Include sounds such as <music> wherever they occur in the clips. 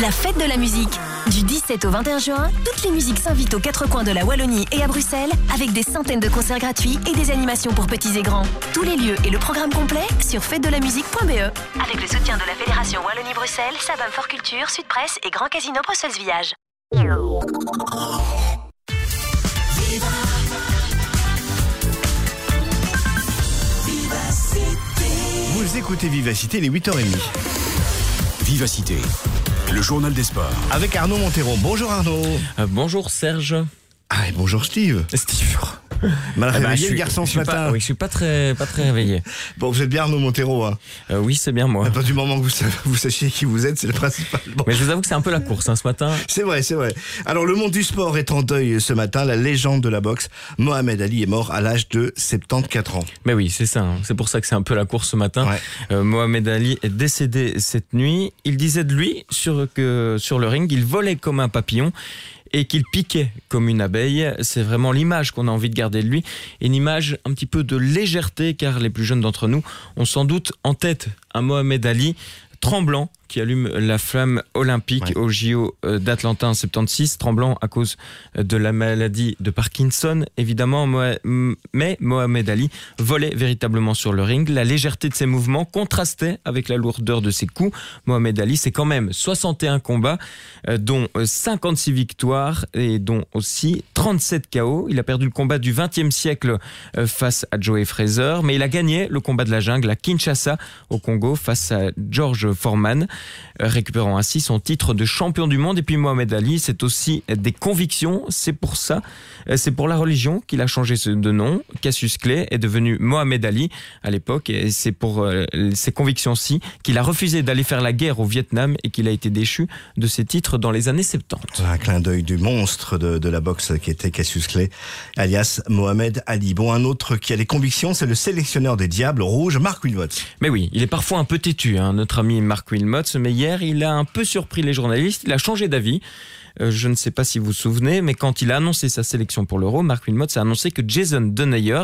la fête de la musique. Du 17 au 21 juin, toutes les musiques s'invitent aux quatre coins de la Wallonie et à Bruxelles avec des centaines de concerts gratuits et des animations pour petits et grands. Tous les lieux et le programme complet sur fête-de-la-musique.be. Avec le soutien de la Fédération Wallonie-Bruxelles, Sabam for Culture, Sud Presse et Grand Casino Bruxelles Village. Vous écoutez Vivacité, les 8h30. Vivacité, le journal des sports. Avec Arnaud Montero. Bonjour Arnaud. Euh, bonjour Serge. Ah, et bonjour Steve. Steve. Mal ben, réveillé je le suis- garçon je ce matin. Pas, oui, je suis pas très, pas très réveillé. Bon, vous êtes bien Arnaud Montero. Hein. Euh, oui, c'est bien moi. À partir du moment que vous, sa- vous sachiez qui vous êtes, c'est le principal. Bon. Mais je vous avoue que c'est un peu la course hein, ce matin. C'est vrai, c'est vrai. Alors, le monde du sport est en deuil ce matin. La légende de la boxe, Mohamed Ali, est mort à l'âge de 74 ans. Mais oui, c'est ça. hein. C'est pour ça que c'est un peu la course ce matin. Ouais. Euh, Mohamed Ali est décédé cette nuit. Il disait de lui sur, que sur le ring, il volait comme un papillon et qu'il piquait comme une abeille. C'est vraiment l'image qu'on a envie de garder de lui. Une image un petit peu de légèreté car les plus jeunes d'entre nous ont sans doute en tête un Mohamed Ali tremblant qui allume la flamme olympique Ouais. au JO euh, d'Atlanta en 76, tremblant à cause de la maladie de Parkinson, évidemment, mais Mohamed Ali volait véritablement sur le ring. La légèreté de ses mouvements contrastait avec la lourdeur de ses coups. Mohamed Ali, c'est quand même 61 combats, euh, dont euh, 56 victoires et dont aussi 37 KO. Il a perdu le combat du 20e siècle euh, face à Joey Fraser, mais il a gagné le combat de la jungle à Kinshasa au Congo face à George Foreman, euh, récupérant ainsi son titre de champion du monde. Et puis Mohamed Ali, c'est aussi des convictions. C'est pour ça, euh, c'est pour la religion qu'il a changé de nom. Cassius Clay est devenu Mohamed Ali à l'époque, et c'est pour euh, ces convictions-ci qu'il a refusé d'aller faire la guerre au Vietnam et qu'il a été déchu de ses titres dans les années 70. Un clin d'œil du monstre de, de la boxe qui était Cassius Clay, alias Mohamed Ali. Bon, un autre qui a des convictions, c'est le sélectionneur des Diables Rouges, Marc Wilmot. Mais oui, il est parfois un peu têtu, hein, notre ami Marc Wilmot, mais hier, il a un peu surpris les journalistes, il a changé d'avis. Euh, je ne sais pas si vous vous souvenez, mais quand il a annoncé sa sélection pour l'Euro, Marc Wilmot a annoncé que Jason Denayer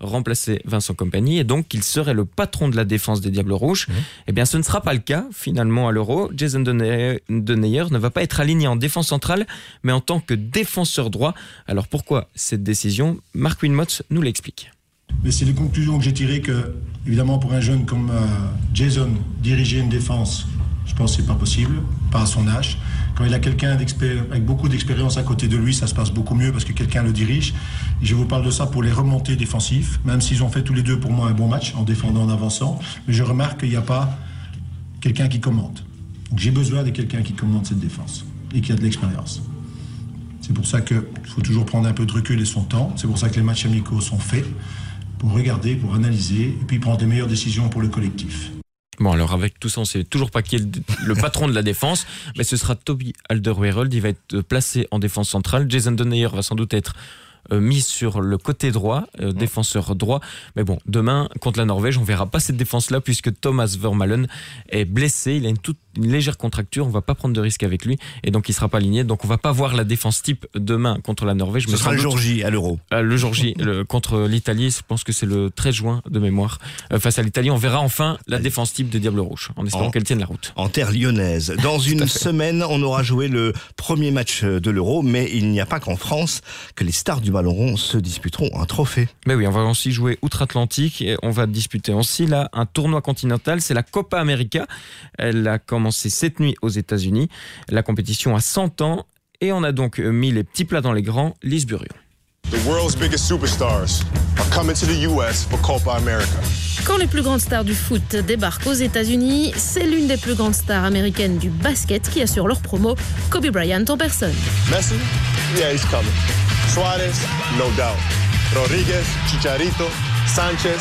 remplaçait Vincent Compagnie et donc qu'il serait le patron de la défense des Diables Rouges. Eh bien, ce ne sera pas le cas finalement à l'Euro. Jason Denayer, ne va pas être aligné en défense centrale, mais en tant que défenseur droit. Alors pourquoi cette décision? Marc Wilmot nous l'explique. Mais c'est les conclusions que j'ai tirées que, évidemment, pour un jeune comme euh, Jason, diriger une défense, je pense que c'est pas possible, pas à son âge. Quand il a quelqu'un avec beaucoup d'expérience à côté de lui, ça se passe beaucoup mieux parce que quelqu'un le dirige. Je vous parle de ça pour les remontées défensives, même s'ils ont fait tous les deux pour moi un bon match en défendant, en avançant. Mais je remarque qu'il n'y a pas quelqu'un qui commente. Donc j'ai besoin de quelqu'un qui commente cette défense et qui a de l'expérience. C'est pour ça qu'il faut toujours prendre un peu de recul et son temps. C'est pour ça que les matchs amicaux sont faits pour regarder, pour analyser et puis prendre les meilleures décisions pour le collectif. Bon, alors avec tout ça, on sait toujours pas qui est le, patron de la défense, <laughs> mais ce sera Toby Alderweireld. Il va être placé en défense centrale. Jason Denayer va sans doute être euh, mis sur le côté droit, euh, défenseur droit. Mais bon, demain, contre la Norvège, on verra pas cette défense-là puisque Thomas Vermaelen est blessé. Il a une toute une légère contracture. On va pas prendre de risque avec lui et donc il sera pas aligné. Donc on va pas voir la défense type demain contre la Norvège. Ce sera le jour J à l'Euro. euh, le jour J <laughs> le- contre l'Italie, je pense que c'est le 13 juin de mémoire. Euh, face à l'Italie, on verra enfin la défense type des Diables Rouges, en espérant qu'elle tienne la route. en terre lyonnaise. Dans <laughs> une semaine, on aura joué le premier match de l'Euro, mais il n'y a pas qu'en France que les stars du ballon rond se disputeront un trophée. Mais oui, on va aussi jouer outre-Atlantique et on va disputer aussi là un tournoi continental, c'est la Copa América. Elle a commencé cette nuit aux États-Unis. La compétition a 100 ans et on a donc mis les petits plats dans les grands. Lise Burion. The world's biggest superstars are coming to the U.S. for Copa America. Quand les plus grandes stars du foot débarquent aux États-Unis, c'est l'une des plus grandes stars américaines du basket qui assure leur promo, Kobe Bryant en personne. Messi, yeah, he's coming. Suarez, no doubt. Rodriguez, Chicharito, Sanchez,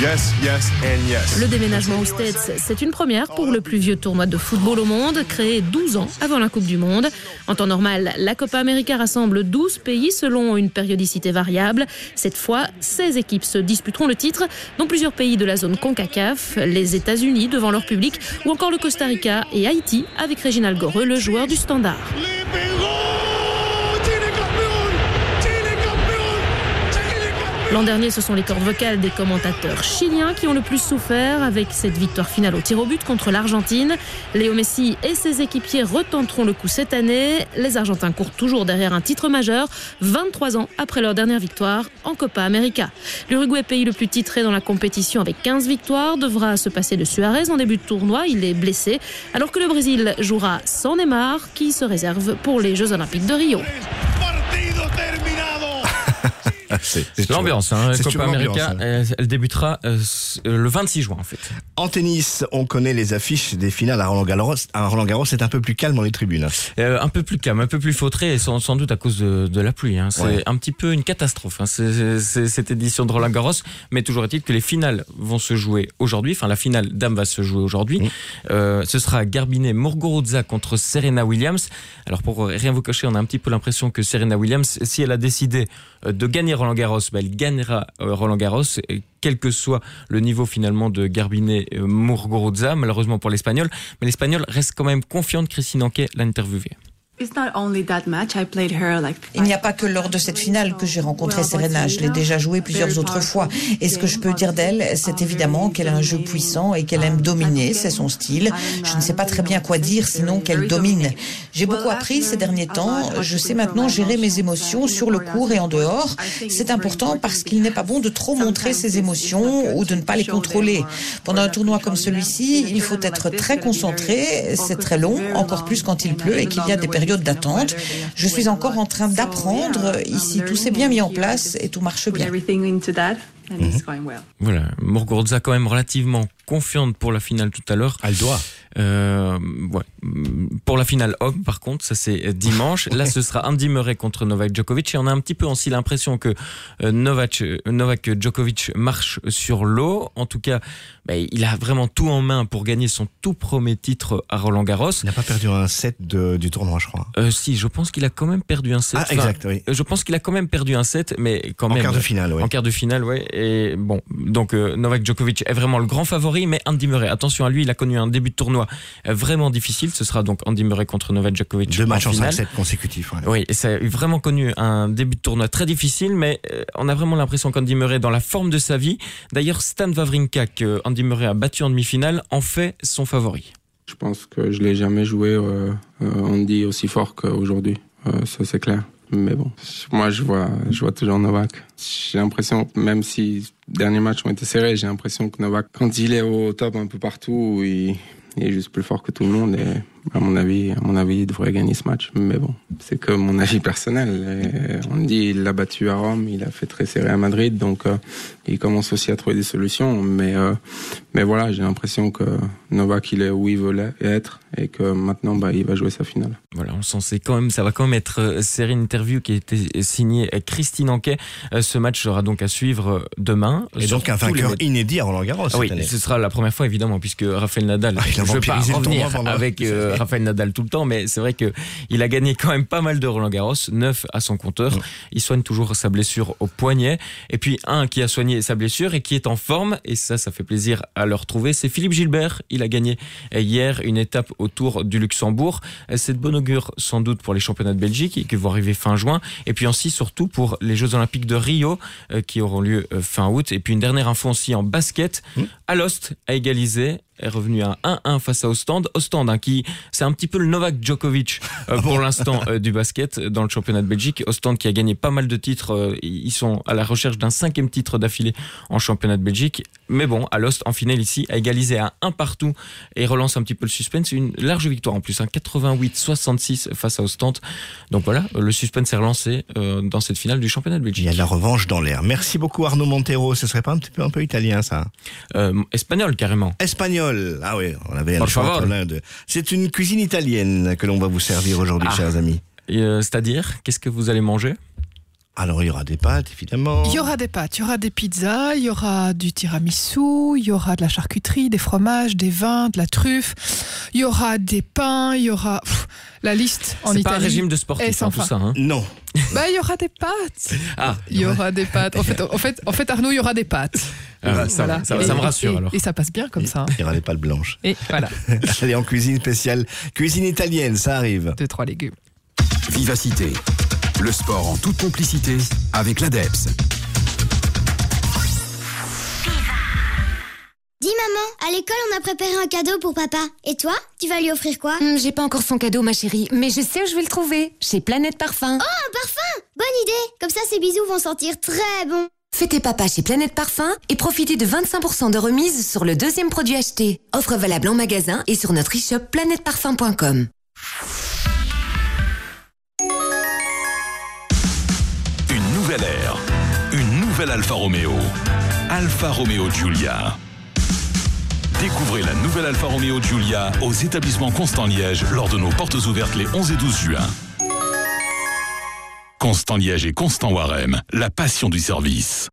yes, yes, and yes. Le déménagement aux States, c'est une première pour le plus vieux tournoi de football au monde, créé 12 ans avant la Coupe du Monde. En temps normal, la Copa América rassemble 12 pays selon une périodicité variable. Cette fois, 16 équipes se disputeront le titre, dont plusieurs pays de la zone CONCACAF, les États-Unis devant leur public, ou encore le Costa Rica et Haïti avec Réginald Goreux, le joueur du Standard. L'an dernier, ce sont les cordes vocales des commentateurs chiliens qui ont le plus souffert avec cette victoire finale au tir au but contre l'Argentine. Léo Messi et ses équipiers retenteront le coup cette année. Les Argentins courent toujours derrière un titre majeur, 23 ans après leur dernière victoire en Copa América. L'Uruguay, pays le plus titré dans la compétition avec 15 victoires, devra se passer de Suarez en début de tournoi. Il est blessé, alors que le Brésil jouera sans Neymar, qui se réserve pour les Jeux Olympiques de Rio. C'est l'ambiance. Hein. Copa América, elle, elle, débutera euh, le 26 juin en fait. En tennis, on connaît les affiches des finales à Roland Garros. À Roland Garros, c'est un peu plus calme dans les tribunes. Euh, un peu plus calme, un peu plus fautré, et sans, sans doute à cause de, de la pluie. Hein. C'est ouais. un petit peu une catastrophe hein. c est, c est, cette édition de Roland Garros. Mais toujours est-il que les finales vont se jouer aujourd'hui. Enfin, la finale dame va se jouer aujourd'hui. Mmh. Euh, ce sera Garbinet Muguruza contre Serena Williams. Alors pour rien vous cacher, on a un petit peu l'impression que Serena Williams, si elle a décidé de gagner Roland Garros, elle gagnera euh, Roland Garros, quel que soit le niveau finalement de Garbinet euh, Muguruza, malheureusement pour l'Espagnol. Mais l'Espagnol reste quand même confiante. Christine Anquet l'a. Il n'y a pas que lors de cette finale que j'ai rencontré Serena, je l'ai déjà joué plusieurs autres fois. Et ce que je peux dire d'elle, c'est évidemment qu'elle a un jeu puissant et qu'elle aime dominer, c'est son style. Je ne sais pas très bien quoi dire sinon qu'elle domine. J'ai beaucoup appris ces derniers temps, je sais maintenant gérer mes émotions sur le court et en dehors. C'est important parce qu'il n'est pas bon de trop montrer ses émotions ou de ne pas les contrôler. Pendant un tournoi comme celui-ci, il faut être très concentré, c'est très long, encore plus quand il pleut et qu'il y a des périodes d'attente. Je suis encore en train d'apprendre. Ici, tout s'est bien mis en place et tout marche bien. Mmh. Voilà, Muguruza quand même relativement confiante pour la finale tout à l'heure. Elle doit. Euh, ouais. Pour la finale homme, par contre, ça c'est dimanche. Là, ce sera Andy Murray contre Novak Djokovic. Et on a un petit peu aussi l'impression que euh, Novak, Novak Djokovic marche sur l'eau. En tout cas, bah, il a vraiment tout en main pour gagner son tout premier titre à Roland Garros. Il n'a pas perdu un set de, du tournoi, je crois. Euh, si, je pense qu'il a quand même perdu un set. Ah, exact, oui. Je pense qu'il a quand même perdu un set, mais quand même. En quart de finale, oui. En quart de finale, oui. Et bon, donc euh, Novak Djokovic est vraiment le grand favori, mais Andy Murray, attention à lui, il a connu un début de tournoi vraiment difficile. Ce sera donc Andy Murray contre Novak Djokovic. Deux matchs en, finale. 5-7 consécutifs. Ouais. Oui, et ça a vraiment connu un début de tournoi très difficile, mais euh, on a vraiment l'impression qu'Andy Murray est dans la forme de sa vie. D'ailleurs, Stan Wawrinka, que Andy Murray a battu en demi-finale, en fait son favori. Je pense que je l'ai jamais joué euh, Andy aussi fort qu'aujourd'hui. Euh, ça c'est clair. Mais bon, moi je vois, je vois toujours Novak. J'ai l'impression, même si les derniers matchs ont été serrés, j'ai l'impression que Novak, quand il est au top un peu partout, il, est juste plus fort que tout le monde. Et à mon avis, à mon avis, il devrait gagner ce match. Mais bon, c'est que mon avis personnel. On dit, il l'a battu à Rome, il a fait très serré à Madrid, donc euh, il commence aussi à trouver des solutions. Mais euh, mais voilà, j'ai l'impression que Novak, il est où il veut être et que maintenant, bah, il va jouer sa finale. Voilà, on s'en sait quand même, ça va quand même être serré une interview qui a été signée Christine Anquet. Ce match sera donc à suivre demain. Et donc un vainqueur inédit à Roland Garros. Ah oui, année. ce sera la première fois évidemment puisque Raphaël Nadal. Ah, il a je veux pas revenir avec euh, <laughs> Raphaël Nadal tout le temps, mais c'est vrai que il a gagné quand même pas mal de Roland Garros, 9 à son compteur. Mmh. Il soigne toujours sa blessure au poignet. Et puis un qui a soigné sa blessure et qui est en forme, et ça, ça fait plaisir à le retrouver, c'est Philippe Gilbert. Il a gagné hier une étape autour du Luxembourg. C'est de bon augure sans doute pour les championnats de Belgique qui vont arriver fin juin. Et puis aussi surtout pour les Jeux Olympiques de Rio euh, qui auront lieu euh, fin août. Et puis une dernière info aussi en basket. Mmh. Alost a égalisé est revenu à 1-1 face à Ostende. Ostende, hein, qui c'est un petit peu le Novak Djokovic euh, <laughs> pour l'instant euh, du basket dans le championnat de Belgique. Ostende qui a gagné pas mal de titres. Euh, ils sont à la recherche d'un cinquième titre d'affilée en championnat de Belgique. Mais bon, à l'Ost en finale ici a égalisé à un partout et relance un petit peu le suspense. Une large victoire en plus, hein, 88-66 face à Ostende. Donc voilà, le suspense est relancé euh, dans cette finale du championnat de Belgique. Il y a de la revanche dans l'air. Merci beaucoup Arnaud Montero. Ce serait pas un petit peu un peu italien ça Espagnol carrément. Espagnol. Ah oui, on avait un choix entre l'un de. C'est une cuisine italienne que l'on va vous servir aujourd'hui, ah. chers amis. Euh, C'est-à-dire, qu'est-ce que vous allez manger? Alors il y aura des pâtes évidemment. Il y aura des pâtes, il y aura des pizzas, il y aura du tiramisu, il y aura de la charcuterie, des fromages, des vins, de la truffe, il y aura des pains, il y aura pff, la liste en Italie. C'est pas un régime de sportif hein, tout ça. Hein non. Bah il y aura des pâtes. <laughs> Ah. Il y aura des pâtes. En fait, en fait, en fait Arnaud, il y aura des pâtes. Ah, ça, voilà. ça, ça, me rassure et, alors. Et ça passe bien comme ça. Il y aura des pâtes blanches. Et voilà. <laughs> Allez en cuisine spéciale, cuisine italienne, ça arrive. Deux trois légumes. Vivacité. Le sport en toute complicité avec l'ADEPS. Dis maman, à l'école on a préparé un cadeau pour papa. Et toi, tu vas lui offrir quoi? Hmm, j'ai pas encore son cadeau ma chérie, mais je sais où je vais le trouver. Chez Planète Parfum. Oh, un parfum Bonne idée Comme ça ses bisous vont sentir très bon. Fêtez papa chez Planète Parfum et profitez de 25% de remise sur le deuxième produit acheté. Offre valable en magasin et sur notre e-shop planèteparfum.com. Alfa Romeo. Alfa Romeo Giulia. Découvrez la nouvelle Alfa Romeo Giulia aux établissements Constant Liège lors de nos portes ouvertes les 11 et 12 juin. Constant Liège et Constant Warem, la passion du service.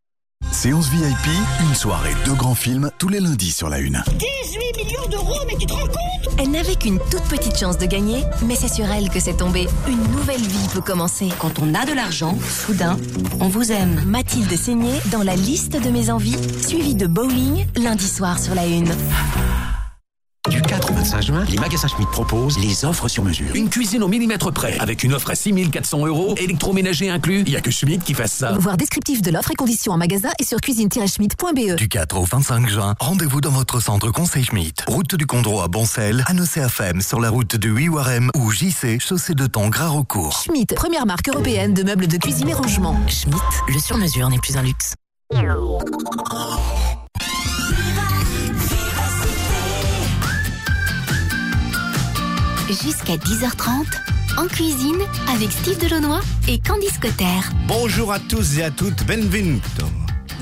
Séance VIP, une soirée, deux grands films, tous les lundis sur la Une. 18 millions d'euros, mais tu te rends compte Elle n'avait qu'une toute petite chance de gagner, mais c'est sur elle que c'est tombé. Une nouvelle vie peut commencer. Quand on a de l'argent, soudain, on vous aime. Mathilde Seigné dans la liste de mes envies, suivie de bowling, lundi soir sur la Une. Du 4 au 25 juin, les magasins Schmitt proposent les offres sur mesure. Une cuisine au millimètre près, avec une offre à 6400 euros, électroménager inclus. Il n'y a que Schmitt qui fasse ça. Voir descriptif de l'offre et conditions en magasin et sur cuisine-schmidt.be. Du 4 au 25 juin, rendez-vous dans votre centre Conseil Schmitt. Route du Condro à Boncel, à Femme sur la route de Huiwarem ou JC, chaussée de temps gras recours. Schmitt, première marque européenne de meubles de cuisine et rangement. Schmitt, le sur-mesure n'est plus un luxe. Jusqu'à 10h30, en cuisine avec Steve Delaunoy et Candice Cotter. Bonjour à tous et à toutes, benvenuto.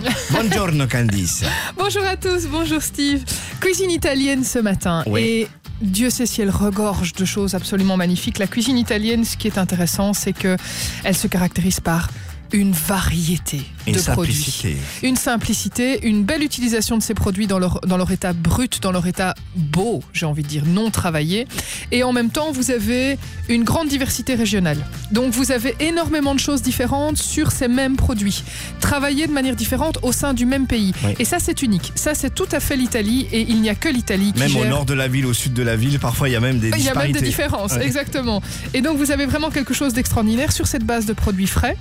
<laughs> Buongiorno Candice. Bonjour à tous, bonjour Steve. Cuisine italienne ce matin. Oui. Et Dieu sait si elle regorge de choses absolument magnifiques. La cuisine italienne, ce qui est intéressant, c'est que elle se caractérise par une variété Une de simplicité. produits. Une simplicité, une belle utilisation de ces produits dans leur, dans leur état brut, dans leur état beau, j'ai envie de dire, non travaillé. Et en même temps, vous avez une grande diversité régionale. Donc vous avez énormément de choses différentes sur ces mêmes produits, travaillés de manière différente au sein du même pays. Oui. Et ça, c'est unique. Ça, c'est tout à fait l'Italie et il n'y a que l'Italie qui Même au nord de la ville, au sud de la ville, parfois il y a même des il y a même des différences, Ouais. exactement. Et donc vous avez vraiment quelque chose d'extraordinaire sur cette base de produits frais.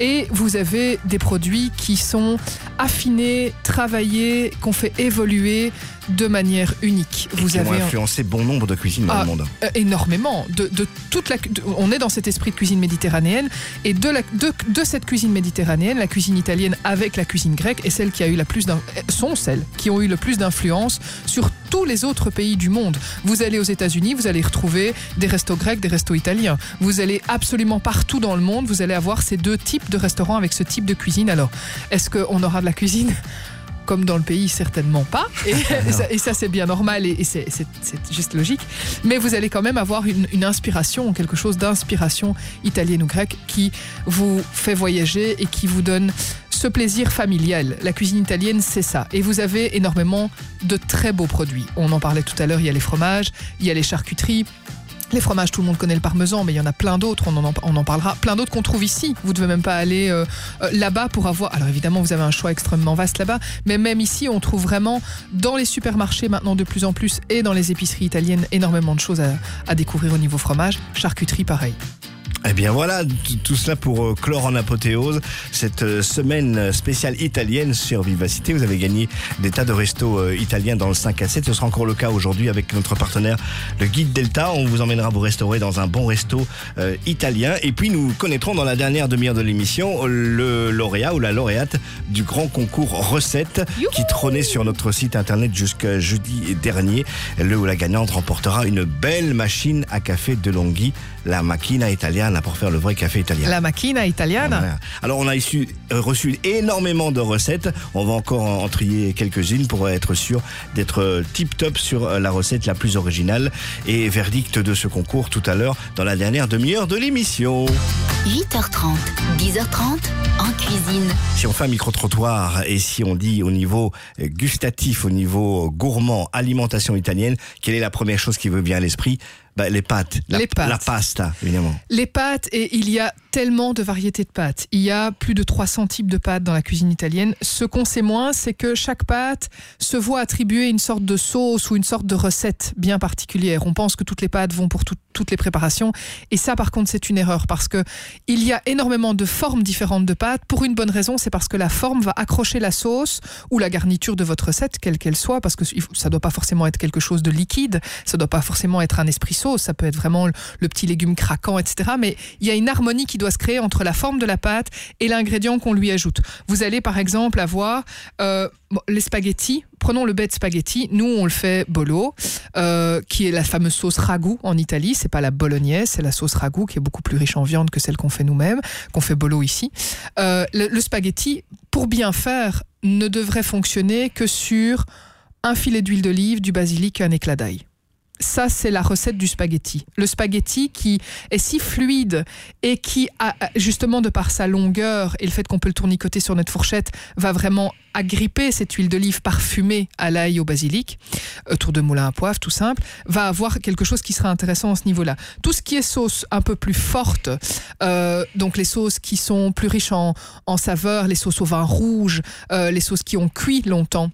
Et vous avez des produits qui sont affinés, travaillés, qu'on fait évoluer de manière unique. Et Vous qui ont avez un- influencé bon nombre de cuisines dans Ah, le monde. euh, énormément. De, de toute la, de- on est dans cet esprit de cuisine méditerranéenne et de, la, de, de cette cuisine méditerranéenne, la cuisine italienne avec la cuisine grecque est celle qui a eu la plus sont celles qui ont eu le plus d'influence sur tous les autres pays du monde. Vous allez aux États-Unis, vous allez retrouver des restos grecs, des restos italiens. Vous allez absolument partout dans le monde, vous allez avoir ces deux types de restaurants avec ce type de cuisine. Alors, est-ce qu'on aura de la cuisine? Comme dans le pays, certainement pas. Et, et <laughs> ça, et ça, c'est bien normal et, et c'est c'est- c'est juste logique. Mais vous allez quand même avoir une, une inspiration, quelque chose d'inspiration italienne ou grecque qui vous fait voyager et qui vous donne ce plaisir familial. La cuisine italienne, c'est ça. Et vous avez énormément de très beaux produits. On en parlait tout à l'heure, il y a les fromages, il y a les charcuteries. Les fromages, tout le monde connaît le parmesan, mais il y en a plein d'autres, on en, parlera. Plein d'autres qu'on trouve ici. Vous devez même pas aller euh, euh, là-bas pour avoir. Alors évidemment, vous avez un choix extrêmement vaste là-bas, mais même ici, on trouve vraiment dans les supermarchés maintenant de plus en plus et dans les épiceries italiennes énormément de choses à découvrir au niveau fromage. Charcuterie, pareil. Eh bien voilà, tout cela pour euh, clore en apothéose cette euh, semaine spéciale italienne sur Vivacité. Vous avez gagné des tas de restos euh, italiens dans le 5 à 7. Ce sera encore le cas aujourd'hui avec notre partenaire, le Guide Delta. On vous emmènera vous restaurer dans un bon resto euh, italien. Et puis nous connaîtrons dans la dernière demi-heure de l'émission le lauréat ou la lauréate du grand concours recettes qui trônait sur notre site internet jusqu'à jeudi dernier. Le ou la gagnante remportera une belle machine à café de Longhi, la Macchina Italiana pour faire le vrai café italien. La macchina italiana. Voilà. Alors on a issu- euh, reçu énormément de recettes. On va encore en, en trier quelques-unes pour être sûr d'être tip top sur euh, la recette la plus originale. Et verdict de ce concours tout à l'heure dans la dernière demi-heure de l'émission. 8h30, 10h30, en cuisine. Si on fait un micro-trottoir et si on dit au niveau euh, gustatif, au niveau gourmand, alimentation italienne, quelle est la première chose qui veut bien à l'esprit? Bah, Les pâtes. La, Les pâtes. La pasta, évidemment. Les pâtes, et il y a tellement de variétés de pâtes. Il y a plus de 300 types de pâtes dans la cuisine italienne. Ce qu'on sait moins, c'est que chaque pâte se voit attribuer une sorte de sauce ou une sorte de recette bien particulière. On pense que toutes les pâtes vont pour tout- toutes les préparations. Et ça, par contre, c'est une erreur parce que Il y a énormément de formes différentes de pâtes. Pour une bonne raison, c'est parce que la forme va accrocher la sauce ou la garniture de votre recette, quelle qu'elle soit, parce que ça doit pas forcément être quelque chose de liquide, ça doit pas forcément être un esprit ça peut être vraiment le, petit légume craquant, etc. Mais il y a une harmonie qui doit se créer entre la forme de la pâte et l'ingrédient qu'on lui ajoute. Vous allez par exemple avoir euh, les spaghettis. Prenons le bête spaghetti. Nous, on le fait bolo, euh, qui est la fameuse sauce ragout en Italie. C'est pas la bolognaise, c'est la sauce ragout qui est beaucoup plus riche en viande que celle qu'on fait nous-mêmes, qu'on fait bolo ici. Euh, le, le spaghetti, pour bien faire, ne devrait fonctionner que sur un filet d'huile d'olive, du basilic et un éclat d'ail ça, c'est la recette du spaghetti. Le spaghetti qui est si fluide et qui, a, justement, de par sa longueur et le fait qu'on peut le tournicoter sur notre fourchette, va vraiment agripper cette huile d'olive parfumée à l'ail au basilic, autour de moulin à poivre, tout simple, va avoir quelque chose qui sera intéressant à ce niveau-là. Tout ce qui est sauce un peu plus forte, euh, donc les sauces qui sont plus riches en, en saveur, les sauces au vin rouge, euh, les sauces qui ont cuit longtemps,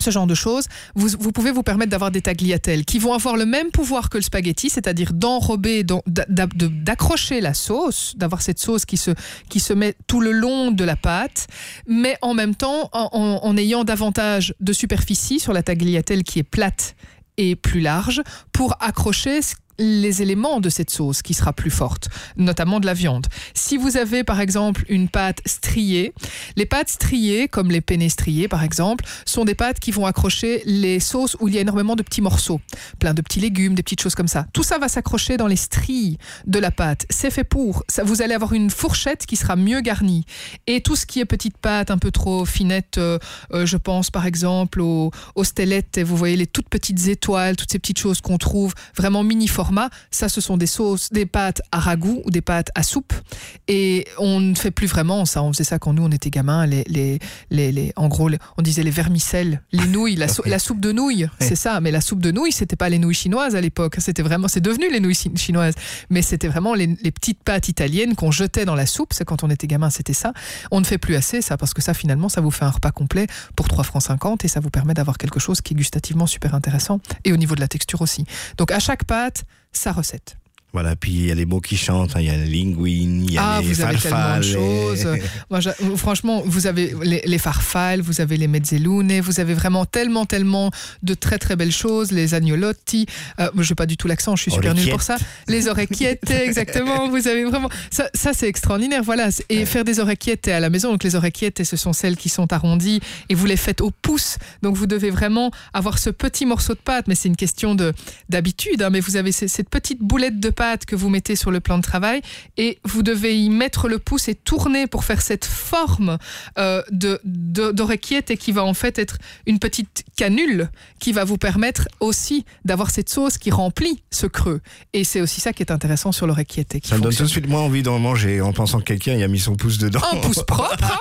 ce genre de choses, vous, pouvez vous permettre d'avoir des tagliatelles qui vont avoir le même pouvoir que le spaghetti, c'est-à-dire d'enrober, d'accrocher la sauce, d'avoir cette sauce qui se, met tout le long de la pâte, mais en même temps en, en, ayant davantage de superficie sur la tagliatelle qui est plate et plus large pour accrocher les éléments de cette sauce qui sera plus forte, notamment de la viande. Si vous avez par exemple une pâte striée, les pâtes striées, comme les penne striées par exemple, sont des pâtes qui vont accrocher les sauces où il y a énormément de petits morceaux, plein de petits légumes, des petites choses comme ça. Tout ça va s'accrocher dans les stries de la pâte. C'est fait pour. Ça, vous allez avoir une fourchette qui sera mieux garnie. Et tout ce qui est petite pâte un peu trop finette, euh, euh, je pense par exemple aux, aux stellettes, vous voyez les toutes petites étoiles, toutes ces petites choses qu'on trouve vraiment mini format, ça ce sont des sauces, des pâtes à ragoût ou des pâtes à soupe. Et on ne fait plus vraiment ça. On faisait ça quand nous on était gamins. Les, les, les, les en gros, on disait les vermicelles, les nouilles, la, <laughs> sou la soupe de nouilles, c'est ça. Mais la soupe de nouilles, c'était pas les nouilles chinoises à l'époque. C'était vraiment, c'est devenu les nouilles chinoises. Mais c'était vraiment les, les petites pâtes italiennes qu'on jetait dans la soupe. C'est quand on était gamin, c'était ça. On ne fait plus assez ça parce que ça finalement, ça vous fait un repas complet pour 3 francs 50 et ça vous permet d'avoir quelque chose qui est gustativement super intéressant et au niveau de la texture aussi. Donc à chaque pâte, sa recette. Voilà, puis il y a les mots qui chantent, hein. il y a les linguines, il y a ah, les vous avez tellement de choses. <laughs> Moi, franchement, vous avez les, les farfales, vous avez les mezzalune, vous avez vraiment tellement, tellement de très, très belles choses. Les agnolotti. Euh, je n'ai pas du tout l'accent, je suis super nulle pour ça. Les orecchiettes, <laughs> exactement. Vous avez vraiment. Ça, ça c'est extraordinaire. Voilà. Et faire des orecchiettes à la maison. Donc, les orecchiettes, ce sont celles qui sont arrondies et vous les faites au pouce. Donc, vous devez vraiment avoir ce petit morceau de pâte. Mais c'est une question de- d'habitude. hein. mais vous avez cette petite boulette de pâte que vous mettez sur le plan de travail et vous devez y mettre le pouce et tourner pour faire cette forme euh, de- d'oreillette et qui va en fait être une petite canule qui va vous permettre aussi d'avoir cette sauce qui remplit ce creux. Et c'est aussi ça qui est intéressant sur l'oreillette. Ça me donne tout de suite moins envie d'en manger en pensant que quelqu'un y a mis son pouce dedans. Un pouce propre <laughs>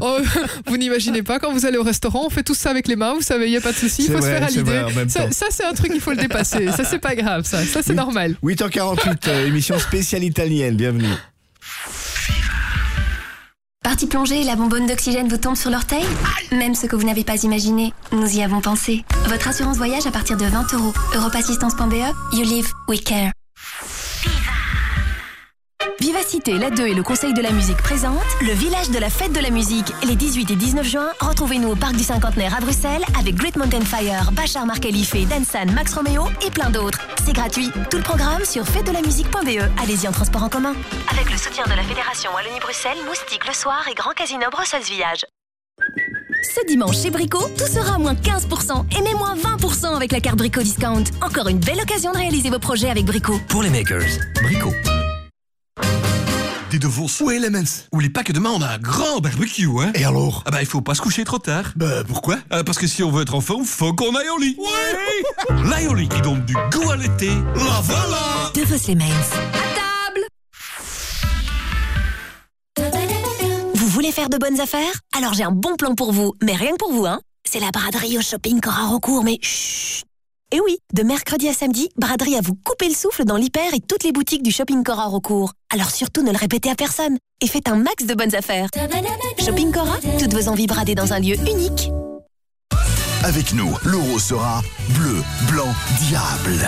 Oh, vous n'imaginez pas quand vous allez au restaurant, on fait tout ça avec les mains, vous savez, il n'y a pas de souci, il faut se faire à l'idée. Ça, ça, c'est un truc, il faut le dépasser. Ça, c'est pas grave, ça. Ça, c'est normal. 8h48, euh, émission spéciale italienne, bienvenue. Partie plongée, la bonbonne d'oxygène vous tombe sur l'orteil Même ce que vous n'avez pas imaginé, nous y avons pensé. Votre assurance voyage à partir de 20 euros. Europassistance.be, you live, we care. Vivacité, la 2 et le Conseil de la musique présentent le village de la fête de la musique. Les 18 et 19 juin, retrouvez-nous au Parc du Cinquantenaire à Bruxelles avec Great Mountain Fire, Bachar Markelifé, Dansan, Max Romeo et plein d'autres. C'est gratuit. Tout le programme sur fête-de-la-musique.be. Allez-y en transport en commun. Avec le soutien de la Fédération Wallonie-Bruxelles, Moustique le soir et Grand Casino Brussels Village. Ce dimanche chez Brico, tout sera à moins 15% et même moins 20% avec la carte Brico Discount. Encore une belle occasion de réaliser vos projets avec Brico. Pour les makers, Brico. Dis de vos souhaits, Elements. Oubliez pas que demain on a un grand barbecue, hein. Et alors? Ah bah il faut pas se coucher trop tard. Bah pourquoi? Parce que si on veut être en forme, faut qu'on aille au lit. Ouais lit qui donne du goût à l'été. La voilà De vos Slemens. Vous voulez faire de bonnes affaires? Alors j'ai un bon plan pour vous, mais rien que pour vous, hein. C'est la braderie au shopping Cora Recourt, mais chut Et oui, de mercredi à samedi, braderie à vous couper le souffle dans l'hyper et toutes les boutiques du shopping Cora Recourt. Alors surtout ne le répétez à personne et faites un max de bonnes affaires. Shopping Cora, toutes vos envies bradées dans un lieu unique. Avec nous, l'euro sera bleu, blanc, diable. <laughs>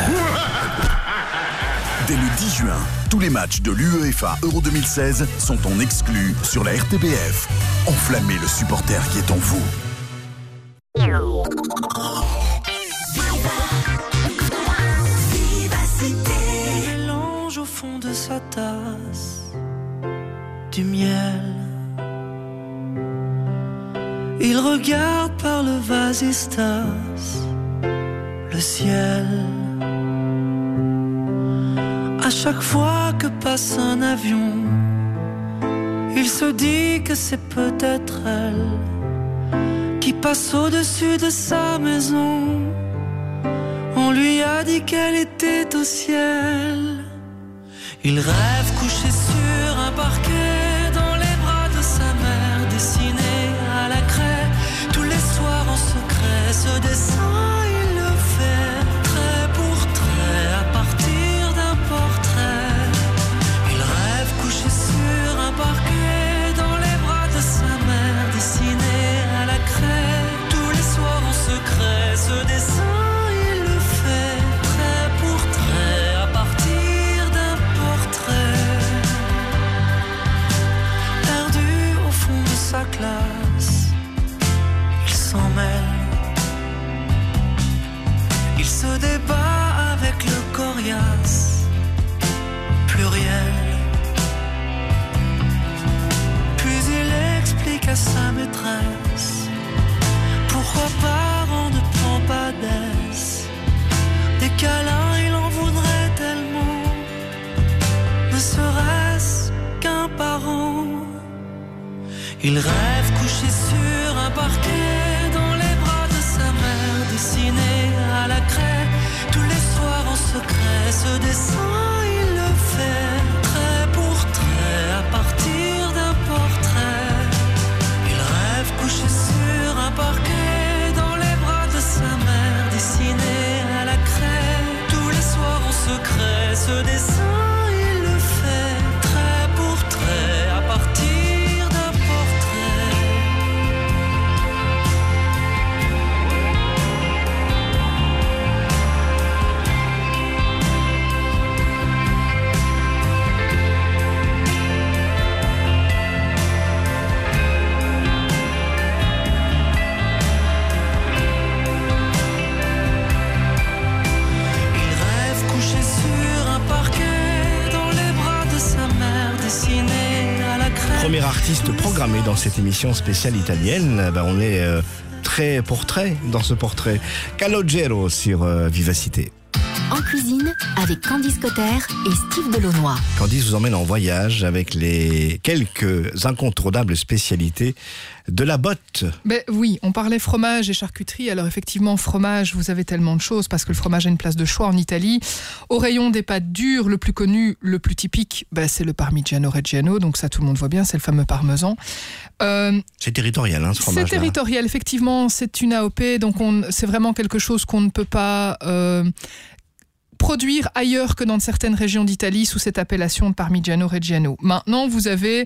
Dès le 10 juin, tous les matchs de l'UEFA Euro 2016 sont en exclu sur la RTBF. Enflammez le supporter qui est en vous. Sa tasse du miel. Il regarde par le vasistas le ciel. À chaque fois que passe un avion, il se dit que c'est peut-être elle qui passe au-dessus de sa maison. On lui a dit qu'elle était au ciel. Il rêve couché sur un parquet Il rêve couché sur un parquet dans les bras de sa mère, dessiné à la craie. Tous les soirs en secret, ce dessin, craie. Premier artiste programmé dans cette émission spéciale italienne, ben, on est euh, très portrait dans ce portrait. Calogero sur euh, Vivacité. En cuisine, avec Candice Cotter et Steve Delonois. Candice vous emmène en voyage avec les quelques incontournables spécialités de la botte. Ben oui, on parlait fromage et charcuterie. Alors effectivement, fromage, vous avez tellement de choses parce que le fromage a une place de choix en Italie. Au rayon des pâtes dures, le plus connu, le plus typique, ben, c'est le Parmigiano Reggiano. Donc ça, tout le monde voit bien, c'est le fameux parmesan. Euh, C'est territorial, hein, ce c'est fromage. territorial, effectivement, c'est une AOP, donc on- c'est vraiment quelque chose qu'on ne peut pas euh, produire ailleurs que dans certaines régions d'Italie sous cette appellation de Parmigiano Reggiano. Maintenant, vous avez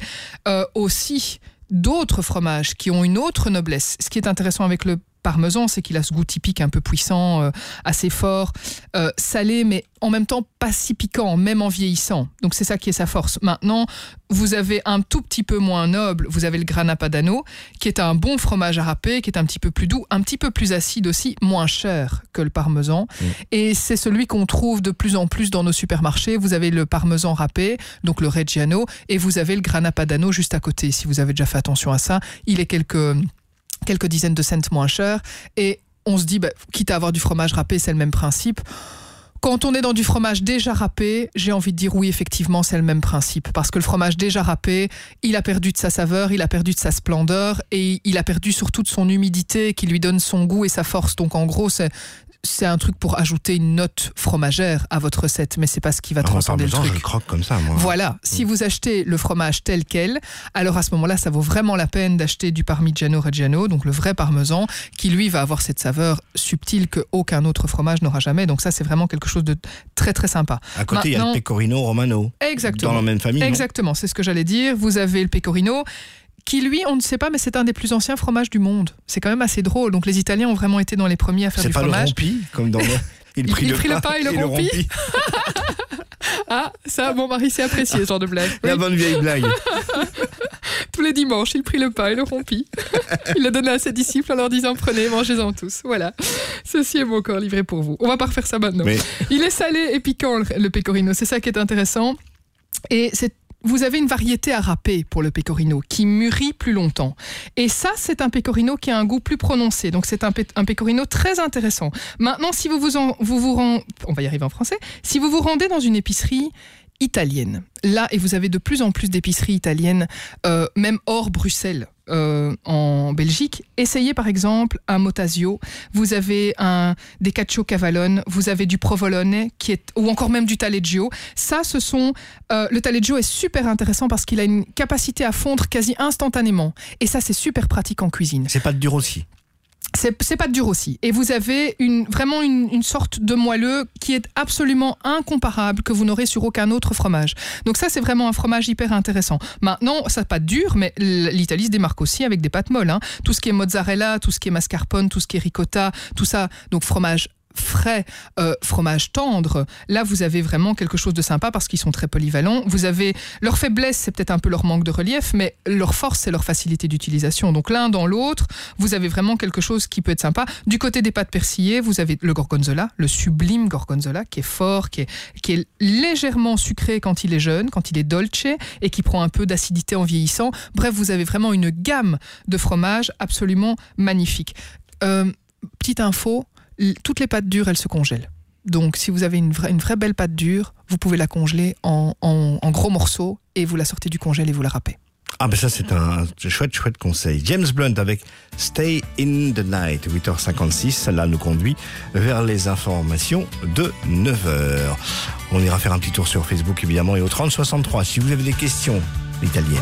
euh, aussi d'autres fromages qui ont une autre noblesse. Ce qui est intéressant avec le parmesan, c'est qu'il a ce goût typique un peu puissant, euh, assez fort, euh, salé, mais en même temps pas si piquant, même en vieillissant. Donc c'est ça qui est sa force. Maintenant, vous avez un tout petit peu moins noble, vous avez le Grana Padano, qui est un bon fromage à râper, qui est un petit peu plus doux, un petit peu plus acide aussi, moins cher que le parmesan. Et c'est celui qu'on trouve de plus en plus dans nos supermarchés. Vous avez le parmesan râpé, donc le Reggiano, et vous avez le Grana Padano juste à côté. Si vous avez déjà fait attention à ça, il est quelques, quelques dizaines de cents moins cher. Et on se dit, bah, quitte à avoir du fromage râpé, c'est le même principe. Quand on est dans du fromage déjà râpé, j'ai envie de dire oui, effectivement, c'est le même principe. Parce que le fromage déjà râpé, il a perdu de sa saveur, il a perdu de sa splendeur et il a perdu surtout de son humidité qui lui donne son goût et sa force. Donc en gros, c'est c'est un truc pour ajouter une note fromagère à votre recette, mais c'est pas ce qui va le transcender le parmesan, je truc. le croque comme ça, moi. Voilà, si vous achetez le fromage tel quel, alors à ce moment-là, ça vaut vraiment la peine d'acheter du Parmigiano Reggiano, donc le vrai parmesan, qui lui va avoir cette saveur subtile que aucun autre fromage n'aura jamais. Donc ça, c'est vraiment quelque chose de très très sympa. À côté, il y a le pecorino romano. Exactement. Dans la même famille. Exactement, c'est ce que j'allais dire. Vous avez le pecorino qui lui, on ne sait pas, mais c'est un des plus anciens fromages du monde. C'est quand même assez drôle. Donc les Italiens ont vraiment été dans les premiers à faire C'est du pas le fromage. rompi, comme dans le. <laughs> Il prit le pain et le rompi. <laughs> Ah, ça, mon mari s'est apprécié ce genre de blague. La bonne vieille blague. <laughs> Tous les dimanches, il prit le pain et le rompit. Il le donna à ses disciples en leur disant Prenez, mangez-en tous. Voilà. Ceci est mon corps livré pour vous. On va pas refaire ça maintenant. Mais- Il est salé et piquant, le, le pecorino. C'est ça qui est intéressant. Et c'est vous avez une variété à râper pour le pecorino qui mûrit plus longtemps. Et ça, c'est un pecorino qui a un goût plus prononcé. Donc, c'est un, pe- un pecorino très intéressant. Maintenant, si vous vous, en- vous vous rend- on va y arriver en français, si vous vous rendez dans une épicerie italienne, là, et vous avez de plus en plus d'épiceries italiennes, euh, même hors Bruxelles, euh, en Belgique, essayez par exemple un Motasio, vous avez un des Caccio Cavalone, vous avez du Provolone, qui est, ou encore même du Taleggio. Ça, ce sont... euh, le Taleggio est super intéressant parce qu'il a une capacité à fondre quasi instantanément. Et ça, c'est super pratique en cuisine. C'est pas dur aussi. C'est pas dur aussi. Et vous avez une, vraiment une, sorte de moelleux qui est absolument incomparable, que vous n'aurez sur aucun autre fromage. Donc ça, c'est vraiment un fromage hyper intéressant. Maintenant, ça pas dur, mais l'Italie se démarque aussi avec des pâtes molles. hein. Tout ce qui est mozzarella, tout ce qui est mascarpone, tout ce qui est ricotta, tout ça. Donc fromage frais, euh, fromage tendre, là vous avez vraiment quelque chose de sympa parce qu'ils sont très polyvalents. Vous avez leur faiblesse, c'est peut-être un peu leur manque de relief, mais leur force, c'est leur facilité d'utilisation. Donc l'un dans l'autre, vous avez vraiment quelque chose qui peut être sympa. Du côté des pâtes persillées, vous avez le gorgonzola, le sublime gorgonzola, qui est fort, qui est, qui est légèrement sucré quand il est jeune, quand il est dolce, et qui prend un peu d'acidité en vieillissant. Bref, vous avez vraiment une gamme de fromages absolument magnifique. Euh, petite info, toutes les pâtes dures, elles se congèlent. Donc, si vous avez une vraie, belle pâte dure, vous pouvez la congeler en, gros morceaux et vous la sortez du congèle et vous la râpez. Ah ben ça c'est un chouette chouette conseil. James Blunt avec Stay in the Night, 8h56, cela nous conduit vers les informations de 9h. On ira faire un petit tour sur Facebook évidemment et au 3063 si vous avez des questions italiennes.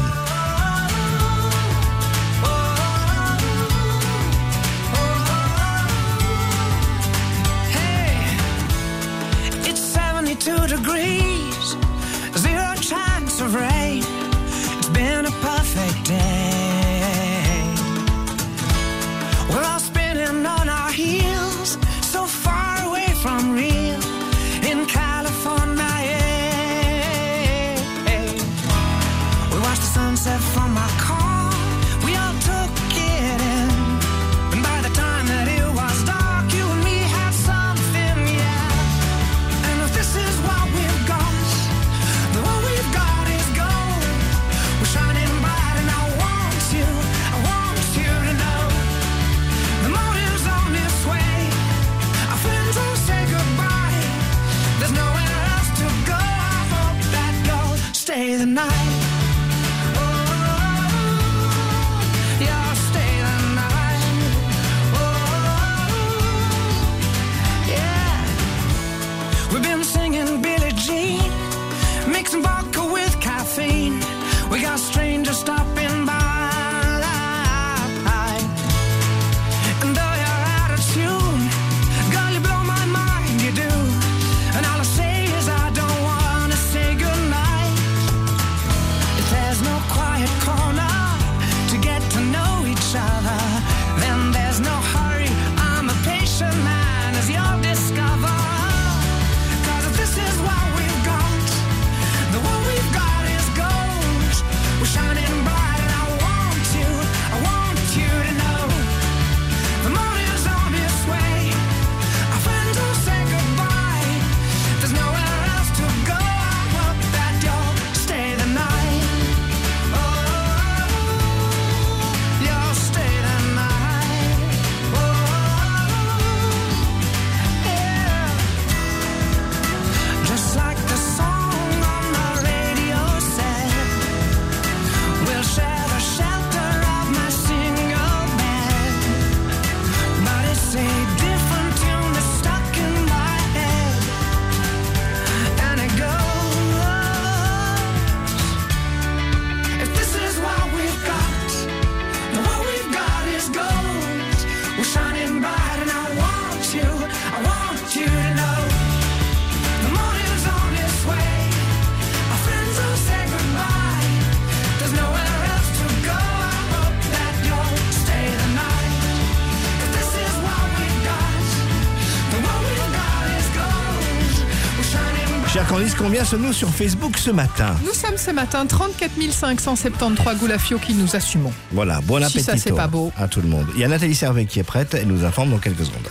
Combien sommes-nous sur Facebook ce matin Nous sommes ce matin 34 573 Goulafio qui nous assumons. Voilà, bon Si appétit ça, c'est pas beau. à tout le monde. Il y a Nathalie Servet qui est prête, elle nous informe dans quelques secondes.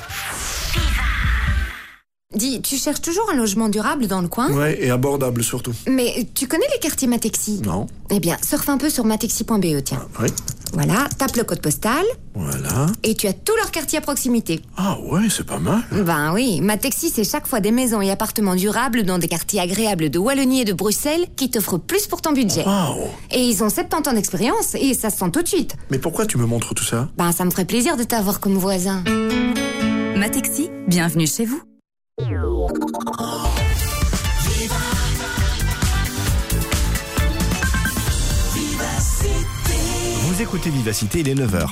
Dis, tu cherches toujours un logement durable dans le coin Ouais, et abordable surtout. Mais tu connais les quartiers Matexi Non. Eh bien, surfe un peu sur matexi.be, tiens. Oui. Voilà, tape le code postal Voilà. et tu as tous leurs quartiers à proximité. Ah ouais, c'est pas mal. Ben oui, Matexi, c'est chaque fois des maisons et appartements durables dans des quartiers agréables de Wallonie et de Bruxelles qui t'offrent plus pour ton budget. Et ils ont 70 ans d'expérience et ça se sent tout de suite. Mais pourquoi tu me montres tout ça? Ben, ça me ferait plaisir de t'avoir comme voisin. Matexi, bienvenue chez vous. Vous écoutez Vivacité, il est 9h.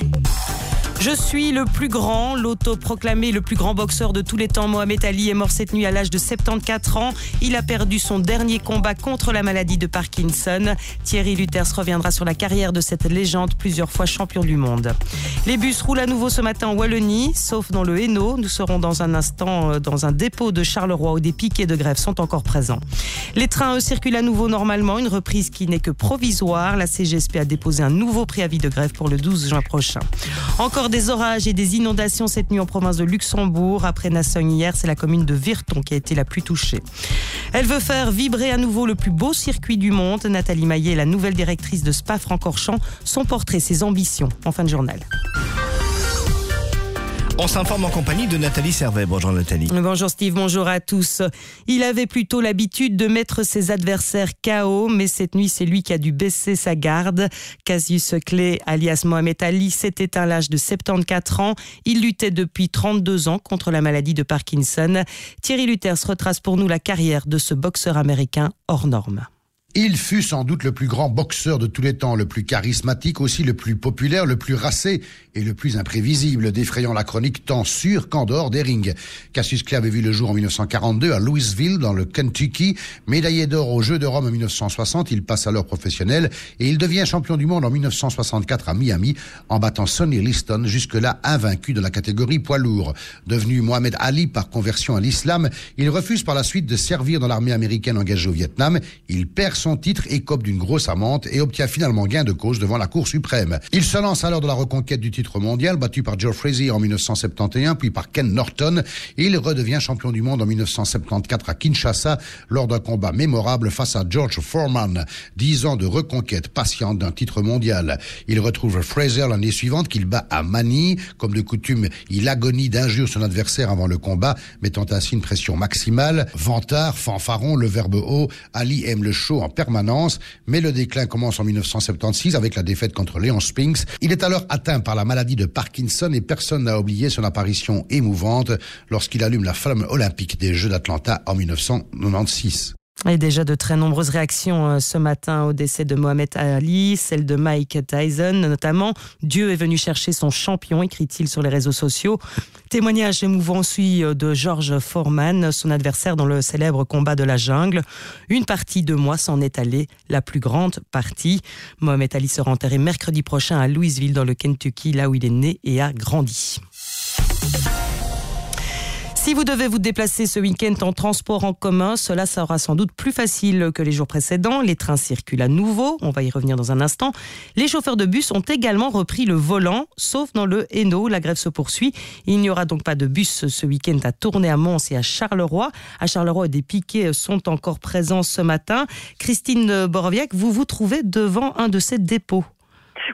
Je suis le plus grand, l'autoproclamé le plus grand boxeur de tous les temps. Mohamed Ali est mort cette nuit à l'âge de 74 ans. Il a perdu son dernier combat contre la maladie de Parkinson. Thierry Luthers reviendra sur la carrière de cette légende, plusieurs fois champion du monde. Les bus roulent à nouveau ce matin en Wallonie, sauf dans le Hainaut. Nous serons dans un instant euh, dans un dépôt de Charleroi où des piquets de grève sont encore présents. Les trains eux, circulent à nouveau normalement, une reprise qui n'est que provisoire. La CGSP a déposé un nouveau préavis de grève pour le 12 juin prochain. Encore des orages et des inondations cette nuit en province de Luxembourg. Après Nassogne hier, c'est la commune de Virton qui a été la plus touchée. Elle veut faire vibrer à nouveau le plus beau circuit du monde. Nathalie Maillet, la nouvelle directrice de Spa-Francorchamps, son portrait, ses ambitions en fin de journal. On s'informe en compagnie de Nathalie Servet. Bonjour Nathalie. Bonjour Steve, bonjour à tous. Il avait plutôt l'habitude de mettre ses adversaires KO, mais cette nuit, c'est lui qui a dû baisser sa garde. Cassius Clay, alias Mohamed Ali, s'est éteint à l'âge de 74 ans. Il luttait depuis 32 ans contre la maladie de Parkinson. Thierry Luthers retrace pour nous la carrière de ce boxeur américain hors norme. Il fut sans doute le plus grand boxeur de tous les temps, le plus charismatique, aussi le plus populaire, le plus racé et le plus imprévisible, défrayant la chronique tant sur qu'en dehors des rings. Cassius Clay avait vu le jour en 1942 à Louisville, dans le Kentucky. Médaillé d'or aux Jeux de Rome en 1960, il passe alors professionnel et il devient champion du monde en 1964 à Miami en battant Sonny Liston, jusque-là invaincu de la catégorie poids lourd. Devenu Mohamed Ali par conversion à l'islam, il refuse par la suite de servir dans l'armée américaine engagée au Vietnam. Il perd son titre, écope d'une grosse amende et obtient finalement gain de cause devant la Cour suprême. Il se lance alors de la reconquête du titre mondial, battu par Joe Frazier en 1971, puis par Ken Norton. Il redevient champion du monde en 1974 à Kinshasa lors d'un combat mémorable face à George Foreman. Dix ans de reconquête patiente d'un titre mondial. Il retrouve Fraser l'année suivante qu'il bat à Manille. Comme de coutume, il agonie d'injure son adversaire avant le combat, mettant ainsi une pression maximale. Vantard, fanfaron, le verbe haut, Ali aime le show en permanence, mais le déclin commence en 1976 avec la défaite contre Léon Spinks. Il est alors atteint par la maladie de Parkinson et personne n'a oublié son apparition émouvante lorsqu'il allume la flamme olympique des Jeux d'Atlanta en 1996. Et déjà de très nombreuses réactions euh, ce matin au décès de Mohamed Ali, celle de Mike Tyson notamment. Dieu est venu chercher son champion, écrit-il sur les réseaux sociaux. Témoignage émouvant aussi euh, de George Foreman, son adversaire dans le célèbre combat de la jungle. Une partie de moi s'en est allée, la plus grande partie. Mohamed Ali sera enterré mercredi prochain à Louisville dans le Kentucky, là où il est né et a grandi. Si vous devez vous déplacer ce week-end en transport en commun, cela sera sans doute plus facile que les jours précédents. Les trains circulent à nouveau, on va y revenir dans un instant. Les chauffeurs de bus ont également repris le volant, sauf dans le Hainaut. La grève se poursuit. Il n'y aura donc pas de bus ce week-end à tourner à Mons et à Charleroi. À Charleroi, des piquets sont encore présents ce matin. Christine Boroviac, vous vous trouvez devant un de ces dépôts.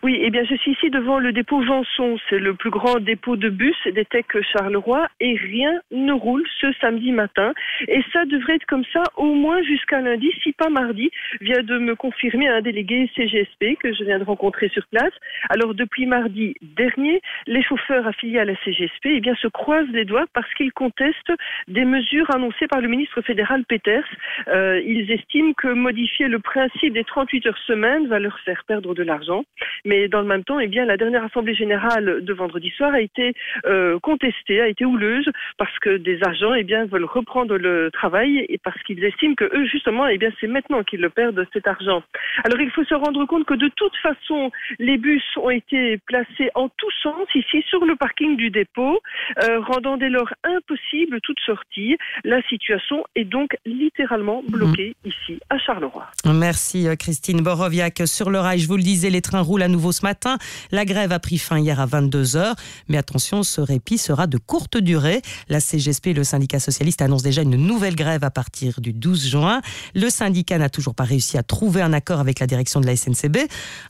Oui, eh bien, je suis ici devant le dépôt Janson. C'est le plus grand dépôt de bus des Tech Charleroi et rien ne roule ce samedi matin. Et ça devrait être comme ça au moins jusqu'à lundi, si pas mardi, vient de me confirmer un délégué CGSP que je viens de rencontrer sur place. Alors, depuis mardi dernier, les chauffeurs affiliés à la CGSP, eh bien, se croisent les doigts parce qu'ils contestent des mesures annoncées par le ministre fédéral Peters. Euh, ils estiment que modifier le principe des 38 heures semaine va leur faire perdre de l'argent. Mais dans le même temps, eh bien, la dernière assemblée générale de vendredi soir a été euh, contestée, a été houleuse parce que des agents, eh bien, veulent reprendre le travail et parce qu'ils estiment que eux, justement, eh bien, c'est maintenant qu'ils le perdent cet argent. Alors, il faut se rendre compte que de toute façon, les bus ont été placés en tous sens ici sur le parking du dépôt, euh, rendant dès lors impossible toute sortie. La situation est donc littéralement bloquée ici à Charleroi. Merci euh, Christine Boroviak. Sur le rail, je vous le disais, les trains roulent à nouveau ce matin. La grève a pris fin hier à 22h. Mais attention, ce répit sera de courte durée. La CGSP, le syndicat socialiste, annonce déjà une nouvelle grève à partir du 12 juin. Le syndicat n'a toujours pas réussi à trouver un accord avec la direction de la SNCB.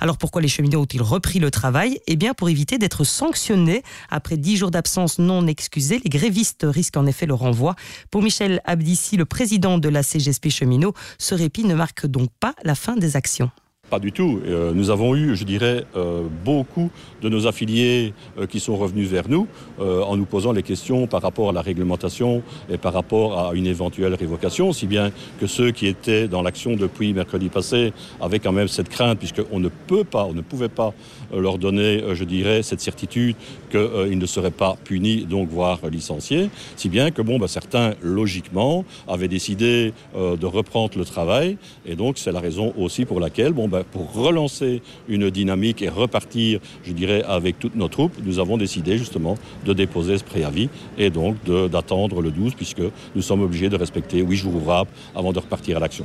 Alors pourquoi les cheminots ont-ils repris le travail? Eh bien pour éviter d'être sanctionnés. Après 10 jours d'absence non excusés, les grévistes risquent en effet le renvoi. Pour Michel Abdissi, le président de la CGSP cheminot, ce répit ne marque donc pas la fin des actions. Pas du tout. Euh, nous avons eu, je dirais, euh, beaucoup de nos affiliés euh, qui sont revenus vers nous en nous posant les questions par rapport à la réglementation et par rapport à une éventuelle révocation, si bien que ceux qui étaient dans l'action depuis mercredi passé avaient quand même cette crainte, puisqu'on ne peut pas, on ne pouvait pas leur donner, je dirais, cette certitude qu'ils ne seraient pas punis, donc voire licenciés, si bien que bon, bah, certains, logiquement, avaient décidé de reprendre le travail, et donc c'est la raison aussi pour laquelle, bon, bah, pour relancer une dynamique et repartir, je dirais, avec toutes nos troupes, nous avons décidé justement de déposer ce préavis et donc d'attendre le 12 puisque nous sommes obligés de respecter huit jours ouvrables avant de repartir à l'action.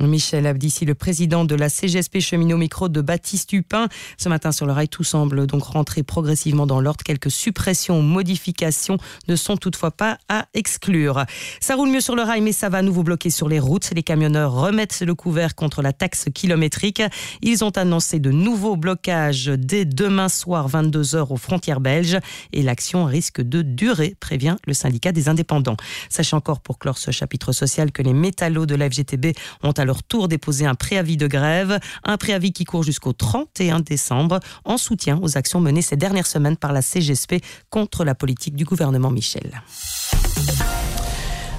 Michel Abdissi, le président de la CGSP cheminot micro de Baptiste Hupin. Ce matin sur le rail, tout semble donc rentrer progressivement dans l'ordre. Quelques suppressions, modifications ne sont toutefois pas à exclure. Ça roule mieux sur le rail, mais ça va à nouveau bloquer sur les routes. Les camionneurs remettent le couvert contre la taxe kilométrique. Ils ont annoncé de nouveaux blocages dès demain soir, 22h aux frontières belges. Et l'action risque de durer, prévient le syndicat des indépendants. Sachez encore pour clore ce chapitre social que les métallos de la FGTB ont à leur tour déposé un préavis de grève, un préavis qui court jusqu'au 31 décembre en soutien aux actions menées ces dernières semaines par la CGSP contre la politique du gouvernement Michel.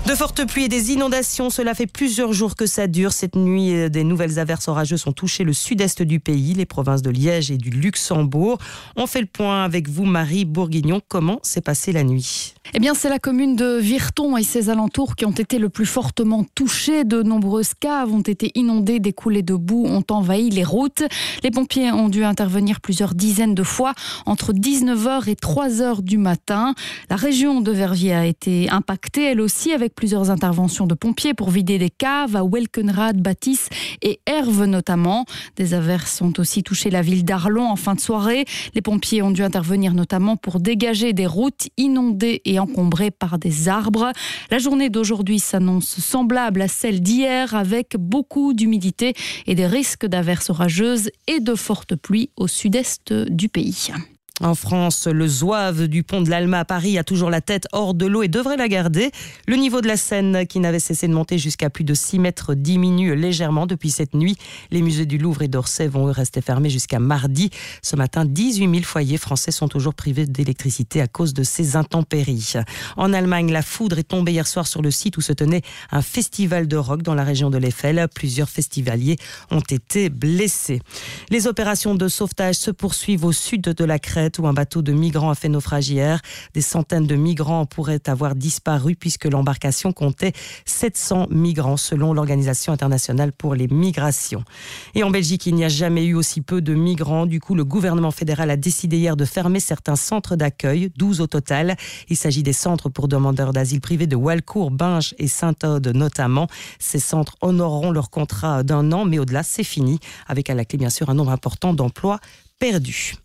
De fortes pluies et des inondations, cela fait plusieurs jours que ça dure. Cette nuit, euh, des nouvelles averses orageuses ont touché le sud-est du pays, les provinces de Liège et du Luxembourg. On fait le point avec vous, Marie Bourguignon. Comment s'est passée la nuit? Eh bien, c'est la commune de Virton et ses alentours qui ont été le plus fortement touchées. De nombreuses caves ont été inondées, des coulées de boue ont envahi les routes. Les pompiers ont dû intervenir plusieurs dizaines de fois entre 19h et 3h du matin. La région de Verviers a été impactée, elle aussi, avec plusieurs interventions de pompiers pour vider des caves à Welkenrad, Bâtisse et Herve notamment. Des averses ont aussi touché la ville d'Arlon en fin de soirée. Les pompiers ont dû intervenir notamment pour dégager des routes inondées et encombré par des arbres. La journée d'aujourd'hui s'annonce semblable à celle d'hier avec beaucoup d'humidité et des risques d'averses orageuses et de fortes pluies au sud-est du pays. En France, le zouave du pont de l'Alma à Paris a toujours la tête hors de l'eau et devrait la garder. Le niveau de la Seine, qui n'avait cessé de monter jusqu'à plus de 6 mètres, diminue légèrement depuis cette nuit. Les musées du Louvre et d'Orsay vont rester fermés jusqu'à mardi. Ce matin, 18 000 foyers français sont toujours privés d'électricité à cause de ces intempéries. En Allemagne, la foudre est tombée hier soir sur le site où se tenait un festival de rock dans la région de l'Eiffel. Plusieurs festivaliers ont été blessés. Les opérations de sauvetage se poursuivent au sud de la Crète où un bateau de migrants a fait naufrage. Des centaines de migrants pourraient avoir disparu puisque l'embarcation comptait 700 migrants selon l'Organisation internationale pour les migrations. Et en Belgique, il n'y a jamais eu aussi peu de migrants. Du coup, le gouvernement fédéral a décidé hier de fermer certains centres d'accueil, 12 au total. Il s'agit des centres pour demandeurs d'asile privés de Walcourt, Binge et Saint-Aude notamment. Ces centres honoreront leur contrat d'un an, mais au-delà, c'est fini, avec à la clé bien sûr un nombre important d'emplois perdus.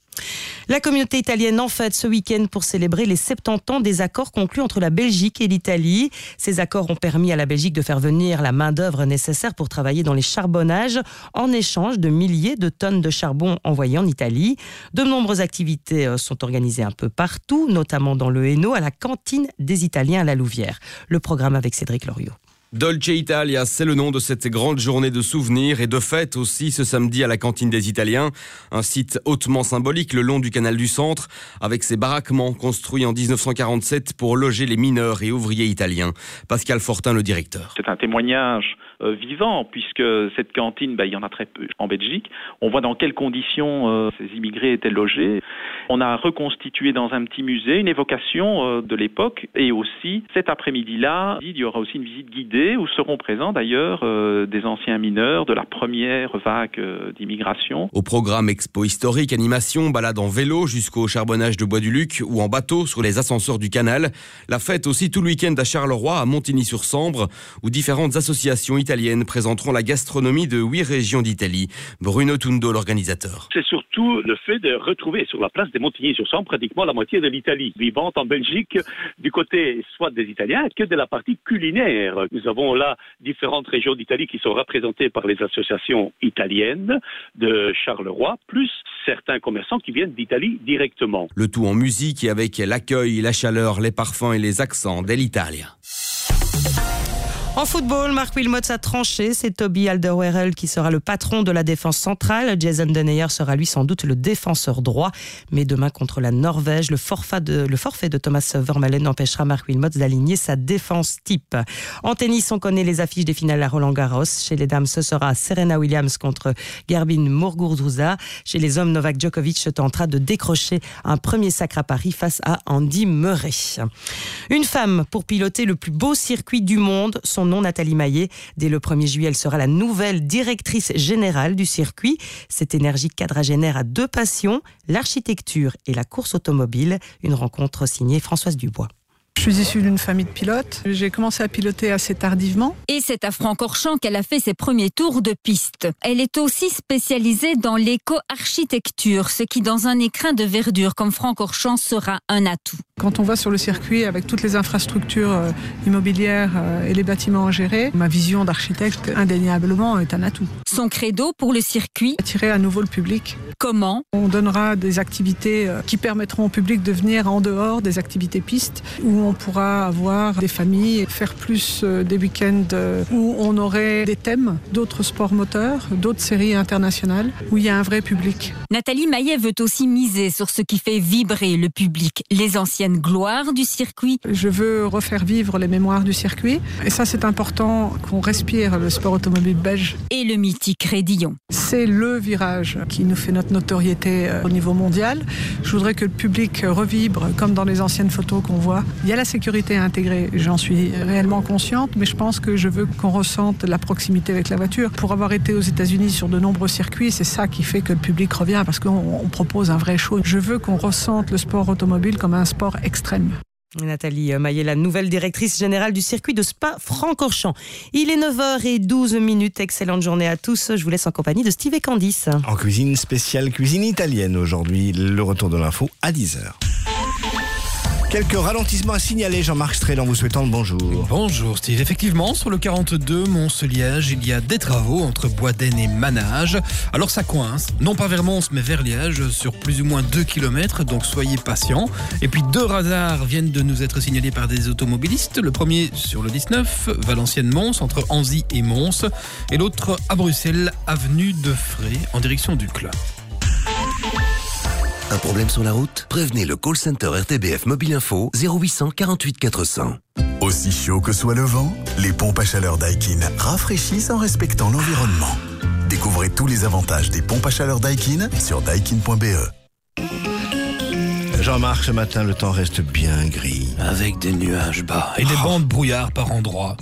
La communauté italienne en fête ce week-end pour célébrer les 70 ans des accords conclus entre la Belgique et l'Italie. Ces accords ont permis à la Belgique de faire venir la main-d'œuvre nécessaire pour travailler dans les charbonnages en échange de milliers de tonnes de charbon envoyées en Italie. De nombreuses activités euh, sont organisées un peu partout, notamment dans le Hainaut, à la cantine des Italiens à la Louvière. Le programme avec Cédric Loriot. Dolce Italia, c'est le nom de cette grande journée de souvenirs et de fêtes aussi ce samedi à la cantine des Italiens. Un site hautement symbolique le long du canal du centre avec ses baraquements construits en 1947 pour loger les mineurs et ouvriers italiens. Pascal Fortin, le directeur. C'est un témoignage vivant puisque cette cantine, bah, il y en a très peu en Belgique. On voit dans quelles conditions euh, ces immigrés étaient logés. On a reconstitué dans un petit musée une évocation euh, de l'époque et aussi cet après-midi-là, il y aura aussi une visite guidée où seront présents d'ailleurs euh, des anciens mineurs de la première vague euh, d'immigration. Au programme expo historique, animation, balade en vélo jusqu'au charbonnage de Bois du Luc ou en bateau sur les ascenseurs du canal. La fête aussi tout le week-end à Charleroi, à Montigny-sur-Sambre, où différentes associations italiennes présenteront la gastronomie de huit régions d'Italie. Bruno Tundo, l'organisateur. C'est surtout le fait de retrouver sur la place des Montigny-sur-Sambre pratiquement la moitié de l'Italie, vivante en Belgique du côté soit des Italiens que de la partie culinaire. Nous avons là différentes régions d'Italie qui sont représentées par les associations italiennes de Charleroi, plus certains commerçants qui viennent d'Italie directement. Le tout en musique et avec l'accueil, la chaleur, les parfums et les accents d'Elitalia. En football, Marc Wilmots a tranché. C'est Toby Alderweireld qui sera le patron de la défense centrale. Jason Deneyer sera lui sans doute le défenseur droit. Mais demain contre la Norvège, le forfait de, Thomas Vermaelen empêchera Marc Wilmots d'aligner sa défense type. En tennis, on connaît les affiches des finales à Roland Garros. Chez les dames, ce sera Serena Williams contre Gerbin Muguruza. Chez les hommes, Novak Djokovic tentera de décrocher un premier sacre à Paris face à Andy Murray. Une femme pour piloter le plus beau circuit du monde. Nom, Nathalie Maillet. Dès le 1er juillet, elle sera la nouvelle directrice générale du circuit. Cette énergique quadragénaire a deux passions, l'architecture et la course automobile. Une rencontre signée Françoise Dubois. Je suis issue d'une famille de pilotes. J'ai commencé à piloter assez tardivement. Et c'est à Francorchamps qu'elle a fait ses premiers tours de piste. Elle est aussi spécialisée dans l'éco-architecture, ce qui dans un écrin de verdure comme Francorchamps sera un atout. Quand on va sur le circuit avec toutes les infrastructures euh, immobilières euh, et les bâtiments à gérer, ma vision d'architecte indéniablement est un atout. Son credo pour le circuit Attirer à nouveau le public. Comment On donnera des activités euh, qui permettront au public de venir en dehors des activités pistes où on pourra avoir des familles, faire plus des week-ends où on aurait des thèmes d'autres sports moteurs, d'autres séries internationales, où il y a un vrai public. Nathalie Maillet veut aussi miser sur ce qui fait vibrer le public, les anciennes gloires du circuit. Je veux refaire vivre les mémoires du circuit, et ça c'est important qu'on respire le sport automobile belge. Et le mythique Rédillon. C'est le virage qui nous fait notre notoriété au niveau mondial. Je voudrais que le public revibre comme dans les anciennes photos qu'on voit. Il y a la sécurité intégrée, j'en suis réellement consciente, mais je pense que je veux qu'on ressente la proximité avec la voiture. Pour avoir été aux États-Unis sur de nombreux circuits, c'est ça qui fait que le public revient parce qu'on propose un vrai show. Je veux qu'on ressente le sport automobile comme un sport extrême. Nathalie Maillet, la nouvelle directrice générale du circuit de Spa-Francorchamps. Il est 9h12 minutes. Excellente journée à tous. Je vous laisse en compagnie de Steve et Candice. En cuisine spéciale, cuisine italienne aujourd'hui. Le retour de l'info à 10h. Quelques ralentissements à signaler, Jean-Marc Strel, en vous souhaitant le bonjour. Bonjour Steve. Effectivement, sur le 42 Mons-Liège, il y a des travaux entre Boisdaine et Manage. Alors ça coince, non pas vers Mons, mais vers Liège, sur plus ou moins 2 km, donc soyez patients. Et puis deux radars viennent de nous être signalés par des automobilistes. Le premier sur le 19, Valenciennes-Mons, entre Anzy et Mons. Et l'autre à Bruxelles, avenue de Fray, en direction du Club. Un problème sur la route? Prévenez le call center RTBF Mobile Info 0800 48 400. Aussi chaud que soit le vent, les pompes à chaleur Daikin rafraîchissent en respectant l'environnement. Découvrez tous les avantages des pompes à chaleur Daikin sur daikin.be. Jean-Marc, ce matin, le temps reste bien gris. Avec des nuages bas et des bancs de brouillard par endroits.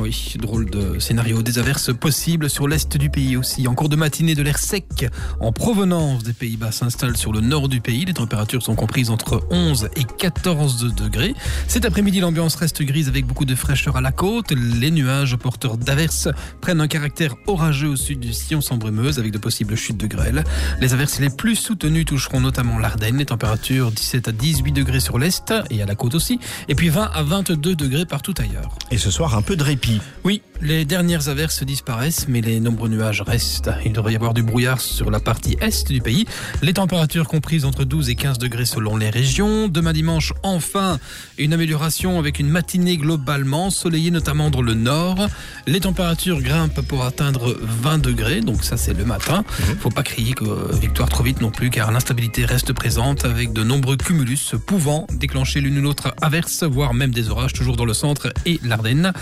Oui, drôle de scénario. Des averses possibles sur l'est du pays aussi. En cours de matinée, de l'air sec en provenance des Pays-Bas s'installe sur le nord du pays. Les températures sont comprises entre 11 et 14 degrés. Cet après-midi, l'ambiance reste grise avec beaucoup de fraîcheur à la côte. Les nuages porteurs d'averses prennent un caractère orageux au sud du sillon sans brumeuse avec de possibles chutes de grêle. Les averses les plus soutenues toucheront notamment l'Ardenne. Les températures 17 à 18 degrés sur l'est et à la côte aussi. Et puis 20 à 22 degrés partout ailleurs. Et ce soir, un peu de répit. Oui, les dernières averses disparaissent, mais les nombreux nuages restent. Il devrait y avoir du brouillard sur la partie est du pays. Les températures comprises entre 12 et 15 degrés selon les régions. Demain dimanche, enfin, une amélioration avec une matinée globalement ensoleillée, notamment dans le nord. Les températures grimpent pour atteindre 20 degrés, donc ça c'est le matin. Faut pas crier que euh, victoire trop vite non plus, car l'instabilité reste présente avec de nombreux cumulus pouvant déclencher l'une ou l'autre averse, voire même des orages toujours dans le centre et l'Ardenne.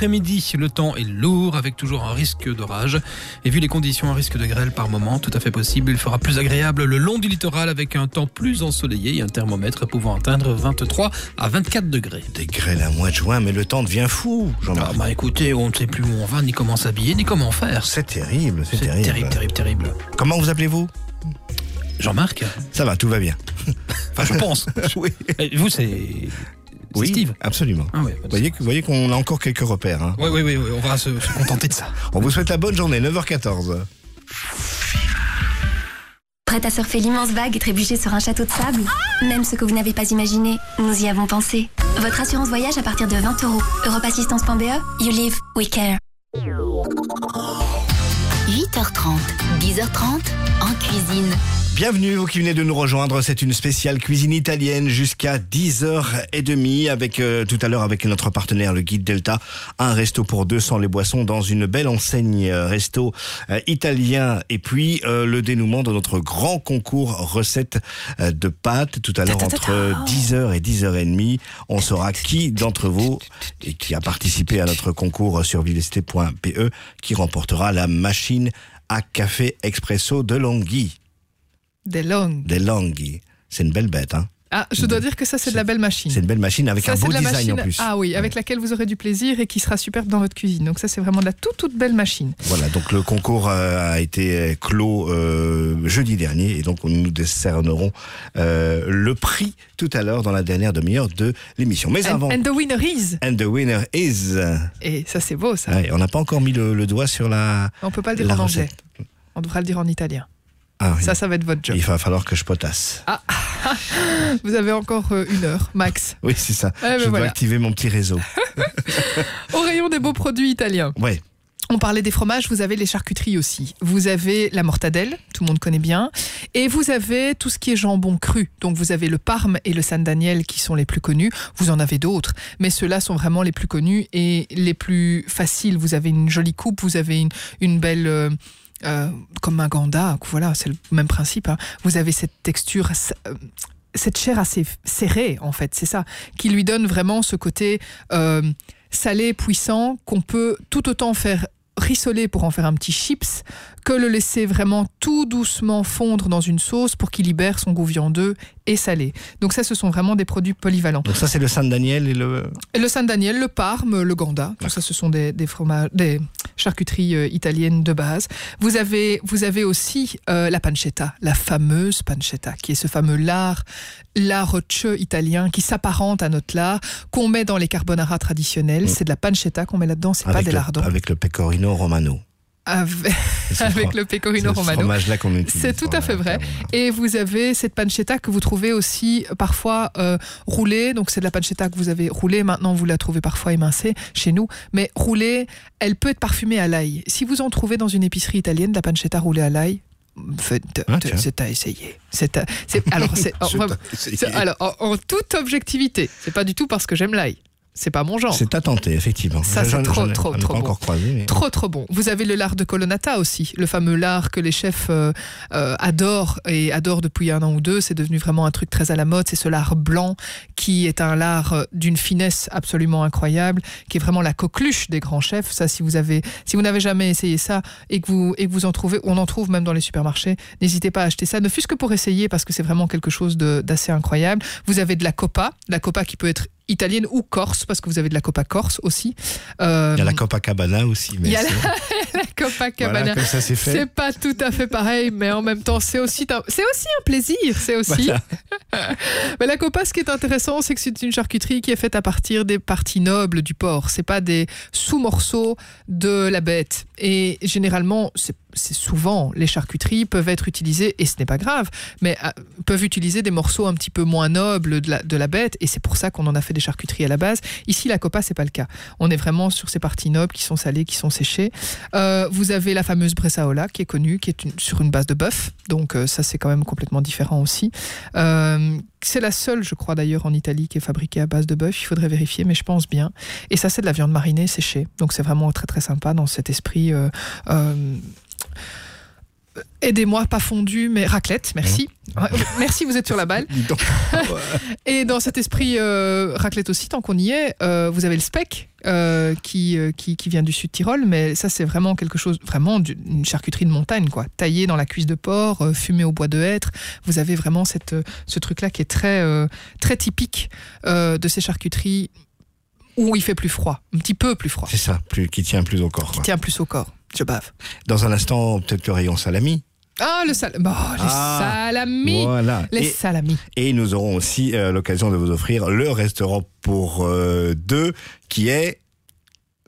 L'après-midi, le temps est lourd avec toujours un risque d'orage. Et vu les conditions, un risque de grêle par moment, tout à fait possible. Il fera plus agréable le long du littoral avec un temps plus ensoleillé et un thermomètre pouvant atteindre 23 à 24 degrés. Des grêles à mois de juin, mais le temps devient fou, Jean-Marc. Ah bah écoutez, on ne sait plus où on va, ni comment s'habiller, ni comment faire. C'est terrible, c'est C'est terrible. terrible, terrible, terrible. Comment vous appelez-vous? Jean-Marc Ça va, tout va bien. Enfin, je pense. <laughs> oui. Vous, c'est. Oui, Steve. absolument. Ah ouais, vous voyez, qu'on a encore quelques repères. hein. Oui, oui, oui, on va se, se contenter de ça. <laughs> On vous souhaite la bonne journée, 9h14. Prête à surfer l'immense vague et trébucher sur un château de sable? Même ce que vous n'avez pas imaginé, nous y avons pensé. Votre assurance voyage à partir de 20 euros. Europassistance.be, you live, we care. 8h30, 10h30, en cuisine. Bienvenue, vous qui venez de nous rejoindre. C'est une spéciale cuisine italienne jusqu'à 10h30 avec euh, tout à l'heure avec notre partenaire le guide Delta, un resto pour 200 les boissons dans une belle enseigne euh, resto euh, italien et puis euh, le dénouement de notre grand concours recettes euh, de pâtes tout à l'heure entre 10h et 10h30. On saura qui d'entre vous et qui a participé à notre concours sur vivacité.pe qui remportera la machine à café expresso de Longhi. Des longues. Des Longhi. C'est une belle bête, hein. Ah, je dois dire que ça, c'est de la belle machine. C'est une belle machine avec Ça, un beau de la design machine, en plus. Ah oui, avec laquelle vous aurez du plaisir et qui sera superbe dans votre cuisine. Donc ça, c'est vraiment de la toute, toute belle machine. Voilà, donc le concours euh, a été clos euh, jeudi dernier et donc nous décernerons euh, le prix tout à l'heure dans la dernière demi-heure de l'émission. Mais And, avant... and the winner is. And the winner is... Et ça, c'est beau, ça. Ouais, on n'a pas encore mis le, le doigt sur la... On peut pas le dire la en anglais. On devra le dire en italien. Ah. Ça, ça va être votre job. Il va falloir que je potasse. Ah, <laughs> vous avez encore euh, une heure, max. Oui, c'est ça. Ah, ben je dois voilà. activer mon petit réseau. <laughs> Au rayon des beaux produits italiens. Ouais. On parlait des fromages, vous avez les charcuteries aussi. Vous avez la mortadelle, tout le monde connaît bien. Et vous avez tout ce qui est jambon cru. Donc vous avez le Parme et le San Daniel qui sont les plus connus. Vous en avez d'autres, mais ceux-là sont vraiment les plus connus et les plus faciles. Vous avez une jolie coupe, vous avez une, une belle... euh, euh, comme un ganda, voilà, c'est le même principe. hein. Vous avez cette texture, euh, cette chair assez serrée, en fait, c'est ça, qui lui donne vraiment ce côté euh, salé, puissant, qu'on peut tout autant faire rissoler pour en faire un petit chips que le laisser vraiment tout doucement fondre dans une sauce pour qu'il libère son goût viandeux et salé. Donc ça, ce sont vraiment des produits polyvalents. Donc ça, c'est le San Daniel et le... Le San Daniel, le Parme, le Ganda, tout ça, ce sont des, des fromages, des charcuteries euh, italiennes de base. Vous avez, vous avez aussi euh, la pancetta, la fameuse pancetta, qui est ce fameux lard, larocce italien qui s'apparente à notre lard, qu'on met dans les carbonara traditionnels. C'est de la pancetta qu'on met là-dedans, c'est pas des lardons. Avec le pecorino romano. <laughs> Avec, le pecorino c'est ce romano. C'est tout à fait vrai. Et vous avez cette pancetta que vous trouvez aussi euh, parfois euh, roulée. Donc c'est de la pancetta que vous avez roulée. Maintenant vous la trouvez parfois émincée chez nous. Mais roulée, elle peut être parfumée à l'ail. Si vous en trouvez dans une épicerie italienne, de la pancetta roulée à l'ail. faites- Ah, tiens. c'est à essayer. C'est alors, en toute objectivité, c'est pas du tout parce que j'aime l'ail. C'est pas mon genre. C'est à tenter, effectivement. Ça, c'est trop, ai- trop, trop pas bon. encore croisé. mais- Trop, trop bon. Vous avez le lard de Colonnata aussi, le fameux lard que les chefs euh, euh, adorent et adorent depuis un an ou deux. C'est devenu vraiment un truc très à la mode. C'est ce lard blanc qui est un lard euh, d'une finesse absolument incroyable, qui est vraiment la coqueluche des grands chefs. Ça, si vous avez, si vous n'avez jamais essayé ça et que vous et que vous en trouvez, on en trouve même dans les supermarchés. N'hésitez pas à acheter ça, ne fût-ce que pour essayer, parce que c'est vraiment quelque chose d'assez incroyable. Vous avez de la copa, la copa qui peut être italienne ou corse, parce que vous avez de la copa corse aussi. Euh, Il y a la Copacabana aussi. Mais il y a la, <laughs> la Copacabana. Voilà, comme ça, c'est fait. C'est pas tout à fait pareil, mais en même temps, c'est aussi, un- c'est aussi un plaisir. C'est aussi. Voilà. <laughs> mais la copa, ce qui est intéressant, c'est que c'est une charcuterie qui est faite à partir des parties nobles du porc. C'est pas des sous-morceaux de la bête. Et généralement, c'est c'est souvent les charcuteries peuvent être utilisées, et ce n'est pas grave, mais euh, peuvent utiliser des morceaux un petit peu moins nobles de la, de la bête, et c'est pour ça qu'on en a fait des charcuteries à la base. Ici, la copa, c'est pas le cas. On est vraiment sur ces parties nobles qui sont salées, qui sont séchées. Euh, vous avez la fameuse bressaola qui est connue, qui est sur une base de bœuf, donc euh, ça c'est quand même complètement différent aussi. Euh, c'est la seule, je crois d'ailleurs, en Italie qui est fabriquée à base de bœuf. Il faudrait vérifier, mais je pense bien. Et ça, c'est de la viande marinée séchée. Donc c'est vraiment très très sympa dans cet esprit. Aidez-moi, pas fondu, mais raclette, merci. Ouais, <laughs> Merci, vous êtes sur la balle. <laughs> Et dans cet esprit euh, raclette aussi, tant qu'on y est, euh, vous avez le speck euh, qui, qui, qui vient du sud Tyrol, mais ça c'est vraiment quelque chose, vraiment d'une charcuterie de montagne, quoi. Taillée dans la cuisse de porc, fumée au bois de hêtre. Vous avez vraiment cette, ce truc-là qui est très, très typique de ces charcuteries où il fait plus froid, un petit peu plus froid, C'est ça, plus, qui tient plus au corps. quoi. tient plus au corps. Je bave. Dans un instant, peut-être le rayon salami. Ah, le sal... bon, les Ah, salamis voilà. Les Et- salamis. Et nous aurons aussi euh, l'occasion de vous offrir le restaurant pour euh, deux qui est.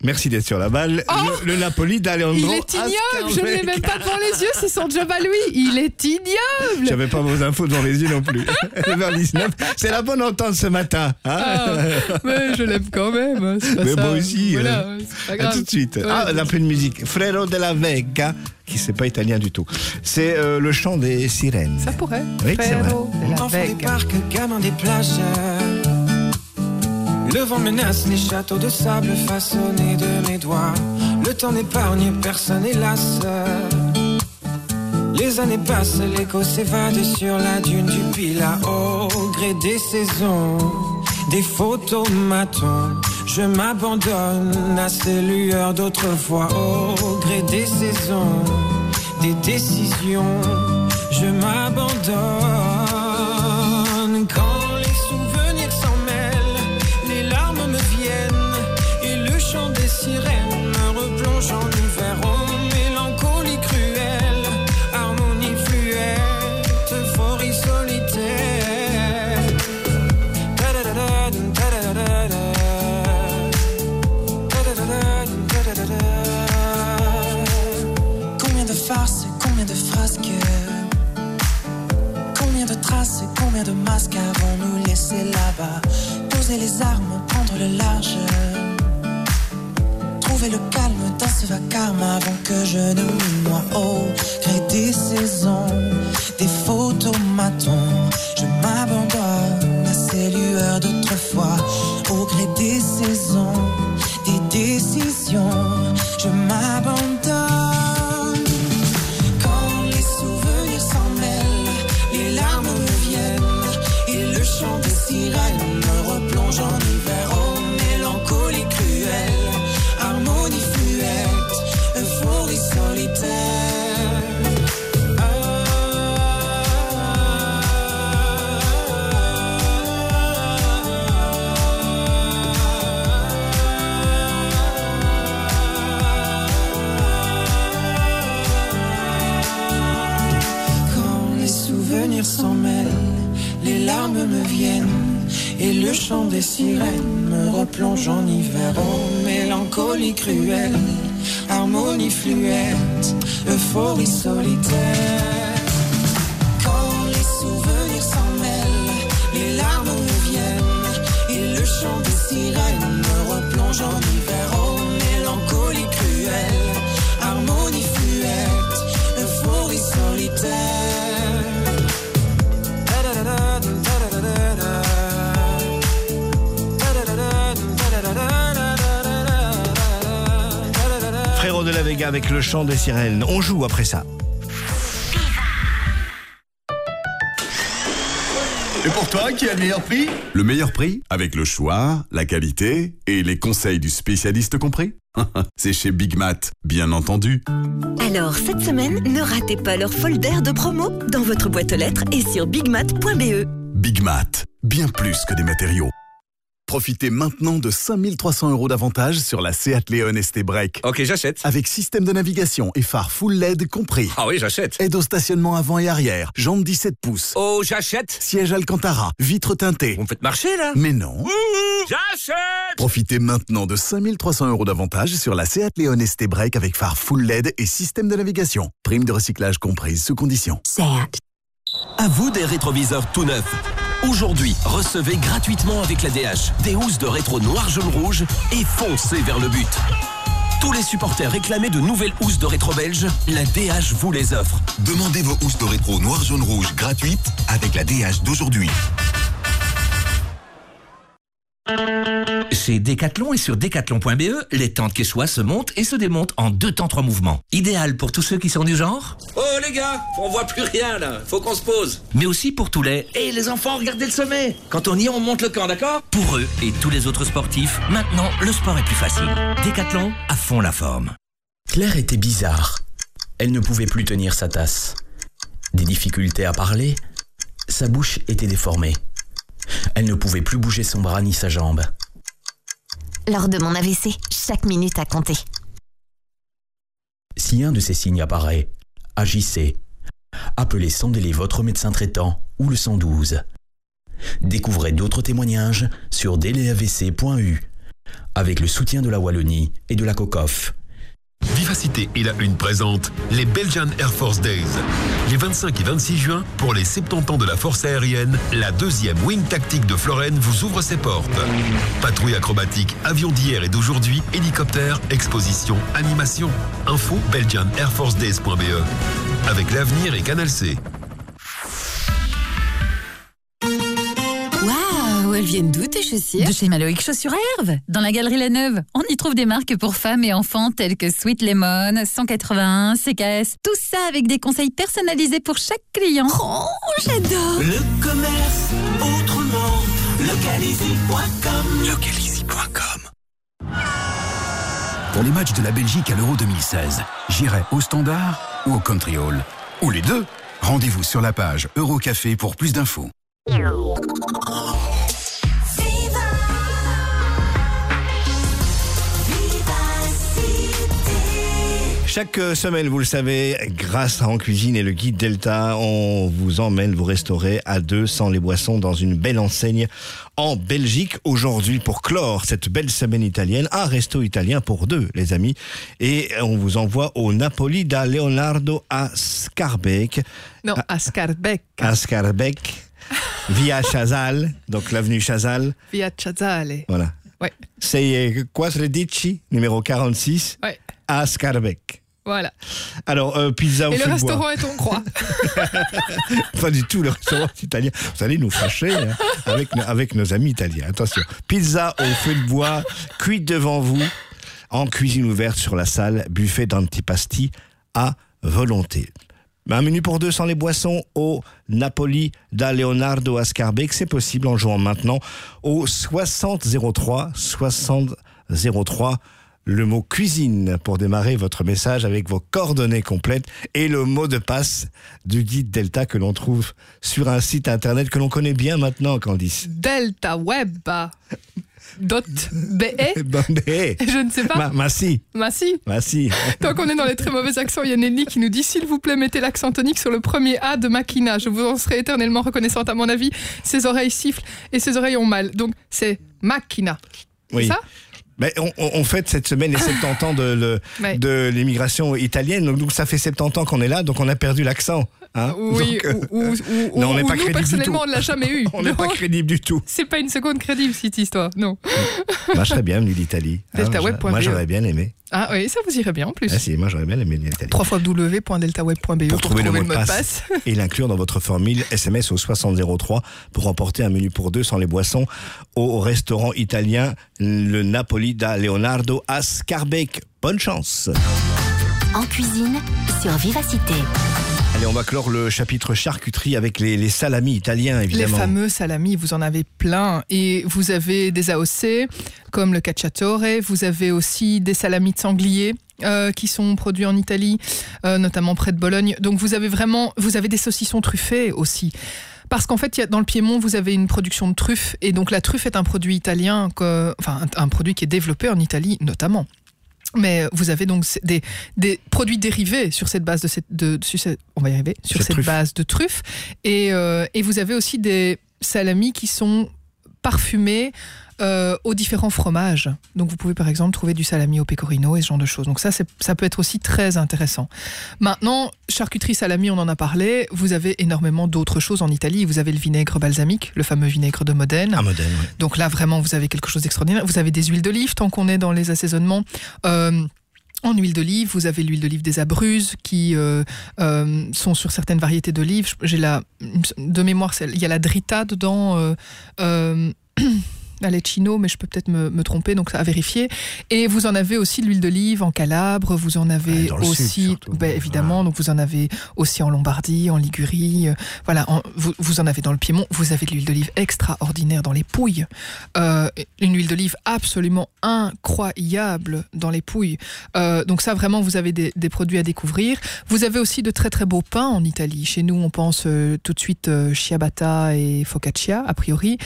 Merci d'être sur la balle. le, le Napoli d'Aleandro. Oh Il est ignoble, je ne l'ai même pas devant les yeux, c'est son job à lui. Il est ignoble. J'avais pas vos infos devant les yeux non plus. <laughs> 9h19, c'est la bonne entente ce matin. hein Ah, mais je l'aime quand même. c'est pas Mais ça. moi aussi. Voilà, euh, pas à tout de suite. Ouais. Ah, un peu de musique. Frero della Vega, qui c'est pas italien du tout. C'est euh, le chant des sirènes. Ça pourrait. Oui, c'est vrai. Frérot de la Enfant des Vega. parcs, gamin des plages. Le vent menace les châteaux de sable façonnés de mes doigts. Le temps n'épargne personne, hélas. Les années passent, l'écho s'évade sur la dune du Pila au gré des saisons, des photomatons. Je m'abandonne à ces lueurs d'autrefois au gré des saisons, des décisions. Je m'abandonne Traces, combien de masques avons-nous laissé là-bas Poser les armes, prendre le large Trouver le calme dans ce vacarme avant que je ne m'y noie au gré des saisons, des photomatons. Je m'abandonne à ces lueurs d'autrefois au gré des saisons, des décisions. Je m'abandonne. Des sirènes me replonge en hiver. Oh, mélancolie cruelle, harmonie fluette, euphorie solitaire. Vega avec le chant des sirènes. On joue après ça. Et pour toi, qui a le meilleur prix? Le meilleur prix Avec le choix, la qualité et les conseils du spécialiste compris <laughs> C'est chez Big Mat, bien entendu. Alors, cette semaine, ne ratez pas leur folder de promo dans votre boîte aux lettres et sur bigmat.be. Big Mat, bien plus que des matériaux. Profitez maintenant de 5300 euros d'avantage sur la Seat Leon ST Break. Ok, j'achète. Avec système de navigation et phare full LED compris. Ah oui, j'achète. Aide au stationnement avant et arrière, jambes 17 pouces. Oh, j'achète. Siège Alcantara, vitres teintées. Vous me faites marcher là? Mais non. J'achète Profitez maintenant de 5300 euros d'avantage sur la Seat Leon ST Break avec phare full LED et système de navigation. Prime de recyclage comprise sous condition. Seat. À vous des rétroviseurs tout neufs. Aujourd'hui, recevez gratuitement avec la DH des housses de rétro noir, jaune, rouge et foncez vers le but. Tous les supporters réclamaient de nouvelles housses de rétro belge, la DH vous les offre. Demandez vos housses de rétro noir, jaune, rouge gratuites avec la DH d'aujourd'hui. Chez Decathlon et sur decathlon.be, les tentes Quechua se montent et se démontent en deux temps trois mouvements. Idéal pour tous ceux qui sont du genre, Oh les gars, on voit plus rien là. Faut qu'on se pose. mais aussi pour tous les Et les enfants, regardez le sommet. Quand on y est, on monte le camp, d'accord? Pour eux et tous les autres sportifs. Maintenant, le sport est plus facile. Decathlon à fond la forme. Claire était bizarre. Elle ne pouvait plus tenir sa tasse. Des difficultés à parler. Sa bouche était déformée. Elle ne pouvait plus bouger son bras ni sa jambe. Lors de mon AVC, chaque minute a compté. Si un de ces signes apparaît, agissez. Appelez sans délai votre médecin traitant ou le 112. Découvrez d'autres témoignages sur delayavc.u avec le soutien de la Wallonie et de la COCOF. Vivacité et la Une présente les Belgian Air Force Days. Les 25 et 26 juin, pour les 70 ans de la force aérienne, la deuxième Wing Tactique de Florène vous ouvre ses portes. Patrouille acrobatique, avion d'hier et d'aujourd'hui, hélicoptère, exposition, animation. Info belgianairforcedays.be. Avec l'avenir et Canal C. Waouh, elles viennent d'où tes chaussures De chez Maloïc Chaussures à Herve, dans la galerie La Neuve. On y trouve des marques pour femmes et enfants telles que Sweet Lemon, 181, CKS, tout ça avec des conseils personnalisés pour chaque client. Oh, j'adore Le commerce autrement. Localizy.com. Localizy.com Pour les matchs de la Belgique à l'Euro 2016, j'irai au Standard ou au Country Hall. Ou les deux. Rendez-vous sur la page Eurocafé pour plus d'infos. Chaque euh, semaine, vous le savez, grâce à En Cuisine et le guide Delta, on vous emmène vous restaurer à deux sans les boissons dans une belle enseigne en Belgique. Aujourd'hui, pour clore cette belle semaine italienne, un resto italien pour deux, les amis. Et on vous envoie au Napoli da Leonardo a Scarbeck. Non, à Scarbeck. À Scarbeck, via Chazal, donc l'avenue Chazal. Via Chazale. Voilà. Ouais. C'est Quattredici, numéro 46, Ouais. à Scarbeck. Voilà. Alors, euh, pizza au Et feu le de bois. restaurant est en croix. <laughs> Pas du tout, le restaurant est italien. Vous allez nous fâcher hein, avec, nos- avec nos amis italiens. Attention. Pizza au feu de bois, cuite devant vous, en cuisine ouverte sur la salle, buffet d'antipasti à volonté. Un menu pour deux sans les boissons au Napoli da Leonardo a Scarbeck, c'est possible en jouant maintenant au 60 03 60 03 le mot cuisine pour démarrer votre message avec vos coordonnées complètes et le mot de passe du guide Delta que l'on trouve sur un site internet que l'on connaît bien maintenant, Candice. Delta Web. <laughs> Dot BE. Bon, mais, Je ne sais pas. ma, ma si, Bah si. ma si. <laughs> Tant qu'on est dans les très mauvais accents, il y a Nelly qui nous dit s'il vous plaît, mettez l'accent tonique sur le premier A de Makina. Je vous en serai éternellement reconnaissante. À mon avis, ses oreilles sifflent et ses oreilles ont mal. Donc c'est Makina. Oui. C'est ça? Ben, on, on- on fête cette semaine les <laughs> 70 ans de, le- Ouais. de l'immigration italienne. Donc, donc, ça fait 70 ans qu'on est là, donc on a perdu l'accent. Hein. Oui, Donc, euh, ou, ou- ou- non, on n'est ou pas nous, crédible du tout. personnellement, on ne l'a jamais eu. <laughs> On n'est pas crédible du tout. C'est pas une seconde crédible, cette histoire. Non. Moi, je serais bien venu d'Italie. Deltaweb.be. moi, j'aurais bien aimé. Ah oui, ça vous irait bien en plus. Ah, si, moi, j'aurais bien aimé l'Italie. www.deltaweb.be pour, pour trouver le mot de passe, passe. <laughs> et l'inclure dans votre formule SMS au 6003 pour remporter un menu pour deux sans les boissons au restaurant italien le Napoli da Leonardo a Scarbeck. Bonne chance. En cuisine, sur Vivacité. Allez, on va clore le chapitre charcuterie avec les, les salamis italiens, Les évidemment. fameux salamis, vous en avez plein. Et vous avez des AOC, comme le cacciatore. Vous avez aussi des salamis de sanglier. euh, qui sont produits en Italie, euh, notamment près de Bologne. Donc vous avez vraiment, vous avez des saucissons truffés aussi. Parce qu'en fait, dans le Piémont, vous avez une production de truffes, et donc la truffe est un produit italien, que- enfin un, un produit qui est développé en Italie notamment. Mais vous avez donc des, des produits dérivés sur cette base de cette, de, sur cette- on va y arriver, sur Cette cette truffe. base de truffes, et, euh, et vous avez aussi des salamis qui sont parfumés euh, aux différents fromages. Donc vous pouvez par exemple trouver du salami au pecorino et ce genre de choses. Donc ça, ça peut être aussi très intéressant. Maintenant, charcuterie salami, on en a parlé. Vous avez énormément d'autres choses en Italie. Vous avez le vinaigre balsamique, le fameux vinaigre de Modène. À Modène, oui. Donc là, vraiment, vous avez quelque chose d'extraordinaire. Vous avez des huiles d'olive, tant qu'on est dans les assaisonnements. Euh, en huile d'olive, vous avez l'huile d'olive des Abruzes qui euh, euh, sont sur certaines variétés d'olives. J'ai la de mémoire, il y a la drita dedans. Euh, <clears throat> lecino, mais je peux peut-être me, me tromper, donc à vérifier. Et vous en avez aussi de l'huile d'olive en Calabre, vous en avez sud, aussi, ben, évidemment, donc vous en avez aussi en Lombardie, en Ligurie, euh, voilà, en- vous, vous en avez dans le Piémont, vous avez de l'huile d'olive extraordinaire dans les Pouilles, Euh, une huile d'olive absolument incroyable dans les Pouilles. Euh, donc ça, vraiment, vous avez des, des produits à découvrir. Vous avez aussi de très très beaux pains en Italie. Chez nous, on pense tout de suite ciabatta et focaccia, a priori.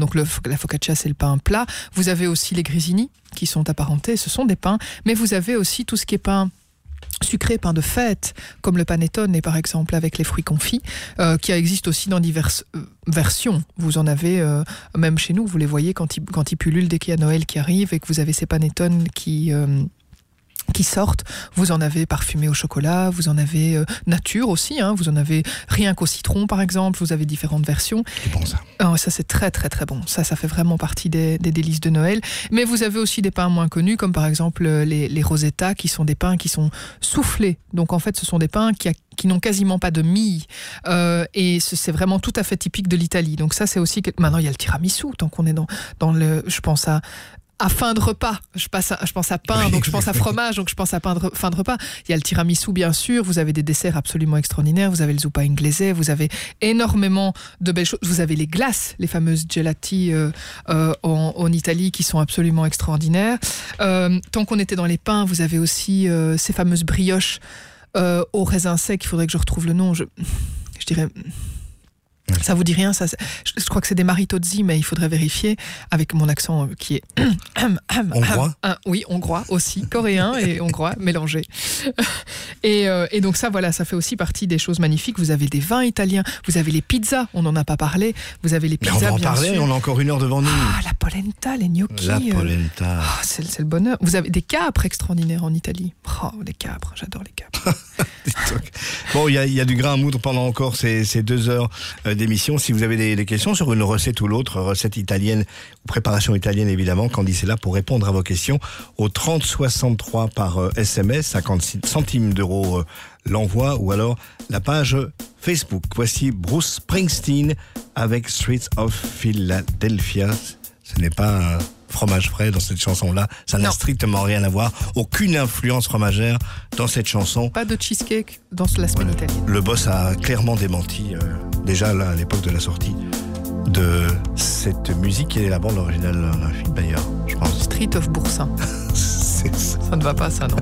Donc le, la focaccia, c'est le pain plat. Vous avez aussi les grisini, qui sont apparentés, ce sont des pains. Mais vous avez aussi tout ce qui est pain sucré, pain de fête, comme le panettone, et par exemple avec les fruits confits, euh, qui existe aussi dans diverses euh, versions. Vous en avez, euh, même chez nous, vous les voyez quand ils, quand ils pullulent dès qu'il y a Noël qui arrive et que vous avez ces panettones qui... qui sortent, vous en avez parfumé au chocolat, vous en avez euh, nature aussi, hein, vous en avez rien qu'au citron par exemple, vous avez différentes versions. C'est bon ça. Ah, ça c'est très très très bon. Ça, ça fait vraiment partie des, des délices de Noël. Mais vous avez aussi des pains moins connus, comme par exemple euh, les, les Rosetta, qui sont des pains qui sont soufflés. Donc en fait, ce sont des pains qui, a- qui n'ont quasiment pas de mie. Euh, et ce- c'est vraiment tout à fait typique de l'Italie. Donc ça, c'est aussi... que- Maintenant, il y a le tiramisu, tant qu'on est dans, dans le... Je pense à à fin de repas. Je, passe à- je pense à pain, donc je pense à fromage, donc je pense à pain de fin de repas. Il y a le tiramisu, bien sûr. Vous avez des desserts absolument extraordinaires. Vous avez le zuppa inglese. Vous avez énormément de belles choses. Vous avez les glaces, les fameuses gelati euh, euh, en, en Italie, qui sont absolument extraordinaires. Euh, tant qu'on était dans les pains, vous avez aussi ces fameuses brioches euh, au raisin sec. Il faudrait que je retrouve le nom. Je, je dirais. Ça vous dit rien ça je, je crois que c'est des maritozzi, mais il faudrait vérifier avec mon accent euh, qui est <coughs> Hongrois Un- <coughs> Oui, hongrois aussi, coréen et <laughs> hongrois mélangés. <laughs> Et, euh, et donc ça, voilà, ça fait aussi partie des choses magnifiques. Vous avez des vins italiens, vous avez les pizzas, on n'en a pas parlé. Vous avez les Mais pizzas, on va en bien parler, sûr. on a encore une heure devant nous. Ah, la polenta, les gnocchi. La euh, polenta. ah, c'est le bonheur. Vous avez des capres extraordinaires en Italie. Oh, les capres, j'adore les capres. <laughs> Bon, il y a, il y a du grain à moudre pendant encore ces, ces deux heures euh, d'émission. Si vous avez des, des questions sur une recette ou l'autre, recette italienne ou préparation italienne évidemment, Candice est là pour répondre à vos questions au 30 63 par euh, SMS, 56 centimes d'euros euh, l'envoi ou alors la page Facebook. Voici Bruce Springsteen avec Streets of Philadelphia. Ce n'est pas un fromage frais dans cette chanson-là. Ça n'a strictement rien à voir. Aucune influence fromagère dans cette chanson. Pas de cheesecake dans la semaine italienne. Le boss a clairement démenti, euh, déjà là, à l'époque de la sortie de cette musique qui est la bande originale d'un film d'ailleurs, je pense. Street of Boursin. <laughs> C'est ça. Ça ne va pas, ça, non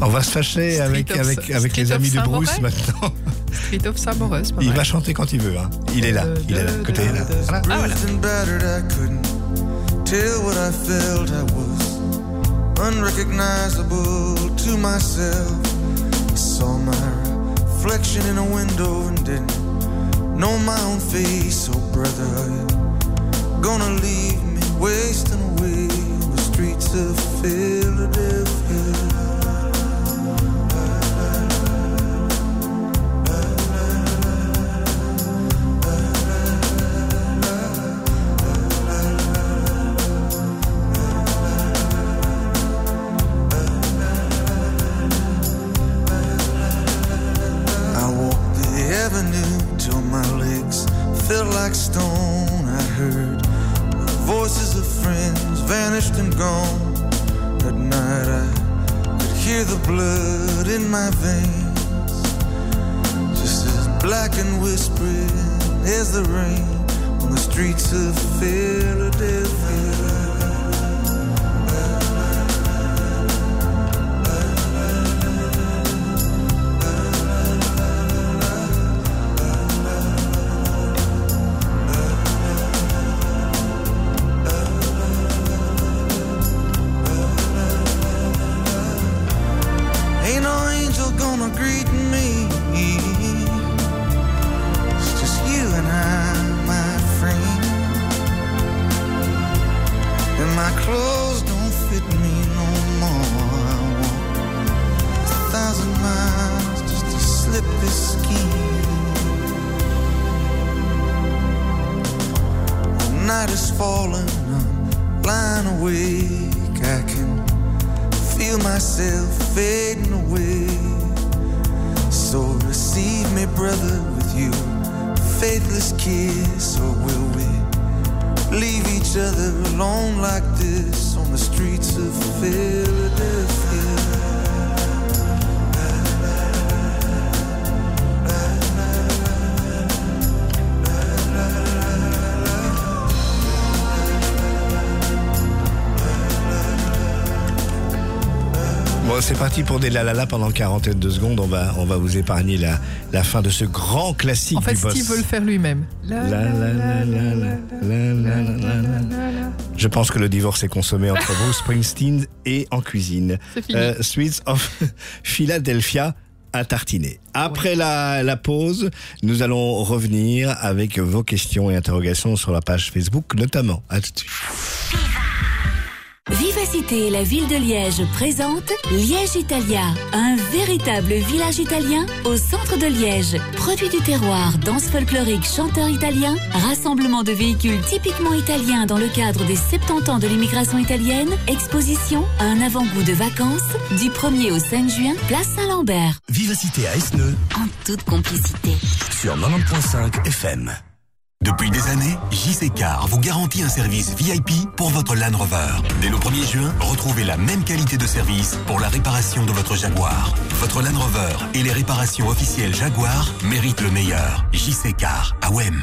On va se fâcher Street avec, of- avec, avec les amis de Bruce Saint-Maurès maintenant. Street of pas Il va chanter quand il veut. Hein. Il est là, il est là, côté là. Voilà. Ah, voilà. Bruised and battered, I couldn't tell what I felt. I was unrecognizable to myself. I saw my reflection in a window and didn't know my own face. Oh, brother, gonna leave me wasting away on the streets of Philadelphia? des la la la pendant 42 secondes. On va, on va vous épargner la, la fin de ce grand classique. En fait, du Steve veut le faire lui-même. Je pense que le divorce est consommé entre <laughs> Bruce Springsteen et en cuisine. Euh, Sweets of <laughs> Philadelphia à tartiner. Après la, la, pause, nous allons revenir avec vos questions et interrogations sur la page Facebook notamment. À tout de suite. Et la ville de Liège présente Liège Italia, un véritable village italien au centre de Liège. Produit du terroir, danse folklorique, chanteur italien, rassemblement de véhicules typiquement italiens dans le cadre des 70 ans de l'immigration italienne, exposition, un avant-goût de vacances, du 1er au 5 juin, place Saint-Lambert. Vivacité à Esneux En toute complicité. sur 90.5 FM. Depuis des années, JC Car vous garantit un service VIP pour votre Land Rover. Dès le 1er juin, retrouvez la même qualité de service pour la réparation de votre Jaguar. Votre Land Rover et les réparations officielles Jaguar méritent le meilleur. JC Car à Wem.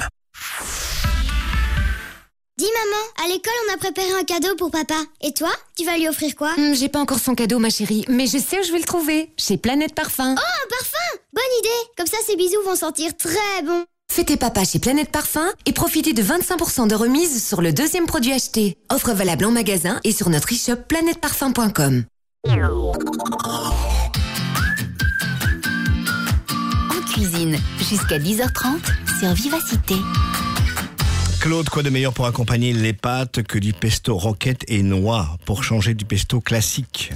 Dis maman, à l'école on a préparé un cadeau pour papa. Et toi, tu vas lui offrir quoi? Hmm, J'ai pas encore son cadeau, ma chérie, mais je sais où je vais le trouver. Chez Planète Parfum. Oh, un parfum Bonne idée Comme ça ses bisous vont sentir très bon. Fêtez papa chez Planète Parfum et profitez de 25% de remise sur le deuxième produit acheté. Offre valable en magasin et sur notre e-shop planèteparfum.com. En cuisine, jusqu'à 10h30 sur Vivacité. Claude, quoi de meilleur pour accompagner les pâtes que du pesto roquette et noix pour changer du pesto classique?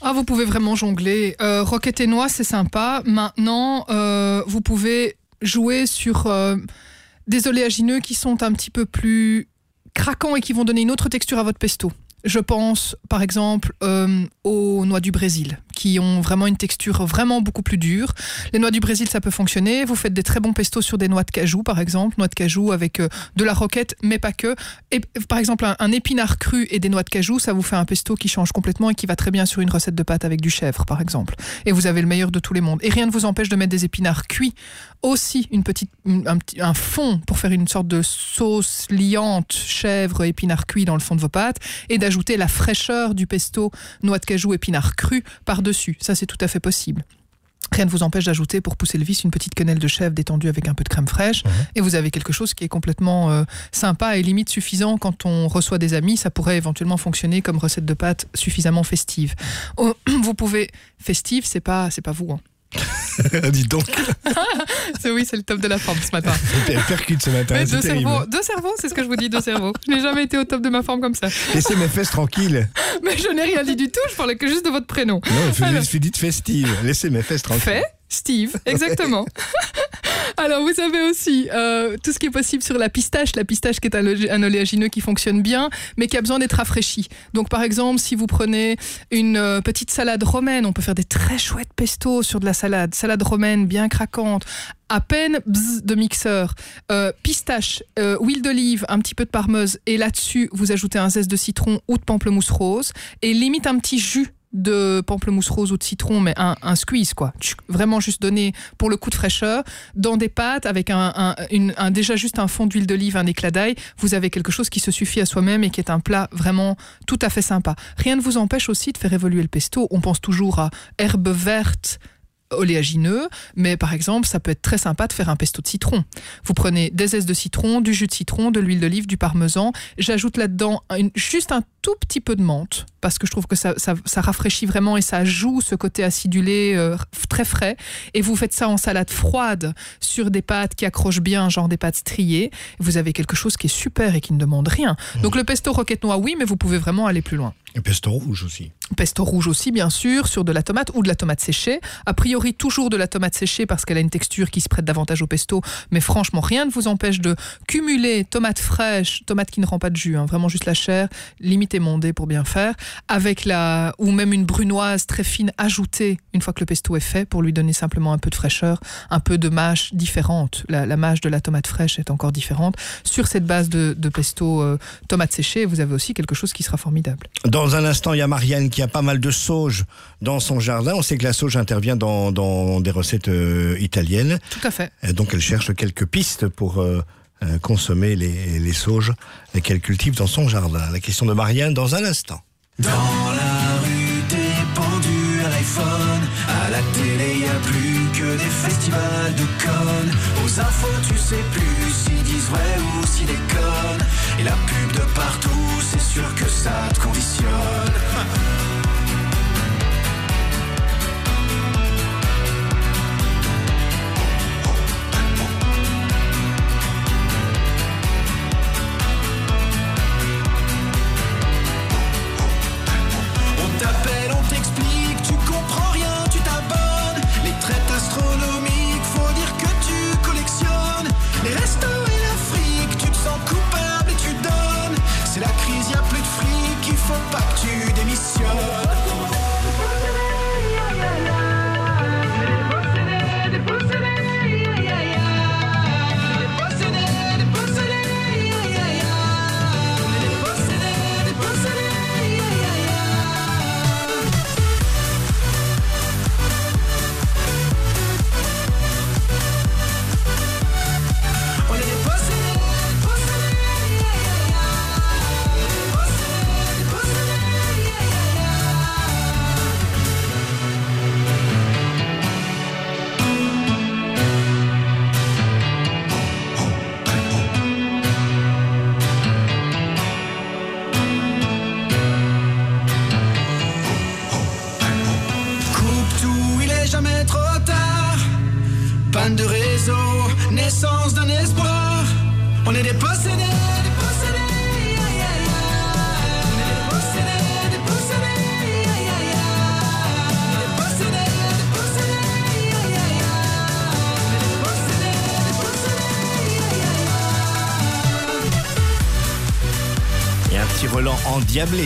Ah, vous pouvez vraiment jongler. Euh, roquette et noix, c'est sympa. Maintenant, euh, vous pouvez jouer sur euh, des oléagineux qui sont un petit peu plus craquants et qui vont donner une autre texture à votre pesto. Je pense, par exemple, euh, aux noix du Brésil, qui ont vraiment une texture vraiment beaucoup plus dure. Les noix du Brésil, ça peut fonctionner. Vous faites des très bons pestos sur des noix de cajou, par exemple, noix de cajou avec euh, de la roquette, mais pas que. Et par exemple, un, épinard cru et des noix de cajou, ça vous fait un pesto qui change complètement et qui va très bien sur une recette de pâte avec du chèvre, par exemple. Et vous avez le meilleur de tous les mondes. Et rien ne vous empêche de mettre des épinards cuits, aussi une petite, un, fond pour faire une sorte de sauce liante chèvre épinard cuit dans le fond de vos pâtes et d'ajouter la fraîcheur du pesto noix de cajou épinard cru par-dessus. Ça, c'est tout à fait possible. Rien ne vous empêche d'ajouter pour pousser le vice une petite quenelle de chèvre détendue avec un peu de crème fraîche et vous avez quelque chose qui est complètement euh, sympa et limite suffisant quand on reçoit des amis. Ça pourrait éventuellement fonctionner comme recette de pâte suffisamment festive. Oh, <clears throat> vous pouvez festive, c'est pas c'est pas vous. hein. <laughs> Dis donc, <laughs> oui, c'est le top de la forme ce matin. <laughs> elle percute ce matin, Mais deux cerveaux, deux cerveaux, c'est ce que je vous dis, deux cerveaux. Je n'ai jamais été au top de ma forme comme ça. Laissez mes fesses tranquilles. Mais je n'ai rien dit du tout, je parlais que juste de votre prénom. Non, il Alors, faut dites festive. Laissez mes fesses tranquilles. Fait, Steve, <laughs> exactement. <laughs> Alors, vous avez aussi euh, tout ce qui est possible sur la pistache. La pistache qui est un, olé- un oléagineux qui fonctionne bien, mais qui a besoin d'être rafraîchi. Donc, par exemple, si vous prenez une euh, petite salade romaine, on peut faire des très chouettes pestos sur de la salade. Salade romaine bien craquante, à peine bzz de mixeur, euh, pistache, euh, huile d'olive, un petit peu de parmeuse, et là-dessus, vous ajoutez un zeste de citron ou de pamplemousse rose, et limite un petit jus de pamplemousse rose ou de citron, mais un, squeeze, quoi. Vraiment juste donné pour le coup de fraîcheur, dans des pâtes avec un, déjà juste un fond d'huile d'olive, un éclat d'ail, vous avez quelque chose qui se suffit à soi-même et qui est un plat vraiment tout à fait sympa. Rien ne vous empêche aussi de faire évoluer le pesto. On pense toujours à herbes vertes, oléagineux, mais par exemple, ça peut être très sympa de faire un pesto de citron. Vous prenez des zestes de citron, du jus de citron, de l'huile d'olive, du parmesan. J'ajoute là-dedans juste un tout petit peu de menthe parce que je trouve que ça, ça, ça rafraîchit vraiment et ça joue ce côté acidulé euh, très frais. Et vous faites ça en salade froide sur des pâtes qui accrochent bien, genre des pâtes striées. Vous avez quelque chose qui est super et qui ne demande rien. Donc le pesto roquette noix, oui, mais vous pouvez vraiment aller plus loin. Et pesto rouge aussi. Pesto rouge aussi, bien sûr, sur de la tomate ou de la tomate séchée. A priori, toujours de la tomate séchée parce qu'elle a une texture qui se prête davantage au pesto. Mais franchement, rien ne vous empêche de cumuler tomate fraîche, tomate qui ne rend pas de jus, hein, vraiment juste la chair, limite émondée pour bien faire, avec la ou même une brunoise très fine ajoutée une fois que le pesto est fait pour lui donner simplement un peu de fraîcheur, un peu de mâche différente. La, la mâche de la tomate fraîche est encore différente. Sur cette base de, de pesto euh, tomate séchée, vous avez aussi quelque chose qui sera formidable. Dans un instant, il y a Marianne qui a pas mal de sauge dans son jardin. On sait que la sauge intervient dans, dans des recettes euh, italiennes. Tout à fait. Et donc elle cherche quelques pistes pour euh, euh, consommer les, les sauges qu'elle cultive dans son jardin. La question de Marianne dans un instant. Dans la rue, t'es pendu à l'iPhone. À la télé, y a plus que des festivals de connes. Aux infos, tu sais plus s'ils disent vrai ou s'ils déconnent. Et la pub de partout, c'est sûr que ça te conditionne.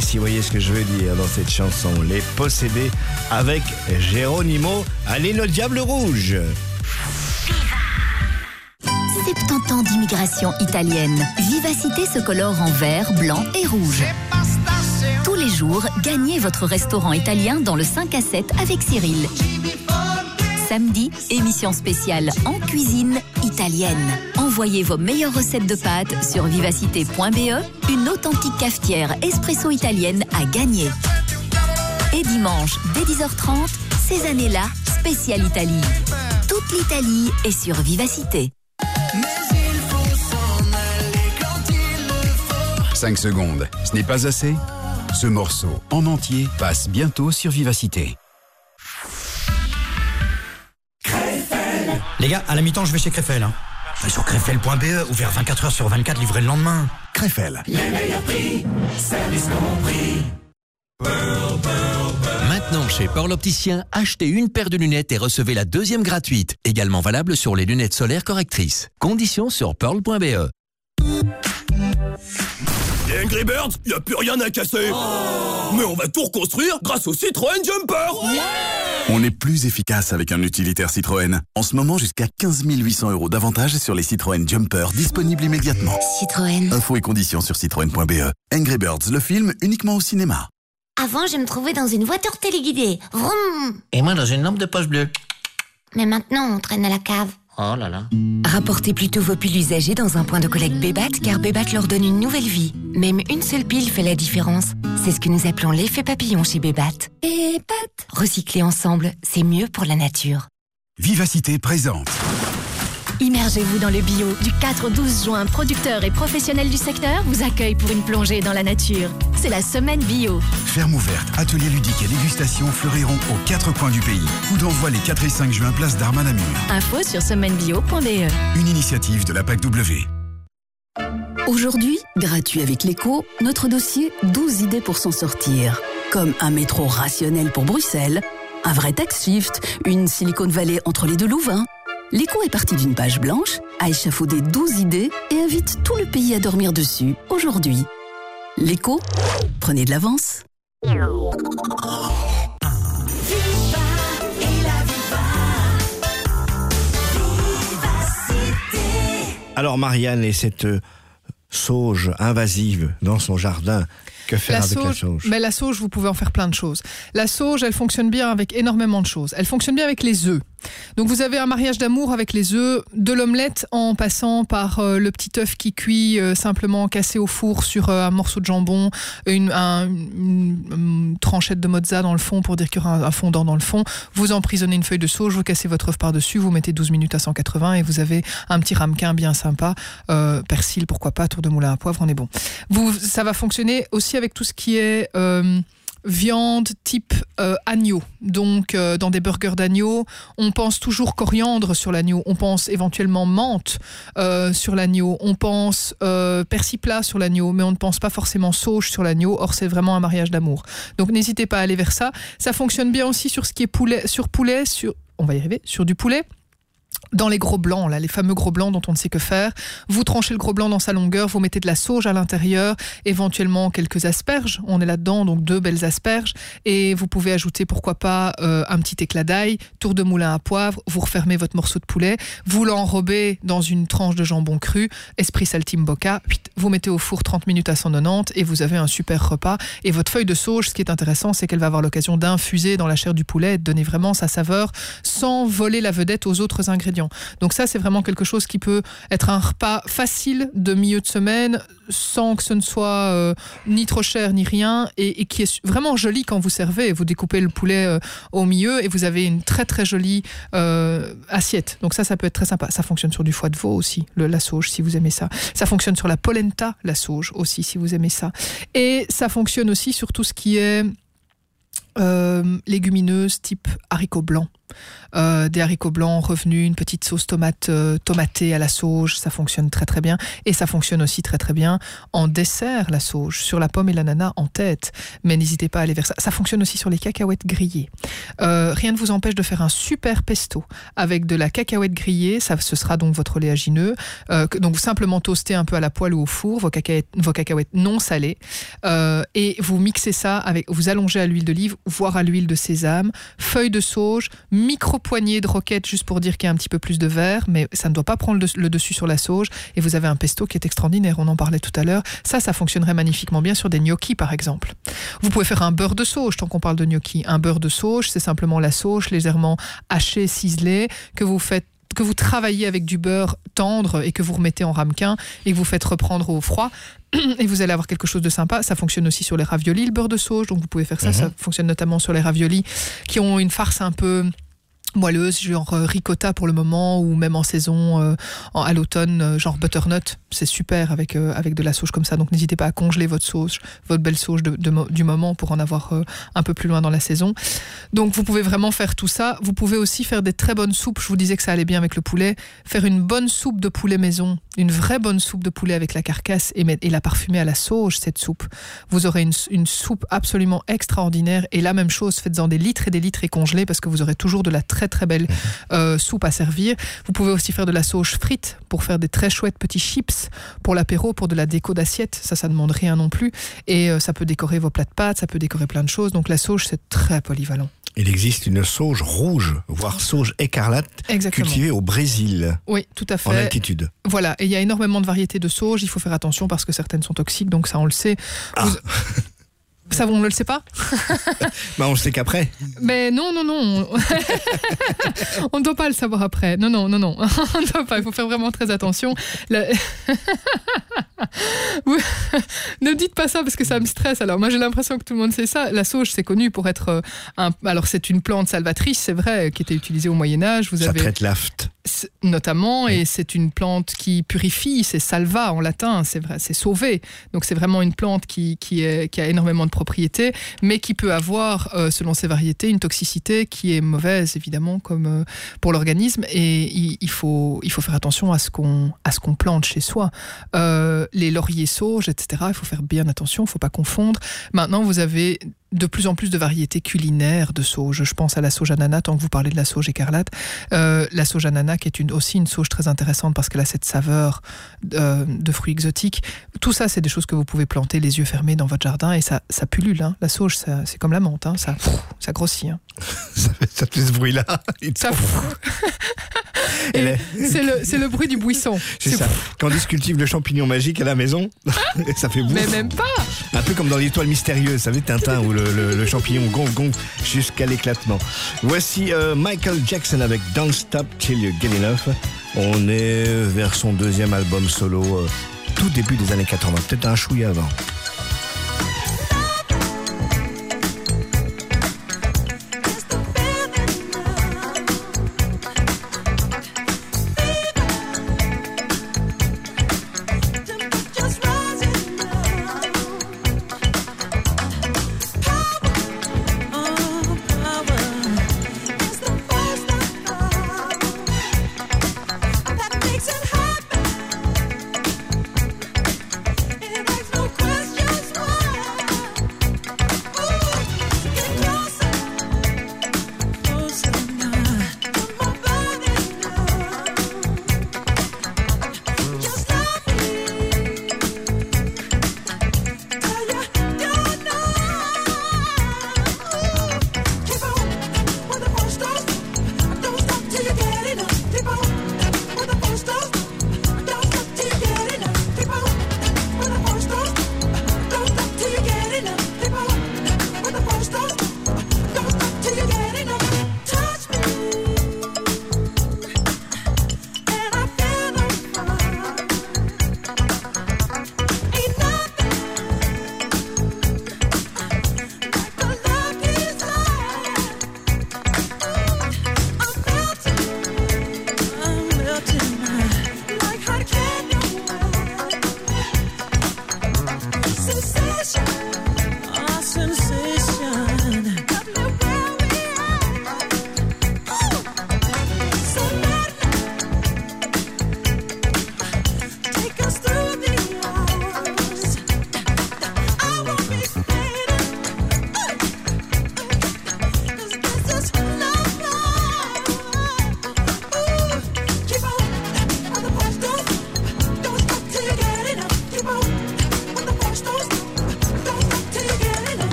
Si vous voyez ce que je veux dire, dans cette chanson. Les possédés avec Géronimo. Allez, le diable rouge 70 ans d'immigration italienne. Vivacité se colore en vert, blanc et rouge. Tous les jours, gagnez votre restaurant italien dans le 5 à 7 avec Cyril. Samedi, émission spéciale en cuisine italienne. Envoyez vos meilleures recettes de pâtes sur vivacité.be, une authentique cafetière espresso italienne à gagner. Et dimanche, dès 10h30, ces années-là, spécial Italie. Toute l'Italie est sur Vivacité. 5 secondes, ce n'est pas assez? Ce morceau, en entier, passe bientôt sur Vivacité. Les gars, à la mi-temps, je vais chez Crefel. Hein. Sur crefel.be, ouvert 24h sur 24, livré le lendemain. Crefel. Les meilleurs prix, service compris. Maintenant, chez Pearl Opticien, achetez une paire de lunettes et recevez la deuxième gratuite. Également valable sur les lunettes solaires correctrices. Conditions sur pearl.be. Angry Birds, y a plus rien à casser. Mais on va tout reconstruire grâce au Citroën Jumper. On est plus efficace avec un utilitaire Citroën. En ce moment, jusqu'à 15 800 euros d'avantages sur les Citroën Jumper disponibles immédiatement. Citroën. Infos et conditions sur citroën.be. Angry Birds, le film uniquement au cinéma. Avant, je me trouvais dans une voiture téléguidée. Vroom Et moi, dans une lampe de poche bleue. Mais maintenant, on traîne à la cave. Oh là là. Rapportez plutôt vos piles usagées dans un point de collecte Bébat car Bébat leur donne une nouvelle vie. Même une seule pile fait la différence. C'est ce que nous appelons l'effet papillon chez Bébat. Bébat Recycler ensemble, c'est mieux pour la nature. Vivacité présente. Immergez-vous dans le bio. Du 4 au 12 juin, producteurs et professionnels du secteur vous accueillent pour une plongée dans la nature. C'est la semaine bio. Ferme ouverte, atelier ludique et dégustation fleuriront aux quatre coins du pays. Coup d'envoi les 4 et 5 juin, place d'Arman Namur. Info sur semainebio.be. Une initiative de la PAC W. Aujourd'hui, gratuit avec l'écho, notre dossier 12 idées pour s'en sortir. Comme un métro rationnel pour Bruxelles, un vrai tax shift, une Silicon Valley entre les deux Louvains. L'écho est parti d'une page blanche, a échafaudé 12 idées et invite tout le pays à dormir dessus aujourd'hui. L'écho, prenez de l'avance. Alors Marianne et cette euh, sauge invasive dans son jardin, que faire avec la sauge mais La sauge, vous pouvez en faire plein de choses. La sauge, elle fonctionne bien avec énormément de choses. Elle fonctionne bien avec les œufs. Donc vous avez un mariage d'amour avec les œufs, de l'omelette en passant par euh, le petit œuf qui cuit euh, simplement cassé au four sur euh, un morceau de jambon, une, un- une- tranchette de mozza dans le fond pour dire qu'il y aura un, un fondant dans le fond. Vous emprisonnez une feuille de sauge, vous cassez votre œuf par-dessus, vous mettez 12 minutes à 180 et vous avez un petit ramequin bien sympa. Persil, pourquoi pas, tour de moulin à poivre, on est bon. Vous, ça va fonctionner aussi avec tout ce qui est... viande type euh, agneau. Donc, euh, dans des burgers d'agneau, on pense toujours coriandre sur l'agneau. On pense éventuellement menthe euh, sur l'agneau. On pense persil plat sur l'agneau, mais on ne pense pas forcément sauge sur l'agneau. Or, c'est vraiment un mariage d'amour. Donc, n'hésitez pas à aller vers ça. Ça fonctionne bien aussi sur ce qui est poulet, sur poulet, sur on va y arriver, sur du poulet. Dans les gros blancs, là, les fameux gros blancs dont on ne sait que faire, vous tranchez le gros blanc dans sa longueur, vous mettez de la sauge à l'intérieur, éventuellement quelques asperges. On est là-dedans, donc deux belles asperges. Et vous pouvez ajouter, pourquoi pas, euh, un petit éclat d'ail, tour de moulin à poivre. Vous refermez votre morceau de poulet, vous l'enrobez dans une tranche de jambon cru, esprit saltimbocca. Vous mettez au four 30 minutes à 190 et vous avez un super repas. Et votre feuille de sauge, ce qui est intéressant, c'est qu'elle va avoir l'occasion d'infuser dans la chair du poulet et de donner vraiment sa saveur sans voler la vedette aux autres ingrédients. Donc ça, c'est vraiment quelque chose qui peut être un repas facile de milieu de semaine sans que ce ne soit euh, ni trop cher ni rien et, qui est vraiment joli quand vous servez. Vous découpez le poulet euh, au milieu et vous avez une très très jolie euh, assiette. Donc ça, ça peut être très sympa. Ça fonctionne sur du foie de veau aussi, la sauge, si vous aimez ça. Ça fonctionne sur la polenta, la sauge aussi, si vous aimez ça. Et ça fonctionne aussi sur tout ce qui est légumineuses type haricots blancs. Euh, des haricots blancs revenus, une petite sauce tomate euh, tomatée à la sauge, ça fonctionne très très bien. Et ça fonctionne aussi très très bien en dessert, la sauge, sur la pomme et l'ananas en tête. Mais n'hésitez pas à aller vers ça. Ça fonctionne aussi sur les cacahuètes grillées. Euh, rien ne vous empêche de faire un super pesto avec de la cacahuète grillée. Ça, ce sera donc votre oléagineux. Euh, donc vous simplement toastez un peu à la poêle ou au four vos cacahuètes, vos cacahuètes non salées. Euh, et vous mixez ça avec, vous allongez à l'huile d'olive, voire à l'huile de sésame, feuilles de sauge, micro poignée de roquette juste pour dire qu'il y a un petit peu plus de verre, mais ça ne doit pas prendre le, le dessus sur la sauge. Et vous avez un pesto qui est extraordinaire. On en parlait tout à l'heure. Ça, ça fonctionnerait magnifiquement bien sur des gnocchis, par exemple. Vous pouvez faire un beurre de sauge, tant qu'on parle de gnocchi. Un beurre de sauge, c'est simplement la sauge légèrement hachée, ciselée, que vous faites que vous travaillez avec du beurre tendre et que vous remettez en ramequin et que vous faites reprendre au froid <clears throat> et vous allez avoir quelque chose de sympa. Ça fonctionne aussi sur les raviolis, le beurre de sauge, donc vous pouvez faire ça. Mhm. Ça fonctionne notamment sur les raviolis qui ont une farce un peu moelleuse, genre euh, ricotta pour le moment, ou même en saison, euh, à l'automne, euh, genre butternut. C'est super avec, avec de la sauge comme ça. Donc n'hésitez pas à congeler votre sauge, votre belle sauge de- de du moment pour en avoir un peu plus loin dans la saison. Donc vous pouvez vraiment faire tout ça. Vous pouvez aussi faire des très bonnes soupes. Je vous disais que ça allait bien avec le poulet. Faire une bonne soupe de poulet maison, une vraie bonne soupe de poulet avec la carcasse et, la parfumer à la sauge, cette soupe. Vous aurez une, une soupe absolument extraordinaire. Et la même chose, faites-en des litres et des litres et congelés parce que vous aurez toujours de la très très belle euh, soupe à servir. Vous pouvez aussi faire de la sauge frite pour faire des très chouettes petits chips pour l'apéro, pour de la déco d'assiette. Ça, ça demande rien non plus. Et euh, ça peut décorer vos plats de pâtes, ça peut décorer plein de choses. Donc la sauge, c'est très polyvalent. Il existe une sauge rouge, voire sauge écarlate, Exactement. cultivée au Brésil, Oui, tout à fait. en altitude. Voilà, et il y a énormément de variétés de sauge. Il faut faire attention parce que certaines sont toxiques, donc ça on le sait. Vous- <laughs> Ça, on ne le sait pas <laughs> Bah, on le sait qu'après. Mais non, non, non. on ne doit pas le savoir après. Non, non, non, non. <laughs> on ne doit pas. Il faut faire vraiment très attention. La- <laughs> ne dites pas ça parce que ça me stresse. Alors, moi, j'ai l'impression que tout le monde sait ça. La sauge, c'est connu pour être euh, un. Alors, c'est une plante salvatrice, c'est vrai, qui était utilisée au Moyen-Âge. Vous Ça avez. traite l'aft. Notamment, et c'est une plante qui purifie, c'est salva en latin, c'est vrai, c'est sauvé. Donc c'est vraiment une plante qui, qui, est- qui a énormément de propriétés, mais qui peut avoir, euh, selon ses variétés, une toxicité qui est mauvaise, évidemment, comme euh, pour l'organisme. Et il, il faut, il faut faire attention à ce qu'on à ce qu'on plante chez soi. Euh, les lauriers sauges, etc., il faut faire bien attention, il ne faut pas confondre. Maintenant, vous avez de plus en plus de variétés culinaires de sauge. Je pense à la sauge ananas, tant que vous parlez de la sauge écarlate. La sauge ananas, qui est une, aussi une sauge très intéressante parce qu'elle a cette saveur euh, de fruits exotiques. Tout ça, c'est des choses que vous pouvez planter les yeux fermés dans votre jardin et ça, ça pullule. hein. La sauge, ça- c'est comme la menthe, hein. ça, pff, ça grossit. hein. <laughs> Ça fait ce bruit-là. Ça, <laughs> est- c'est le, bruit du buisson. C'est ça. Candice cultive le champignon magique à la maison. Et <laughs> ça fait bouffe. Mais même pas Un peu comme dans l'étoile mystérieuse, vous savez, Tintin, où le, le- le champignon gonfle, gonfle jusqu'à l'éclatement. Voici euh, Michael Jackson avec Don't Stop Till You On est vers son deuxième album solo, euh, tout début des années 80, peut-être un chouïa avant.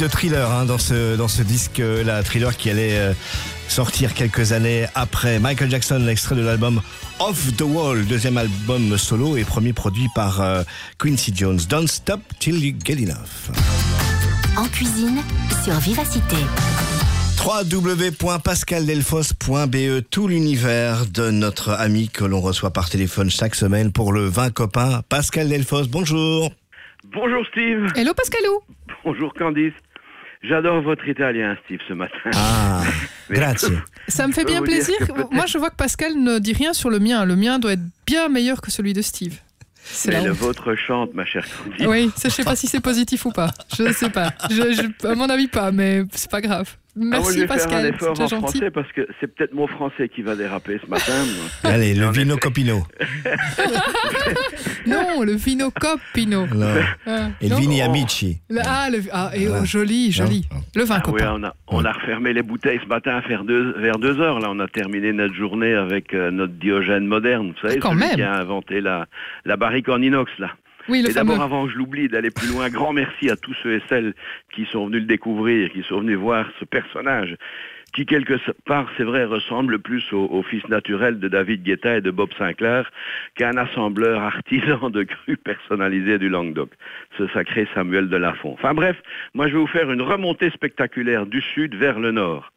De thriller hein, dans ce, dans ce disque-là, thriller qui allait euh, sortir quelques années après. Michael Jackson, l'extrait de l'album Off the Wall, deuxième album solo et premier produit par euh, Quincy Jones. Don't Stop Till You Get Enough. En cuisine, sur Vivacité. www.pascaldelfos.be Tout l'univers de notre ami que l'on reçoit par téléphone chaque semaine pour le 20 copains. Pascal Delfos, bonjour. Bonjour Steve. Hello Pascalou. Bonjour Candice. J'adore votre italien, Steve, ce matin. Ah, <laughs> grazie. <laughs> Ça me fait bien plaisir. Moi, je vois que Pascal ne dit rien sur le mien. Le mien doit être bien meilleur que celui de Steve. C'est Mais le vôtre chante, ma chère Candice. Oui, ça, je sais pas si c'est positif ou pas. Je ne sais pas. Je, je- à mon avis, pas, mais c'est pas grave. Ah, moi, Merci je vais faire un Pascal. effort C'est en gentil. français parce que c'est peut-être mon français qui va déraper ce matin. <laughs> Allez, le vino copino. <laughs> Non, le vino copino. Non. Ah, Et le vini amici. Le- ah, le, ah, et oh, Voilà. joli, joli. Le vin Ah oui, copain. on a, on a refermé les bouteilles ce matin à faire deux, vers deux heures. Là, on a terminé notre journée avec euh, notre Diogène moderne. Vous savez, Ah, quand celui même. qui a inventé la, la barrique en inox, là. Oui, le et d'abord, avant que je l'oublie, d'aller plus loin, grand merci à tous ceux et celles qui sont venus le découvrir, qui sont venus voir ce personnage, qui quelque part, c'est vrai, ressemble plus au, au fils naturel de David Guetta et de Bob Sinclair qu'un assembleur artisan de crus personnalisés du Languedoc, ce sacré Samuel de Lafont. Enfin bref, moi je vais vous faire une remontée spectaculaire du sud vers le nord.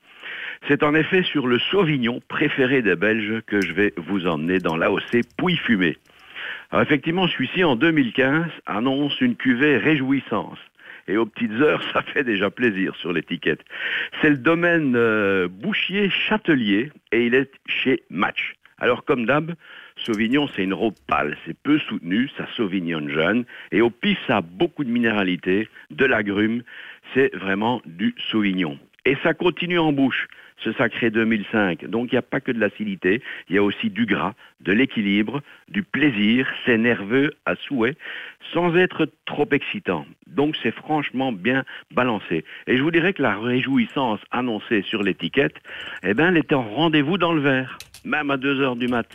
C'est en effet sur le Sauvignon préféré des Belges que je vais vous emmener dans l'AOC Pouille Fumée. Alors effectivement, celui-ci en 2015 annonce une cuvée réjouissance. Et aux petites heures, <laughs> ça fait déjà plaisir sur l'étiquette. C'est le domaine euh, Bouchier-Châtelier et il est chez Match. Alors comme d'hab, Sauvignon, c'est une robe pâle, c'est peu soutenu, ça sauvignonne jeune, et au pif, ça a beaucoup de minéralité, de l'agrume, c'est vraiment du Sauvignon. Et ça continue en bouche, ce sacré 2005. Donc il n'y a pas que de l'acidité, il y a aussi du gras, de l'équilibre, du plaisir, c'est nerveux à souhait, sans être trop excitant. Donc c'est franchement bien balancé. Et je vous dirais que la réjouissance annoncée sur l'étiquette, eh ben, elle était en rendez-vous dans le verre, même à 2 heures du mat.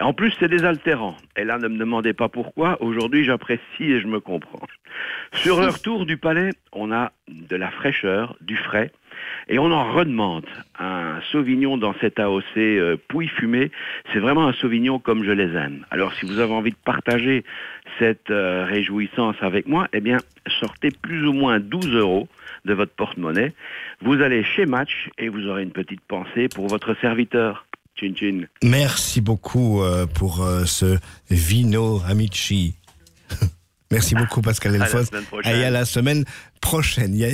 En plus, c'est désaltérant. Et là, ne me demandez pas pourquoi. Aujourd'hui, j'apprécie et je me comprends. Sur <laughs> le retour du palais, on a de la fraîcheur, du frais. Et on en redemande un Sauvignon dans cet AOC euh, Pouille fumée. C'est vraiment un Sauvignon comme je les aime. Alors, si vous avez envie de partager cette euh, réjouissance avec moi, eh bien, sortez plus ou moins 12 euros de votre porte-monnaie. Vous allez chez Match et vous aurez une petite pensée pour votre serviteur. Chin chin. Merci beaucoup euh, pour euh, ce Vino Amici. <laughs> Merci beaucoup Pascal prochaine. Et à la semaine prochaine. Il y a,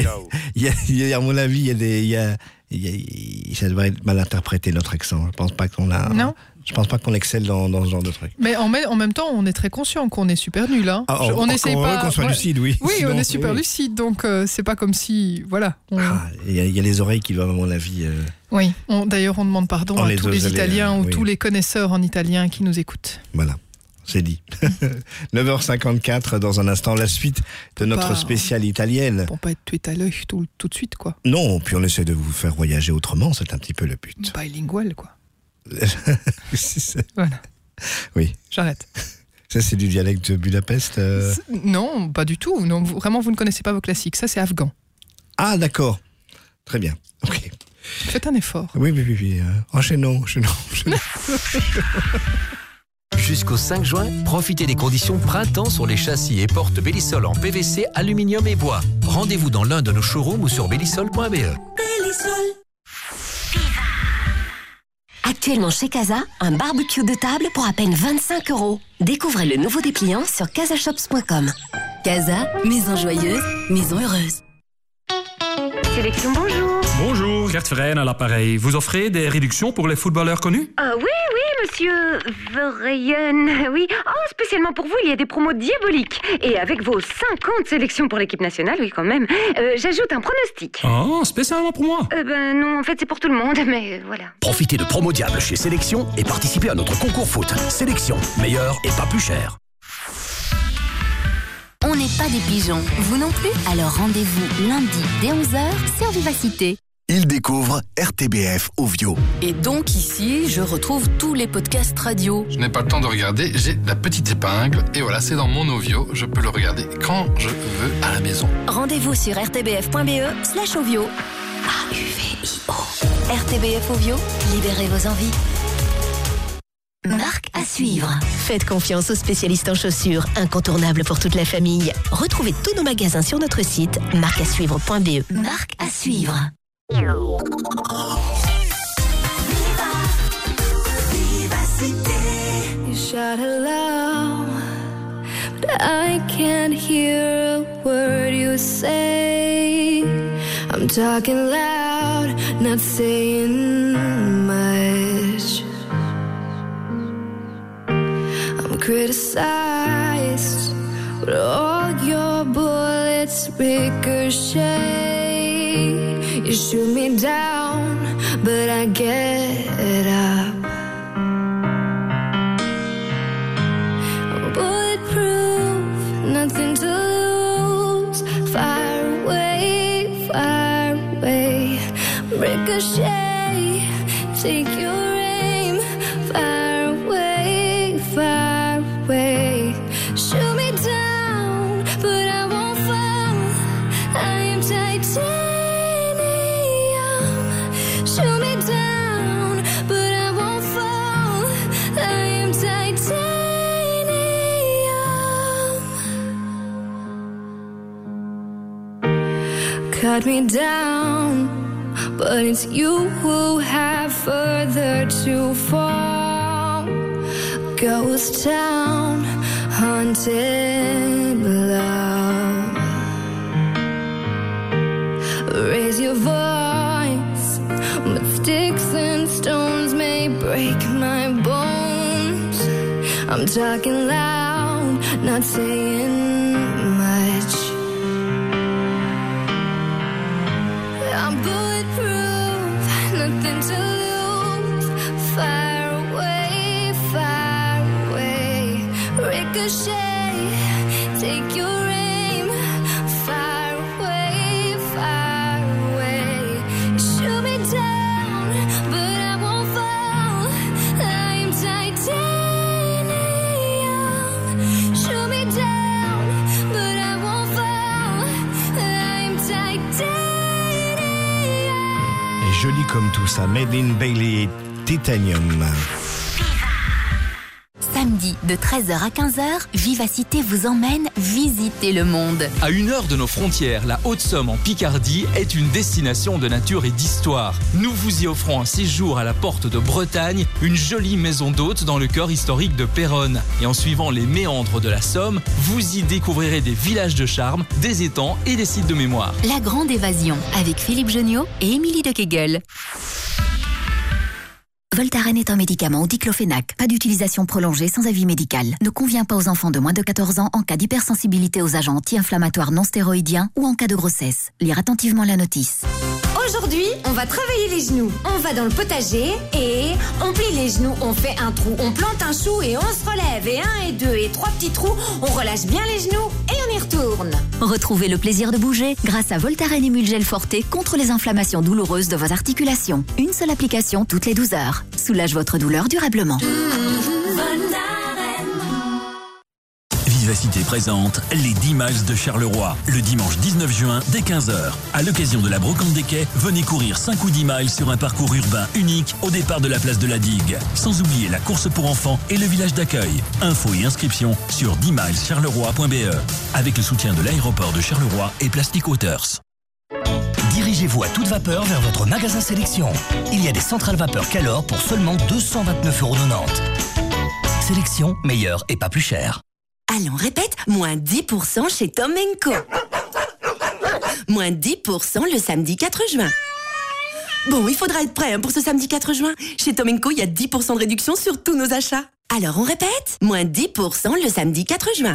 il y a- il y a, à mon avis, il y a des, il y a, il y a- ça devrait être mal interprété notre accent. Je pense pas qu'on a. Non. Je pense pas qu'on excelle dans, dans ce genre de truc. Mais en, même- en même temps, on est très conscient qu'on est super nul. Hein. Ah, Je- on- essaye encore pas. heureux qu'on soit ouais. lucide, oui. Oui, Sinon, on est super oui. lucide, donc euh, c'est pas comme si, voilà. on- Il y, a, il y a les oreilles qui doivent, à mon avis. euh, Oui. on- D'ailleurs, on demande pardon On à les tous les Italiens euh, ou oui. tous les connaisseurs en italien qui nous écoutent. Voilà, c'est dit. <laughs> 9h54 dans un instant, la suite de notre pas- spéciale italienne. Pour pas être tué à l'œil tout, tout de suite, quoi. Non, puis on essaie de vous faire voyager autrement, c'est un petit peu le but. Bilingual, quoi. <laughs> Voilà. Oui. J'arrête. <laughs> Ça, c'est du dialecte de Budapest. euh. Non, pas du tout. Non, vous- vraiment, vous ne connaissez pas vos classiques. Ça, c'est afghan. Ah, d'accord. Très bien. Ok. Faites un effort. Oui, oui, oui. oui. euh, Enchaînons, enchaînons, enchaînons. Jusqu'au 5 juin, profitez des conditions printemps sur les châssis et portes Bellisol en PVC, aluminium et bois. Rendez-vous dans l'un de nos showrooms ou sur bellisol.be. Actuellement chez Casa, un barbecue de table pour à peine 25 euros. Découvrez le nouveau dépliant sur casashops.com. Casa, maison joyeuse, maison heureuse. Sélection, bonjour. Bonjour, Gert Verheyen à l'appareil. Vous offrez des réductions pour les footballeurs connus? Ah oui, monsieur Verheyen. Oui. Oh, spécialement pour vous, il y a des promos diaboliques. Et avec vos 50 sélections pour l'équipe nationale, oui, quand même. Euh, J'ajoute un pronostic. Ah, spécialement pour moi Euh, ben non, en fait, c'est pour tout le monde, mais voilà. Profitez de promo diable chez Sélection et participez à notre concours foot. Sélection, meilleur et pas plus cher. On n'est pas des pigeons, vous non plus Alors rendez-vous lundi dès 11h sur Vivacité. Il découvre RTBF Ovio. Et donc ici, je retrouve tous les podcasts radio. Je n'ai pas le temps de regarder, j'ai la petite épingle et voilà, c'est dans mon Ovio, je peux le regarder quand je veux à la maison. Rendez-vous sur rtbf.be slash ovio. A-U-V-I-O. RTBF Ovio, libérez vos envies. Marque à suivre. Faites confiance aux spécialistes en chaussures, incontournables pour toute la famille. Retrouvez tous nos magasins sur notre site marqueasuivre.be. Marque à suivre. You shout hello, but I can't hear a word you say. I'm talking loud, not saying much. I'm criticized, but all your bullets ricochet. You shoot me down, but I get up. bulletproof, nothing to lose. Fire away, fire away. Ricochet, Cut me down, but it's you who have further to fall. Ghost town, haunted love. Raise your voice, but sticks and stones may break my bones. I'm talking loud, not saying joli comme tout ça. Made in Bailey Titanium. De 13h à 15h, Vivacité vous emmène visiter le monde. À une heure de nos frontières, la Haute-Somme en Picardie est une destination de nature et d'histoire. Nous vous y offrons un séjour à la porte de Bretagne, une jolie maison d'hôte dans le cœur historique de Péronne. Et en suivant les méandres de la Somme, vous y découvrirez des villages de charme, des étangs et des sites de mémoire. La Grande Évasion avec Philippe Geniaud et Émilie de Kegel. Voltaren est un médicament au diclofénac. Pas d'utilisation prolongée sans avis médical. Ne convient pas aux enfants de moins de 14 ans en cas d'hypersensibilité aux agents anti-inflammatoires non stéroïdiens ou en cas de grossesse. Lire attentivement la notice. Aujourd'hui, on va travailler les genoux. On va dans le potager et on plie les genoux, on fait un trou, on plante un chou et on se relève. Et un et deux et trois petits trous, on relâche bien les genoux et on y retourne. Retrouvez le plaisir de bouger grâce à Voltaren Emulgel Forte contre les inflammations douloureuses de vos articulations. Une seule application toutes les 12 heures. Soulage votre douleur durablement. Vivacité présente les 10 miles de Charleroi. Le dimanche 19 juin, dès 15h. À l'occasion de la brocante des quais, venez courir 5 ou 10 miles sur un parcours urbain unique au départ de la place de la Digue. Sans oublier la course pour enfants et le village d'accueil. Infos et inscriptions sur 10 milescharleroi.be. Avec le soutien de l'aéroport de Charleroi et Plastic Waters. Dirigez-vous à toute vapeur vers votre magasin Sélection. Il y a des centrales vapeur Calor pour seulement 229,90 euros. Sélection, meilleure et pas plus cher. Allons, répète, moins 10% chez Tom Co. Moins 10% le samedi 4 juin. Bon, il faudra être prêt hein, pour ce samedi 4 juin. Chez Tom Co, il y a 10% de réduction sur tous nos achats. Alors on répète, moins 10% le samedi 4 juin.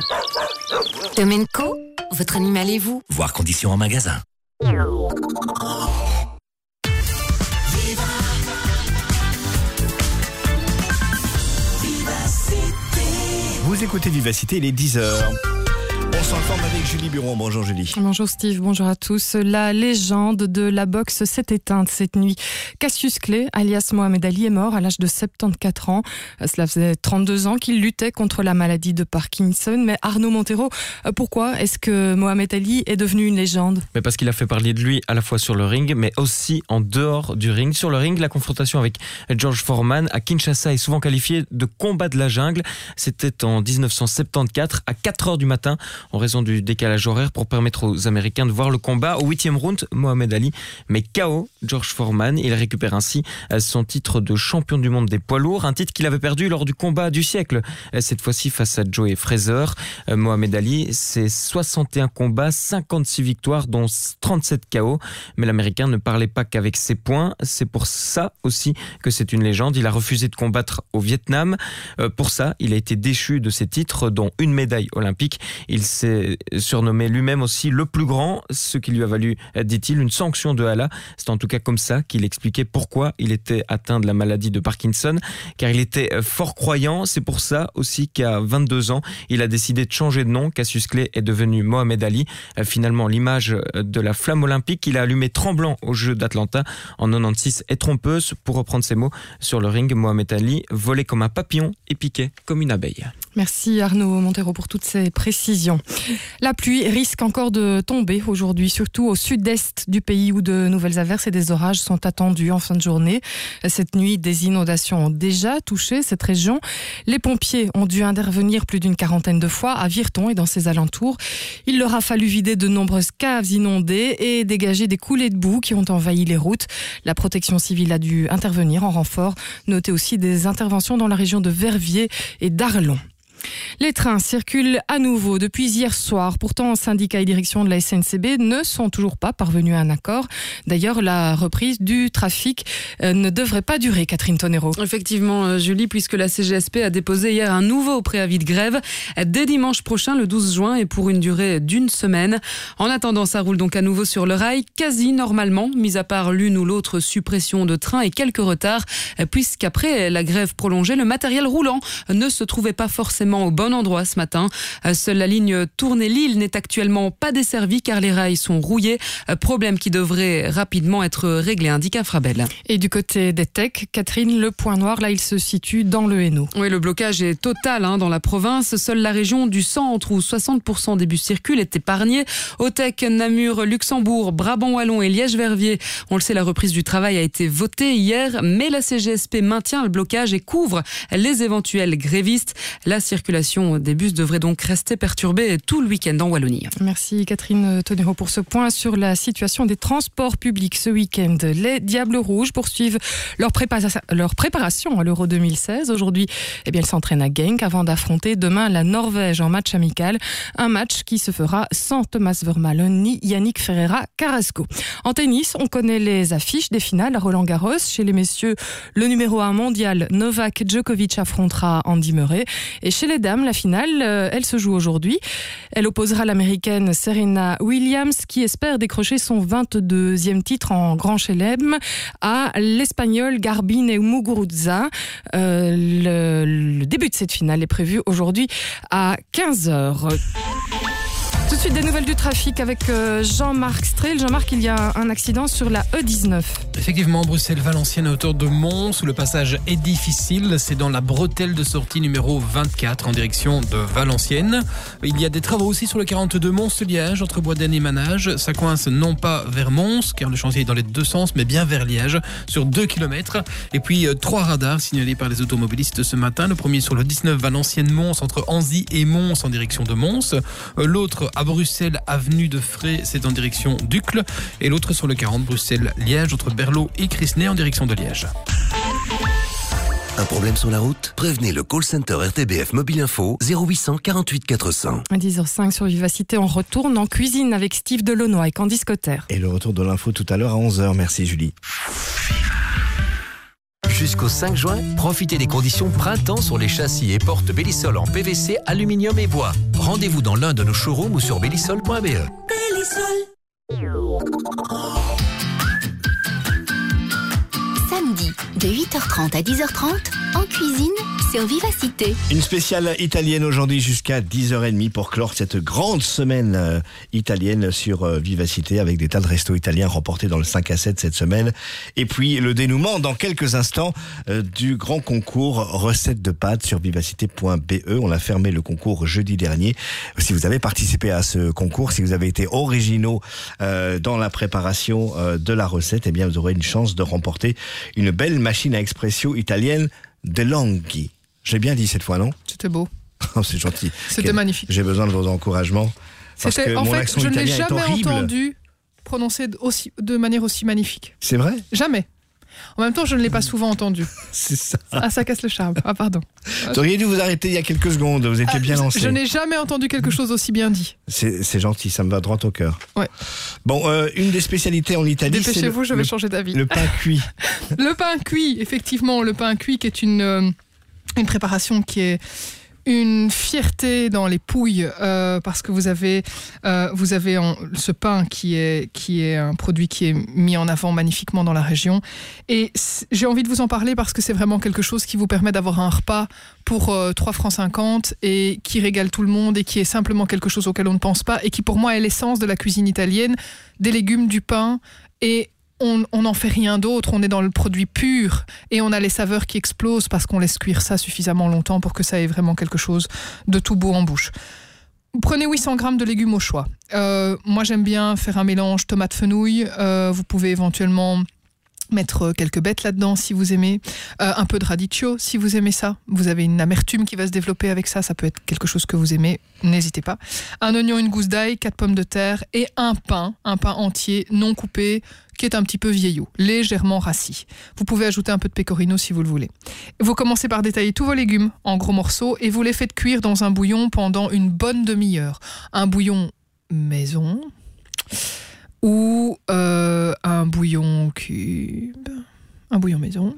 Tom Co, votre animal et vous Voir conditions en magasin. Écoutez Vivacité, il est 10h. On s'informe avec Julie Buron. Bonjour Julie. Bonjour Steve, bonjour à tous. La légende de la boxe s'est éteinte cette nuit. Cassius Clay, alias Mohamed Ali, est mort à l'âge de 74 ans. Cela faisait 32 ans qu'il luttait contre la maladie de Parkinson. Mais Arnaud Montero, pourquoi est-ce que Mohamed Ali est devenu une légende? Mais Parce qu'il a fait parler de lui à la fois sur le ring, mais aussi en dehors du ring. Sur le ring, la confrontation avec George Foreman à Kinshasa est souvent qualifiée de combat de la jungle. C'était en 1974 à 4 heures du matin en raison du décalage horaire pour permettre aux Américains de voir le combat. Au huitième round, Mohamed Ali met KO George Foreman. Il récupère ainsi son titre de champion du monde des poids lourds, un titre qu'il avait perdu lors du combat du siècle, cette fois-ci face à Joey Fraser. Mohamed Ali, c'est 61 combats, 56 victoires, dont 37 KO. Mais l'Américain ne parlait pas qu'avec ses points. C'est pour ça aussi que c'est une légende. Il a refusé de combattre au Vietnam. Pour ça, il a été déchu de ses titres, dont une médaille olympique. S'est surnommé lui-même aussi le plus grand, ce qui lui a valu, dit-il, une sanction de Allah. C'est en tout cas comme ça qu'il expliquait pourquoi il était atteint de la maladie de Parkinson, car il était fort croyant. C'est pour ça aussi qu'à 22 ans, il a décidé de changer de nom. Cassius Clay est devenu Mohamed Ali. Finalement, l'image de la flamme olympique qu'il a allumée tremblant aux Jeux d'Atlanta en 96 est trompeuse. Pour reprendre ses mots sur le ring, Mohamed Ali volait comme un papillon et piquait comme une abeille. Merci Arnaud Montero pour toutes ces précisions. La pluie risque encore de tomber aujourd'hui, surtout au sud-est du pays où de nouvelles averses et des orages sont attendus en fin de journée. Cette nuit, des inondations ont déjà touché cette région. Les pompiers ont dû intervenir plus d'une quarantaine de fois à Virton et dans ses alentours. Il leur a fallu vider de nombreuses caves inondées et dégager des coulées de boue qui ont envahi les routes. La protection civile a dû intervenir en renfort. Notez aussi des interventions dans la région de Verviers et d'Arlon. Les trains circulent à nouveau depuis hier soir. Pourtant, syndicats et direction de la SNCB ne sont toujours pas parvenus à un accord. D'ailleurs, la reprise du trafic euh, ne devrait pas durer, Catherine Tonero. Effectivement, euh, Julie, puisque la CGSP a déposé hier un nouveau préavis de grève dès dimanche prochain, le 12 juin, et pour une durée d'une semaine. En attendant, ça roule donc à nouveau sur le rail, quasi normalement, mis à part l'une ou l'autre suppression de trains et quelques retards, puisqu'après la grève prolongée, le matériel roulant ne se trouvait pas forcément au bon endroit ce matin. Euh, Seule la ligne Tournai-Lille n'est actuellement pas desservie car les rails sont rouillés. Euh, Problème qui devrait rapidement être réglé, indique Infrabel. Et du côté des techs, Catherine, le point noir, là, il se situe dans le Hainaut. Oui, le blocage est total hein, dans la province. Seule la région du centre où 60% des bus circulent est épargnée. Autech, Namur, Luxembourg, Brabant-Wallon et Liège-Verviers. On le sait, la reprise du travail a été votée hier, mais la CGSP maintient le blocage et couvre les éventuels grévistes. La circulation des bus devrait donc rester perturbée tout le week-end en Wallonie. Merci Catherine Tonero pour ce point sur la situation des transports publics ce week-end. Les Diables Rouges poursuivent leur, prépa- leur préparation à l'Euro 2016. Aujourd'hui, eh ils s'entraînent à Genk avant d'affronter demain la Norvège en match amical. Un match qui se fera sans Thomas Vermaelen ni Yannick Ferreira Carrasco. En tennis, on connaît les affiches des finales à Roland Garros. Chez les messieurs, le numéro 1 mondial Novak Djokovic affrontera Andy Murray. Et chez les dames, la finale, euh, elle se joue aujourd'hui. Elle opposera l'américaine Serena Williams qui espère décrocher son 22e titre en Grand Chelem à l'espagnol Garbine Muguruza. Euh, le, le début de cette finale est prévu aujourd'hui à 15h. Suite, des nouvelles du trafic avec euh, Jean-Marc Strel. Jean-Marc, il y a un accident sur la E E19. Effectivement, Bruxelles-Valenciennes à hauteur de Mons, où le passage est difficile. C'est dans la bretelle de sortie numéro 24 en direction de Valenciennes. Il y a des travaux aussi sur le 42 Mons-Liège, entre Boisden et Manage. Ça coince non pas vers Mons, car le chantier est dans les deux sens, mais bien vers Liège, sur 2 km. Et puis, euh, trois radars signalés par les automobilistes ce matin. Le premier sur le 19 Valenciennes-Mons, entre Anzy et Mons, en direction de Mons. Euh, L'autre à Bruxelles, avenue de Fray, c'est en direction d'Ucle. Et l'autre sur le 40 Bruxelles-Liège, entre Berlot et Crisnay, en direction de Liège. Un problème sur la route? Prévenez le call center RTBF Mobile Info 0800 48 400. À 10h05 sur Vivacité, on retourne en cuisine avec Steve Delonois et Candice Cotter. Et le retour de l'info tout à l'heure à 11h. Merci Julie. Jusqu'au 5 juin, profitez des conditions printemps sur les châssis et portes Bellisol en PVC, aluminium et bois. Rendez-vous dans l'un de nos showrooms ou sur bellisol.be. Samedi, de 8h30 à 10h30, en cuisine sur Vivacité. Une spéciale italienne aujourd'hui jusqu'à 10h30 pour clore cette grande semaine euh, italienne sur euh, Vivacité avec des tas de restos italiens remportés dans le 5 à 7 cette semaine. Et puis le dénouement dans quelques instants euh, du grand concours recettes de pâtes sur vivacité.be. On a fermé le concours jeudi dernier. Si vous avez participé à ce concours, si vous avez été originaux dans la préparation de la recette, eh bien vous aurez une chance de remporter une belle machine à expression italienne de Langhi. J'ai bien dit cette fois, non C'était beau. <laughs> Oh, C'est gentil. C'était magnifique. J'ai besoin de vos encouragements. Parce C'était- que en mon fait, je ne l'ai jamais entendu prononcer aussi, de manière aussi magnifique. C'est vrai? Jamais. En même temps, je ne l'ai pas souvent entendu. <laughs> C'est ça. Ah, ça casse le charme. Ah, pardon. Vous auriez dû vous arrêter il y a quelques secondes, vous étiez bien Ah, lancé. Je n'ai jamais entendu quelque chose aussi bien dit. C'est gentil, ça me va droit au cœur. Ouais. Bon, euh, une des spécialités en Italie, Dépêchez-vous, je vais le- changer d'avis. le pain cuit. <laughs> Le pain cuit, effectivement, le pain cuit qui est une, euh, une préparation qui est une fierté dans les pouilles euh, parce que vous avez, euh, vous avez ce pain qui est, qui est un produit qui est mis en avant magnifiquement dans la région. Et j'ai envie de vous en parler parce que c'est vraiment quelque chose qui vous permet d'avoir un repas pour euh, 3 francs 50 et qui régale tout le monde et qui est simplement quelque chose auquel on ne pense pas et qui pour moi est l'essence de la cuisine italienne, des légumes, du pain et on n'en fait rien d'autre, on est dans le produit pur et on a les saveurs qui explosent parce qu'on laisse cuire ça suffisamment longtemps pour que ça ait vraiment quelque chose de tout beau en bouche. Prenez 800 grammes de légumes au choix. Euh, moi, j'aime bien faire un mélange tomate-fenouil. Euh, vous pouvez éventuellement mettre quelques bêtes là-dedans si vous aimez. Euh, un peu de radicchio si vous aimez ça. Vous avez une amertume qui va se développer avec ça. Ça peut être quelque chose que vous aimez. N'hésitez pas. Un oignon, une gousse d'ail, quatre pommes de terre et un pain, un pain entier, non coupé, qui est un petit peu vieillot, légèrement rassis. Vous pouvez ajouter un peu de pecorino si vous le voulez. Vous commencez par détailler tous vos légumes en gros morceaux et vous les faites cuire dans un bouillon pendant une bonne demi-heure. Un bouillon maison ou euh, un bouillon cube. Un bouillon maison.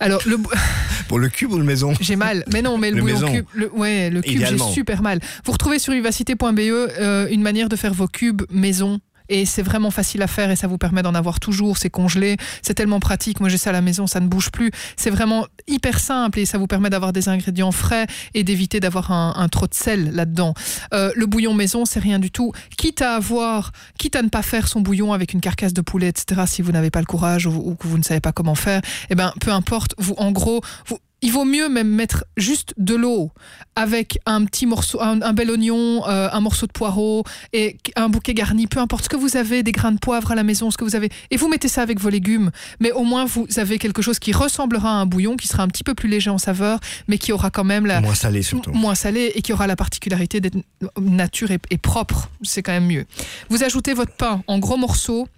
Alors, le <laughs> Pour le cube ou le maison? J'ai mal. Mais non, mais le, Le bouillon maison. cube, le, ouais, le cube, j'ai super mal. Vous retrouvez sur vivacité.be euh, une manière de faire vos cubes maison. Et c'est vraiment facile à faire et ça vous permet d'en avoir toujours. C'est congelé, c'est tellement pratique. Moi, j'ai ça à la maison, ça ne bouge plus. C'est vraiment hyper simple et ça vous permet d'avoir des ingrédients frais et d'éviter d'avoir un, trop de sel là-dedans. Euh, le bouillon maison, c'est rien du tout. Quitte à avoir, quitte à ne pas faire son bouillon avec une carcasse de poulet, etc. Si vous n'avez pas le courage ou, ou que vous ne savez pas comment faire, eh ben, peu importe. Vous, en gros, vous, il vaut mieux même mettre juste de l'eau avec un petit morceau, un, un bel oignon, euh, un morceau de poireau et un bouquet garni, peu importe ce que vous avez, des grains de poivre à la maison, ce que vous avez, et vous mettez ça avec vos légumes. Mais au moins vous avez quelque chose qui ressemblera à un bouillon, qui sera un petit peu plus léger en saveur, mais qui aura quand même la Moins salé surtout. moins salé et qui aura la particularité d'être nature et, et propre. C'est quand même mieux. Vous ajoutez votre pain en gros morceaux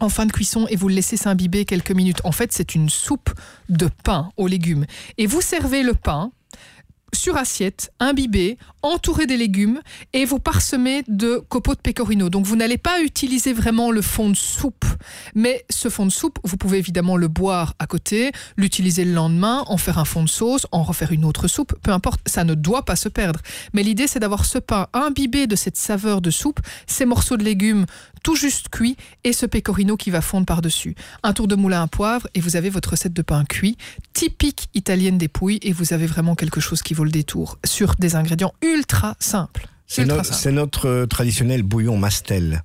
en fin de cuisson et vous le laissez s'imbiber quelques minutes. En fait, c'est une soupe de pain aux légumes. Et vous servez le pain sur assiette, imbibé, entouré des légumes et vous parsemez de copeaux de pecorino. Donc vous n'allez pas utiliser vraiment le fond de soupe, mais ce fond de soupe, vous pouvez évidemment le boire à côté, l'utiliser le lendemain, en faire un fond de sauce, en refaire une autre soupe, peu importe, ça ne doit pas se perdre. Mais l'idée c'est d'avoir ce pain imbibé de cette saveur de soupe, ces morceaux de légumes tout juste cuits et ce pecorino qui va fondre par-dessus. Un tour de moulin à poivre et vous avez votre recette de pain cuit, typique italienne des Pouilles et vous avez vraiment quelque chose qui vaut le détour sur des ingrédients ultra simples. C'est Ultra no- simples. c'est notre euh, traditionnel bouillon mastel.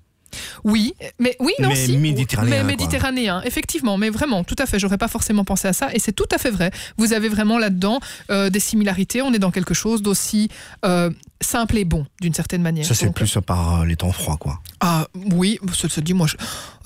Oui, mais oui, non, Mais si. méditerranéen, Mais méditerranéen, effectivement, mais vraiment, tout à fait. J'aurais pas forcément pensé à ça, et c'est tout à fait vrai. Vous avez vraiment là-dedans euh, des similarités. On est dans quelque chose d'aussi euh, simple et bon, d'une certaine manière. Ça, c'est plus par euh, les temps froids, quoi. Ah oui, ça se dit, moi, je-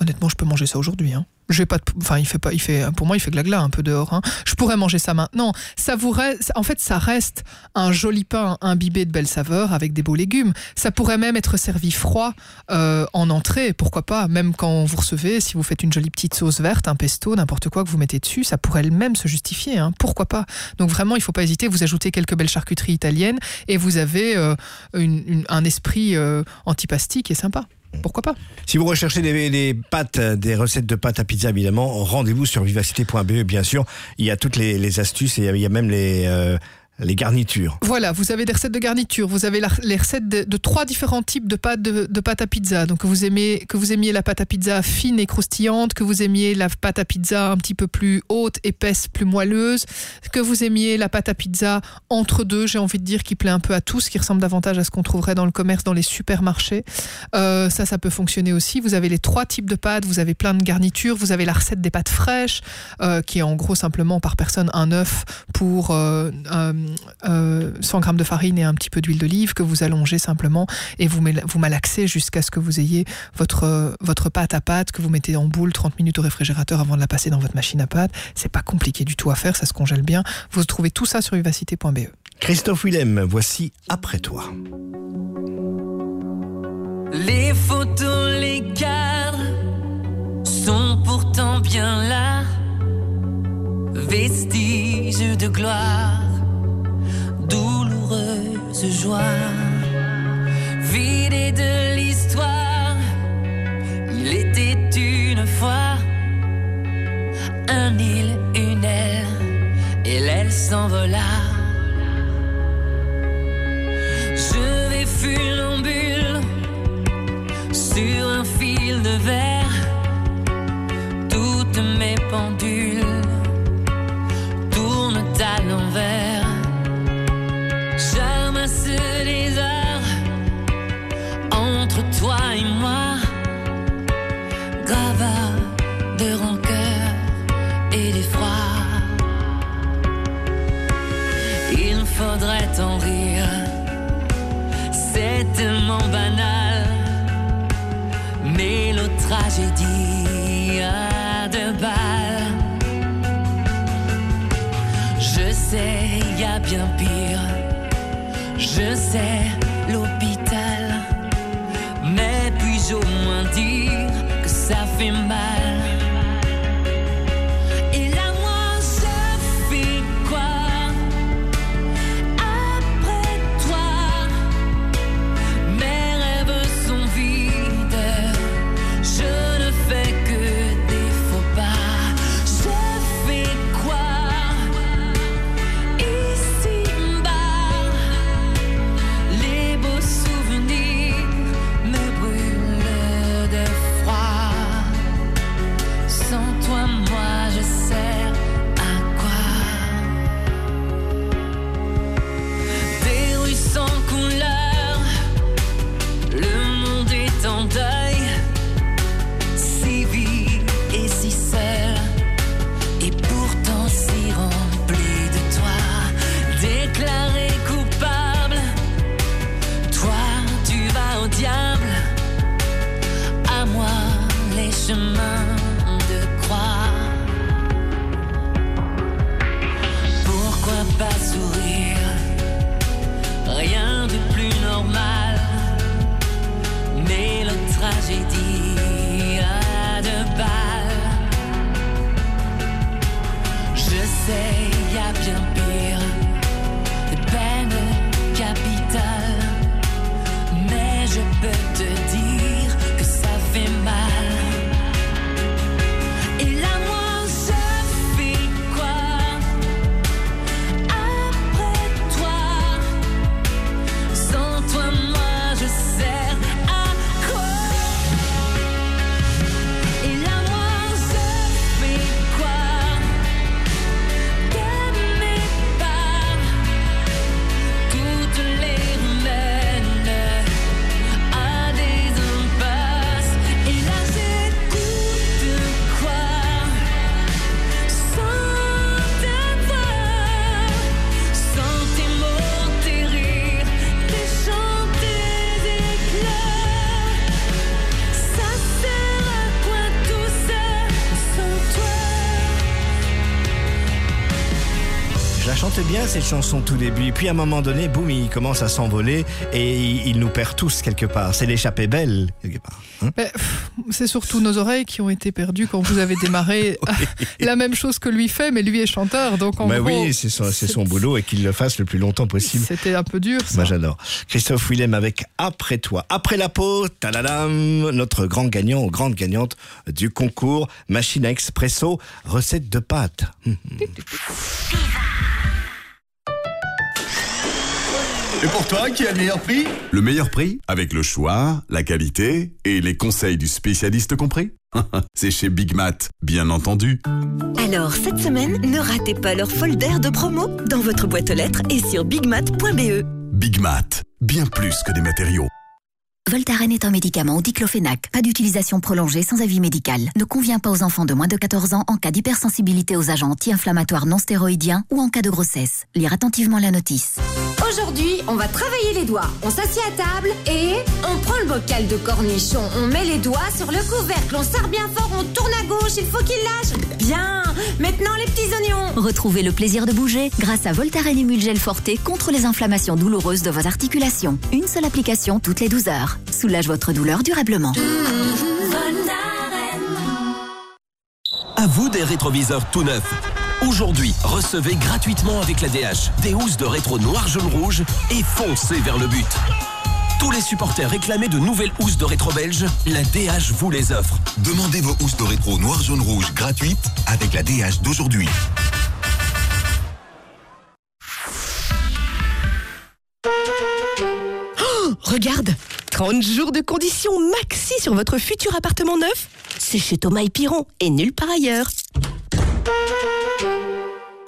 honnêtement, je peux manger ça aujourd'hui. Hein. J'ai pas, de- enfin, il fait pas, il fait, pour moi, il fait glagla un peu dehors. Hein. Je pourrais manger ça maintenant. Ça vous reste, en fait, ça reste un joli pain imbibé de belles saveurs avec des beaux légumes. Ça pourrait même être servi froid euh, en entrée, pourquoi pas. Même quand vous recevez, si vous faites une jolie petite sauce verte, un pesto, n'importe quoi que vous mettez dessus, ça pourrait même se justifier. Hein. Pourquoi pas Donc vraiment, il faut pas hésiter. Vous ajoutez quelques belles charcuteries italiennes et vous avez euh, un esprit euh, antipasti qui est sympa. Pourquoi pas Si vous recherchez des, pâtes, des recettes de pâtes à pizza, évidemment, rendez-vous sur vivacité.be, bien sûr. Il y a toutes les, astuces et il y a- il y a même les, euh, les garnitures. Voilà, vous avez des recettes de garniture, vous avez la- les recettes de, trois différents types de pâtes de, pâte à pizza. Donc que vous aimez que vous aimiez la pâte à pizza fine et croustillante, que vous aimiez la pâte à pizza un petit peu plus haute, épaisse, plus moelleuse, que vous aimiez la pâte à pizza entre deux, j'ai envie de dire qui plaît un peu à tous, qui ressemble davantage à ce qu'on trouverait dans le commerce, dans les supermarchés. Euh, ça, ça peut fonctionner aussi. Vous avez les trois types de pâtes, vous avez plein de garnitures, vous avez la recette des pâtes fraîches, euh, qui est en gros simplement par personne un œuf pour euh, euh, 100 grammes de farine et un petit peu d'huile d'olive que vous allongez simplement et vous, vous malaxez jusqu'à ce que vous ayez votre, euh, votre pâte à pâte que vous mettez en boule 30 minutes au réfrigérateur avant de la passer dans votre machine à pâte. C'est pas compliqué du tout à faire, ça se congèle bien. Vous trouvez tout ça sur vivacité.be. Christophe Willem, voici Après toi. Les photos, les cadres sont pourtant bien là, vestiges de gloire, douloureuse joie, vidée de l'histoire. Il était une fois un île, une aile, et l'aile s'envola. Je vais funambule sur un fil de verre, toutes mes pendules tournent à l'envers. entre toi et moi, gravat de rancœur et d'effroi. Il me faudrait en rire, c'est tellement banal, mais l'autre tragédie a de balles. Je sais, y a bien pire, je sais que ça tout début. Et puis à un moment donné, boum, il commence à s'envoler et il, il nous perd tous quelque part. C'est l'échappée belle quelque part. hein. Ben, C'est surtout nos oreilles qui ont été perdues quand vous avez démarré. <laughs> La même chose que lui fait, mais lui est chanteur. Donc en Bah gros, oui, c'est son, boulot et qu'il le fasse le plus longtemps possible. c'était un peu dur. Ça. Moi j'adore. Christophe Willem avec Après toi. Après la peau, tadadam, notre grand gagnant ou grande gagnante du concours Machine à expresso, recette de pâtes. Hum, hum. Et pour toi, qui a le meilleur prix? Le meilleur prix Avec le choix, la qualité et les conseils du spécialiste compris <laughs> C'est chez Big Mat, bien entendu. Alors, cette semaine, ne ratez pas leur folder de promo dans votre boîte aux lettres et sur bigmat.be. Big Mat, bien plus que des matériaux. Voltaren est un médicament au diclofénac. Pas d'utilisation prolongée sans avis médical. Ne convient pas aux enfants de moins de 14 ans en cas d'hypersensibilité aux agents anti-inflammatoires non stéroïdiens ou en cas de grossesse. Lire attentivement la notice. Aujourd'hui, on va travailler les doigts. On s'assied à table et on prend le bocal de cornichon. On met les doigts sur le couvercle. On serre bien fort, on tourne à gauche. Il faut qu'il lâche. Bien. Maintenant, les petits oignons. Retrouvez le plaisir de bouger grâce à Voltaren Emulgel Forte contre les inflammations douloureuses de vos articulations. Une seule application toutes les 12 heures. Soulage votre douleur durablement. À vous des rétroviseurs tout neufs. Aujourd'hui, recevez gratuitement avec la DH des housses de rétro noir jaune rouge et foncez vers le but. Tous les supporters réclamaient de nouvelles housses de rétro belges, la DH vous les offre. Demandez vos housses de rétro noir, jaune, rouge gratuites avec la DH d'aujourd'hui. Oh, regarde 30 jours de conditions maxi sur votre futur appartement neuf C'est chez Thomas et Piron et nulle part ailleurs.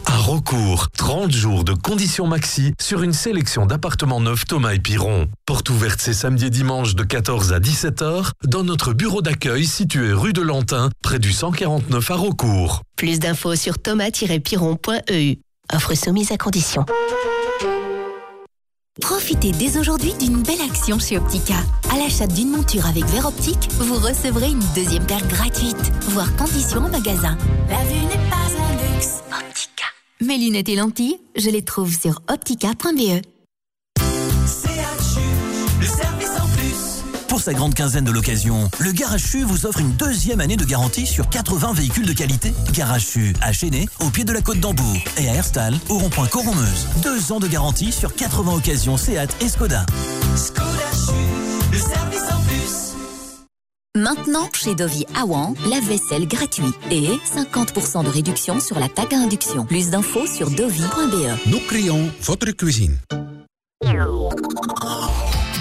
À recours, 30 jours de conditions maxi sur une sélection d'appartements neufs Thomas et Piron. Porte ouverte ces samedis et dimanches de 14 à 17h dans notre bureau d'accueil situé rue de Lantin, près du 149 à recours. Plus d'infos sur thomas-piron.eu. Offre soumise à condition. Profitez dès aujourd'hui d'une belle action chez Optica. À l'achat d'une monture avec verre optique, vous recevrez une deuxième paire gratuite. Voir conditions en magasin. La vue n'est pas un luxe. Optica. Mes lunettes et lentilles, je les trouve sur optica.be. le service en plus. Pour sa grande quinzaine de l'occasion, le Garage CHU vous offre une deuxième année de garantie sur 80 véhicules de qualité. Garage CHU à Chénet, au pied de la côte d'Ambourg, et à Herstal, au rond-point Coromeuse. Deux ans de garantie sur 80 occasions Seat et Skoda. Skoda Maintenant, chez Dovi Awan, lave-vaisselle gratuit et 50% de réduction sur la tague à induction. Plus d'infos sur dovi.be. Nous créons votre cuisine.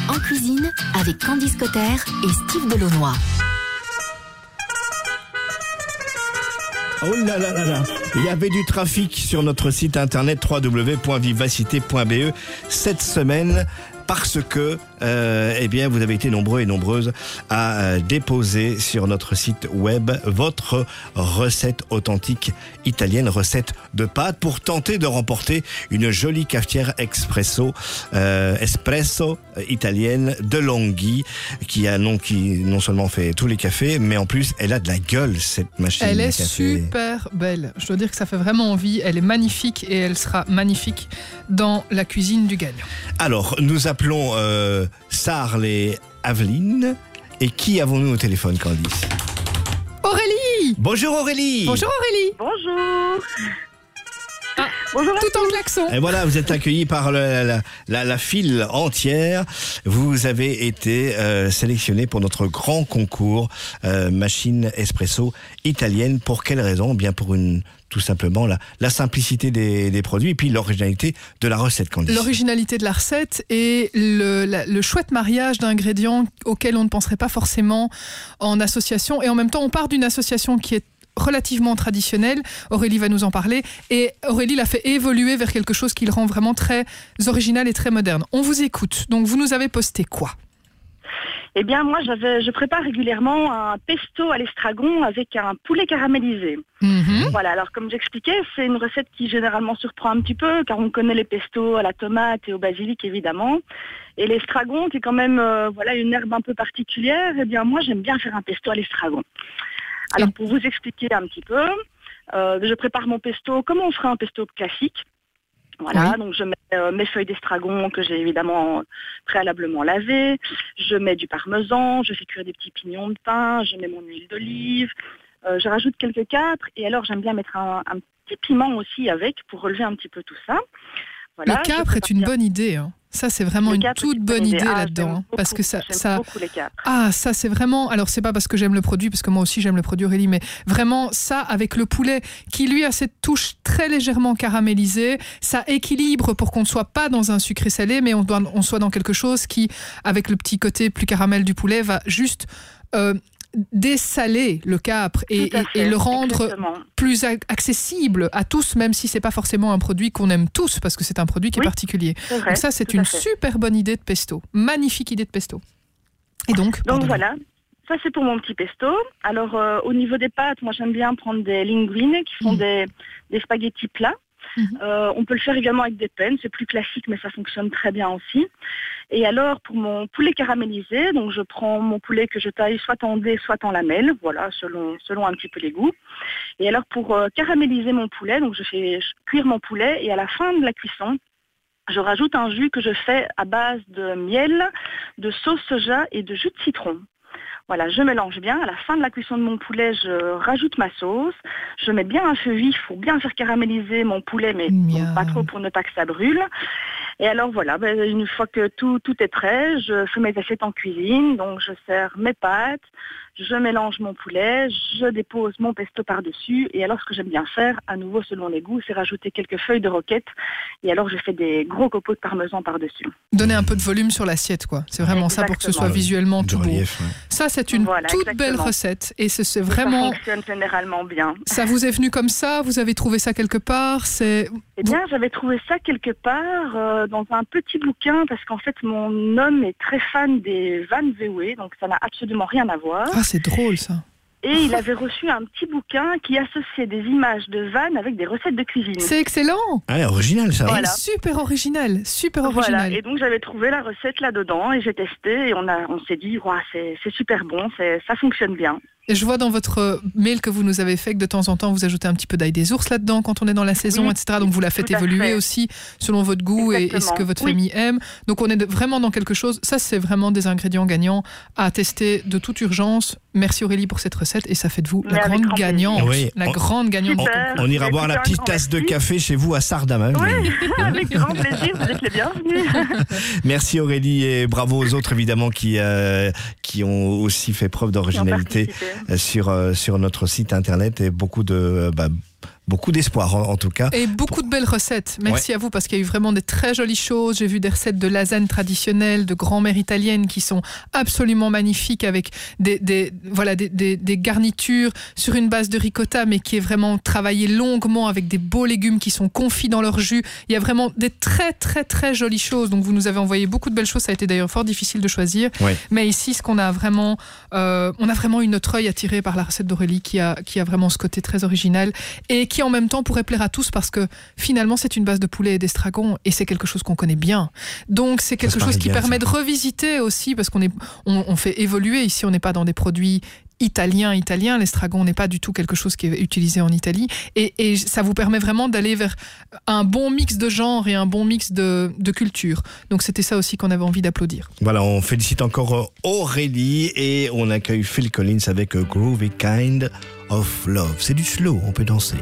En cuisine, avec Candice Cotter et Steve Delonois. Oh là là là là Il y avait du trafic sur notre site internet www.vivacité.be cette semaine parce que euh, eh bien vous avez été nombreux et nombreuses à euh, déposer sur notre site web votre recette authentique italienne, recette de pâtes pour tenter de remporter une jolie cafetière expresso euh, espresso italienne de Longhi qui a non qui non seulement fait tous les cafés mais en plus elle a de la gueule cette machine Elle est café. super belle. Je dois dire que ça fait vraiment envie. Elle est magnifique et elle sera magnifique dans la cuisine du gagnant. Alors, nous appelons euh, Sarle et Aveline. Et qui avons-nous au téléphone, Candice? Aurélie! Bonjour Aurélie! Bonjour Aurélie! Bonjour! Bonjour Tout en klaxon. Et voilà, vous êtes accueillis par le- la, la, la file entière. Vous avez été euh, sélectionné pour notre grand concours euh, machine espresso italienne. Pour quelle raison? Eh Bien pour une tout simplement la, simplicité des, produits et puis l'originalité de la recette, Candice. L'originalité de la recette et le chouette mariage d'ingrédients auxquels on ne penserait pas forcément en association. Et en même temps, on part d'une association qui est relativement traditionnelle. Aurélie va nous en parler. Et Aurélie l'a fait évoluer vers quelque chose qui le rend vraiment très original et très moderne. On vous écoute. Donc, vous nous avez posté quoi? Eh bien, moi, je prépare régulièrement un pesto à l'estragon avec un poulet caramélisé. Voilà, alors comme j'expliquais, c'est une recette qui généralement surprend un petit peu, car on connaît les pestos à la tomate et au basilic, évidemment. Et l'estragon, qui est quand même euh, voilà, une herbe un peu particulière, eh bien, moi, j'aime bien faire un pesto à l'estragon. Alors, pour vous expliquer un petit peu, euh, je prépare mon pesto comme on ferait un pesto classique. Voilà, Oui. donc je mets euh, mes feuilles d'estragon que j'ai évidemment préalablement lavées. Je mets du parmesan, je fais cuire des petits pignons de pain, je mets mon huile d'olive, euh, je rajoute quelques capres et alors j'aime bien mettre un, un petit piment aussi avec pour relever un petit peu tout ça. Voilà, le capre est une bonne idée. hein. Ça, c'est vraiment une toute bonne idée. Ah, là-dedans. hein, parce que ça, ça, les ah, ça, c'est vraiment. Alors, c'est pas parce que j'aime le produit, parce que moi aussi j'aime le produit Aurélie, mais vraiment ça avec le poulet qui lui a cette touche très légèrement caramélisée, ça équilibre pour qu'on ne soit pas dans un sucré salé, mais on, doit, on soit dans quelque chose qui, avec le petit côté plus caramel du poulet, va juste euh, dessaler le capre et, fait, le rendre exactement. plus ac- accessible à tous, même si c'est pas forcément un produit qu'on aime tous, parce que c'est un produit qui Oui, est particulier. vrai, donc ça, c'est une super bonne idée de pesto, magnifique idée de pesto. Et donc, Donc voilà, ça c'est pour mon petit pesto. Alors euh, au niveau des pâtes, moi j'aime bien prendre des linguines qui sont des, des spaghettis plats. Euh, on peut le faire également avec des peines, c'est plus classique mais ça fonctionne très bien aussi. Et alors pour mon poulet caramélisé, donc je prends mon poulet que je taille soit en dés, soit en lamelles, voilà, selon, selon un petit peu les goûts. Et alors pour euh, caraméliser mon poulet, donc je fais cuire mon poulet et à la fin de la cuisson, je rajoute un jus que je fais à base de miel, de sauce soja et de jus de citron. Voilà, je mélange bien. À la fin de la cuisson de mon poulet, je rajoute ma sauce. Je mets bien un feu vif pour bien faire caraméliser mon poulet, mais bon, pas trop pour ne pas que ça brûle. Et alors voilà, ben, une fois que tout, tout est prêt, je fais mes assiettes en cuisine. Donc je sers mes pâtes, je mélange mon poulet, je dépose mon pesto par-dessus. Et alors ce que j'aime bien faire, à nouveau selon les goûts, c'est rajouter quelques feuilles de roquette. Et alors je fais des gros copeaux de parmesan par-dessus. donner un peu de volume sur l'assiette, quoi. C'est vraiment ça pour que ce soit visuellement tout beau. relief, ouais. Ça, c'est une Voilà, toute belle recette. Et c'est c'est Ça vraiment. fonctionne généralement bien. Ça vous est venu comme ça? Vous avez trouvé ça quelque part? C'est Eh bien, j'avais trouvé ça quelque part euh, dans un petit bouquin parce qu'en fait, mon homme est très fan des Van VW, donc ça n'a absolument rien à voir. Ah, c'est drôle ça. Et il avait reçu un petit bouquin qui associait des images de vannes avec des recettes de cuisine. C'est excellent. Ah, original ça. Voilà. Super original, super Voilà, original. et donc j'avais trouvé la recette là-dedans et j'ai testé et on, a, on s'est dit, Ouah, c'est c'est super bon, ça fonctionne bien. Et je vois dans votre mail que vous nous avez fait que de temps en temps vous ajoutez un petit peu d'ail des ours là-dedans quand on est dans la saison, Oui, etc. Donc vous la faites évoluer fait. aussi selon votre goût et, et ce que votre Oui. famille aime. Donc on est vraiment dans quelque chose. Ça c'est vraiment des ingrédients gagnants à tester de toute urgence. Merci Aurélie pour cette recette et ça fait de vous la grande gagnante, Oui, la on- grande gagnante. du Super. concours. On ira boire la petite tasse de café chez vous à Sardam. hein, Oui, avec grand plaisir, vous êtes les bienvenus. <laughs> Merci Aurélie et bravo aux autres évidemment qui, euh, qui ont aussi fait preuve d'originalité euh, sur, euh, sur notre site internet et beaucoup de euh, bah, beaucoup d'espoir en, en tout cas. Et beaucoup de belles recettes. Merci à vous parce qu'il y a eu vraiment des très jolies choses. J'ai vu des recettes de lasagne traditionnelles, de grand-mère italienne qui sont absolument magnifiques avec des, des, voilà, des, des- des garnitures sur une base de ricotta mais qui est vraiment travaillée longuement avec des beaux légumes qui sont confits dans leur jus. Il y a vraiment des très très très jolies choses. Donc vous nous avez envoyé beaucoup de belles choses. Ça a été d'ailleurs fort difficile de choisir. Ouais. Mais ici, ce qu'on a vraiment, euh, on a vraiment eu notre œil attiré par la recette d'Aurélie qui a, qui a vraiment ce côté très original et qui en même temps pourrait plaire à tous parce que finalement c'est une base de poulet et d'estragon et c'est quelque chose qu'on connaît bien. Donc c'est quelque se chose qui bien, permet de revisiter aussi parce qu'on est, on, on fait évoluer ici. On n'est pas dans des produits italien italien l'estragon n'est pas du tout quelque chose qui est utilisé en Italie et, et ça vous permet vraiment d'aller vers un bon mix de genres et un bon mix de, de culture donc c'était ça aussi qu'on avait envie d'applaudir Voilà, on félicite encore euh, Aurélie et on accueille Phil Collins avec euh, Groovy Kind of Love. C'est du slow, on peut danser.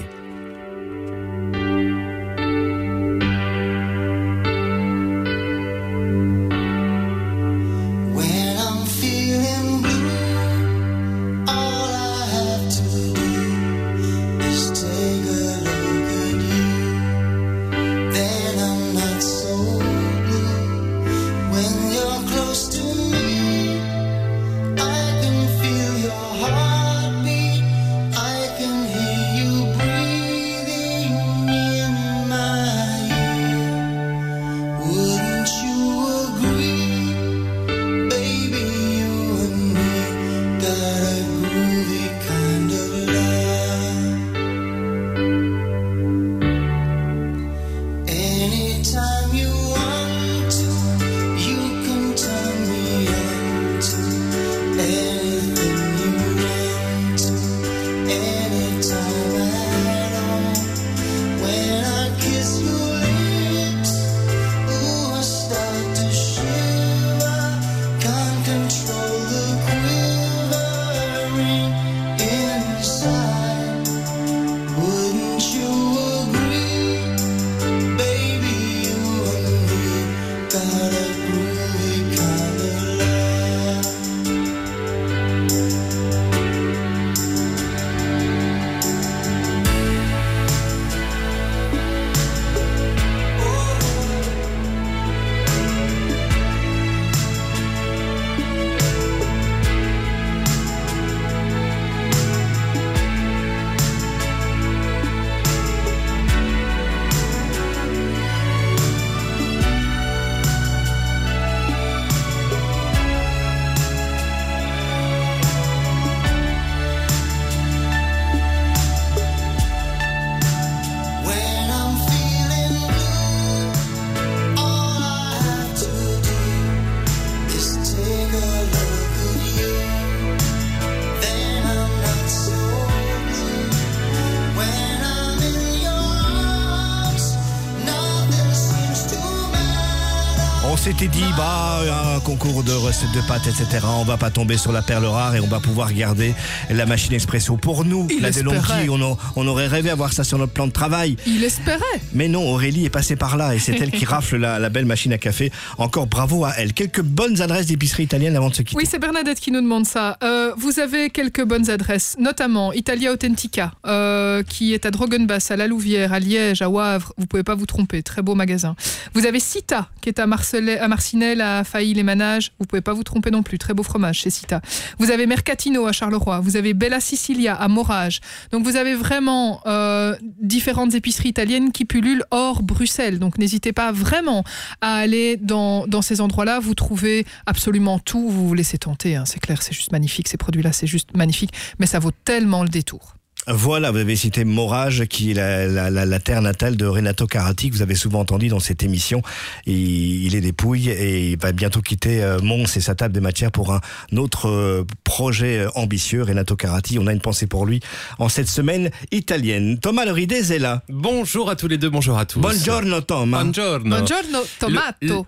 Concours de recettes de pâtes, etc. On va pas tomber sur la perle rare et on va pouvoir garder la machine espresso. Pour nous, Il la. Delonghi, on, a- on aurait rêvé avoir ça sur notre plan de travail. il espérait Mais non, Aurélie est passée par là et c'est elle qui <laughs> rafle la, la belle machine à café. Encore bravo à elle. Quelques bonnes adresses d'épicerie italienne avant de se quitter. Oui, c'est Bernadette qui nous demande ça. Euh, vous avez quelques bonnes adresses, notamment Italia Authentica, euh, qui est à Drogenbass, à La Louvière, à Liège, à Wavre. Vous pouvez pas vous tromper, très beau magasin. Vous avez Cita, qui est à à Marcinelle, à Failly les Manages. Vous pouvez pas vous tromper non plus. Très beau fromage chez Sita. Vous avez Mercatino à Charleroi. Vous avez Bella Sicilia à Morage. Donc vous avez vraiment euh, différentes épiceries italiennes qui pullulent hors Bruxelles. Donc n'hésitez pas vraiment à aller dans, ces endroits-là. Vous trouvez absolument tout. Vous vous laissez tenter. hein. C'est clair, c'est juste magnifique. Produits-là, c'est juste magnifique. Mais ça vaut tellement le détour. Voilà, vous avez cité Morage, qui est la, la- la- la terre natale de Renato Carati, que vous avez souvent entendu dans cette émission. Il, il est des Pouilles et il va bientôt quitter euh, Mons et sa table des matières pour un autre euh, projet euh, ambitieux. Renato Carati, on a une pensée pour lui en cette semaine italienne. Thomas Loridez est là. Bonjour à tous les deux, bonjour à tous. Buongiorno Thomas. Buongiorno. Buongiorno, tomato. Le- le-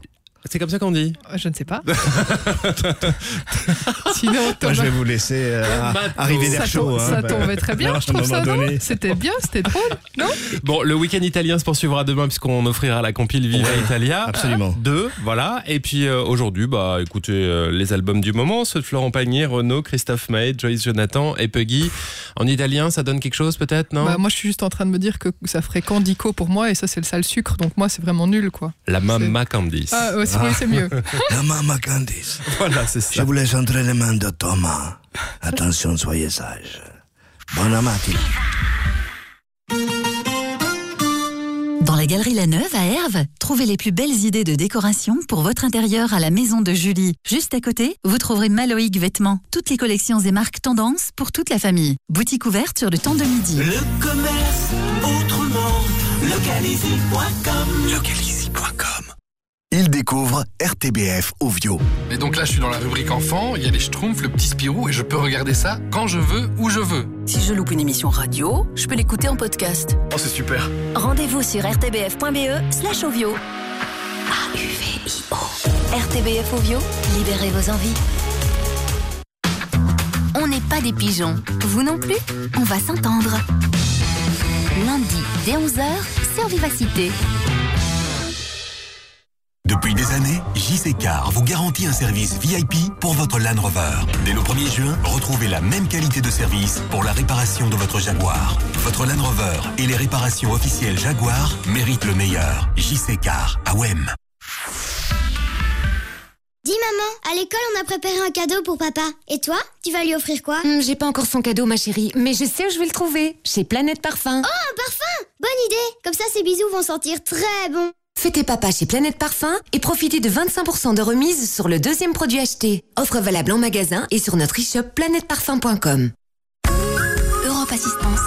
C'est comme ça qu'on dit Je ne sais pas. <laughs> <laughs> Sinon, Moi, je vais vous laisser euh, arriver d'air chaud. hein. ça Bah, tombait très bien, je trouve ça. C'était bien, c'était drôle, non Bon, le week-end italien se poursuivra demain puisqu'on offrira la compile Viva Ouais, Italia. absolument. Deux, voilà. Et puis euh, aujourd'hui, bah écoutez euh, les albums du moment, ceux de Florent Pagny, Renaud, Christophe Maé, Joyce Jonathan et Puggy. En italien, ça donne quelque chose peut-être, non Bah, Moi, je suis juste en train de me dire que ça ferait Candico pour moi et ça, c'est le sale sucre. Donc, moi, c'est vraiment nul, quoi. La Mamma Candice. Ah, ouais, c'est- oui, c'est mieux. <laughs> La Mama Candice. Voilà, c'est Je vous laisse entrer les mains de Thomas. Attention, soyez sage. Bon amati. Dans la Galerie La Neuve à Herve, trouvez les plus belles idées de décoration pour votre intérieur à la maison de Julie. Juste à côté, vous trouverez Maloïc Vêtements, toutes les collections et marques tendances pour toute la famille. Boutique ouverte sur le temps de midi. Le commerce autrement. Localizy.com. Localizy.com. Il découvre RTBF Ovio. Et donc là, je suis dans la rubrique enfant, il y a les Schtroumpfs, le petit Spirou, et je peux regarder ça quand je veux, où je veux. Si je loupe une émission radio, je peux l'écouter en podcast. Oh, c'est super. Rendez-vous sur rtbf.be slash ovio. A-U-V-I-O. RTBF Ovio, libérez vos envies. On n'est pas des pigeons. Vous non plus On va s'entendre. Lundi, dès 11h, sur Vivacité. Depuis des années, JC Car vous garantit un service VIP pour votre Land Rover. Dès le 1er juin, retrouvez la même qualité de service pour la réparation de votre Jaguar. Votre Land Rover et les réparations officielles Jaguar méritent le meilleur. JC Car à Wem. Dis maman, à l'école on a préparé un cadeau pour papa. Et toi, tu vas lui offrir quoi? Hmm, J'ai pas encore son cadeau, ma chérie, mais je sais où je vais le trouver. Chez Planète Parfum. Oh, un parfum Bonne idée Comme ça ses bisous vont sentir très bon. Fêtez papa chez Planète Parfum et profitez de 25% de remise sur le deuxième produit acheté. Offre valable en magasin et sur notre e-shop planèteparfum.com. Europe Assistance.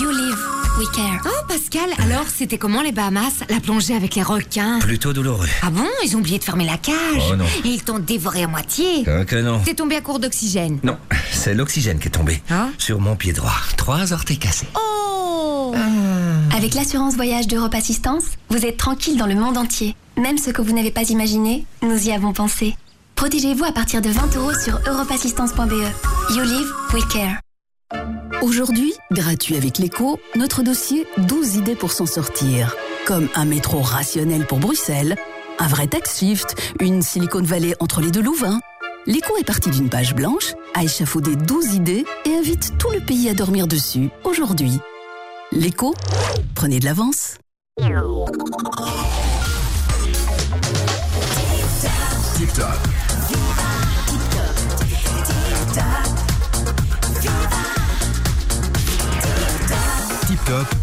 You live, we care. Oh Pascal, alors c'était comment les Bahamas? La plongée avec les requins? Plutôt douloureux. Ah bon? Ils ont oublié de fermer la cage Oh non. Et ils t'ont dévoré à moitié Euh, que non. T'es tombé à court d'oxygène Non, c'est l'oxygène qui est tombé. Sur mon pied droit. Trois orteils cassés. Oh Avec l'assurance voyage d'Europe Assistance, vous êtes tranquille dans le monde entier. Même ce que vous n'avez pas imaginé, nous y avons pensé. Protégez-vous à partir de 20 euros sur europeassistance.be. You live, we care. Aujourd'hui, gratuit avec l'écho, notre dossier 12 idées pour s'en sortir. Comme un métro rationnel pour Bruxelles, un vrai tax shift, une Silicon Valley entre les deux Louvains. L'écho est parti d'une page blanche, a échafaudé 12 idées et invite tout le pays à dormir dessus aujourd'hui. L'écho, prenez de l'avance.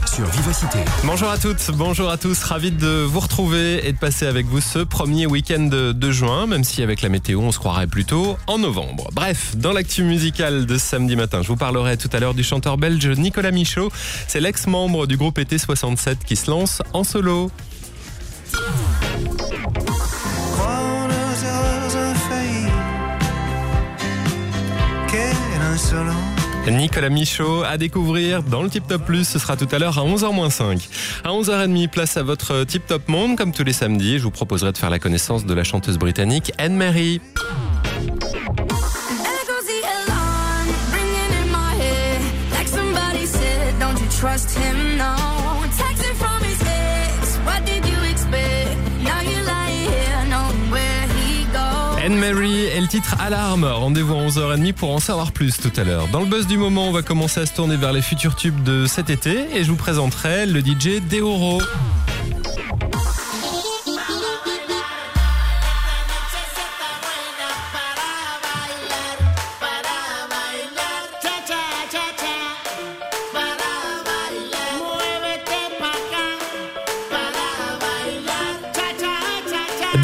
Sur Vivacité. Bonjour à toutes, bonjour à tous, ravi de vous retrouver et de passer avec vous ce premier week-end de, de juin, même si avec la météo on se croirait plutôt en novembre. Bref, dans l'actu musicale de ce samedi matin, je vous parlerai tout à l'heure du chanteur belge Nicolas Michaud. C'est l'ex-membre du groupe ET67 qui se lance en solo. Nicolas Michaud à découvrir dans le Tip Top Plus. Ce sera tout à l'heure à 11h-5. À 11h30, place à votre Tip Top Monde. Comme tous les samedis, je vous proposerai de faire la connaissance de la chanteuse britannique Anne-Marie. Anne-Marie et le titre Alarme. Rendez-vous à 11h30 pour en savoir plus tout à l'heure. Dans le buzz du moment, on va commencer à se tourner vers les futurs tubes de cet été et je vous présenterai le DJ Deoro.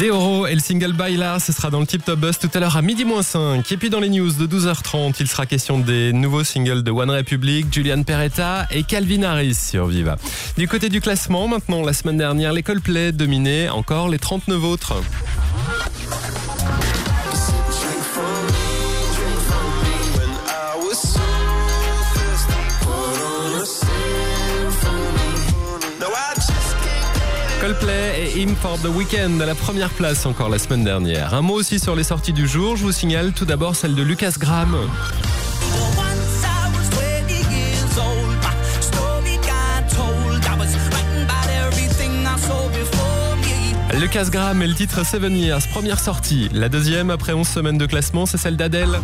Deoro et le single Bailar, ce sera dans le Tip Top Bus tout à l'heure à midi moins 5. Et puis dans les news de 12h30, il sera question des nouveaux singles de One Republic, Julian Peretta et Calvin Harris sur Viva. Du côté du classement, maintenant, la semaine dernière, les Coldplay dominaient encore les 39 autres. Coldplay et Him for the Weekend à la première place encore la semaine dernière. Un mot aussi sur les sorties du jour. Je vous signale tout d'abord celle de Lucas Graham. Lucas Graham et le titre Seven Years, première sortie. La deuxième, après 11 semaines de classement, c'est celle d'Adèle.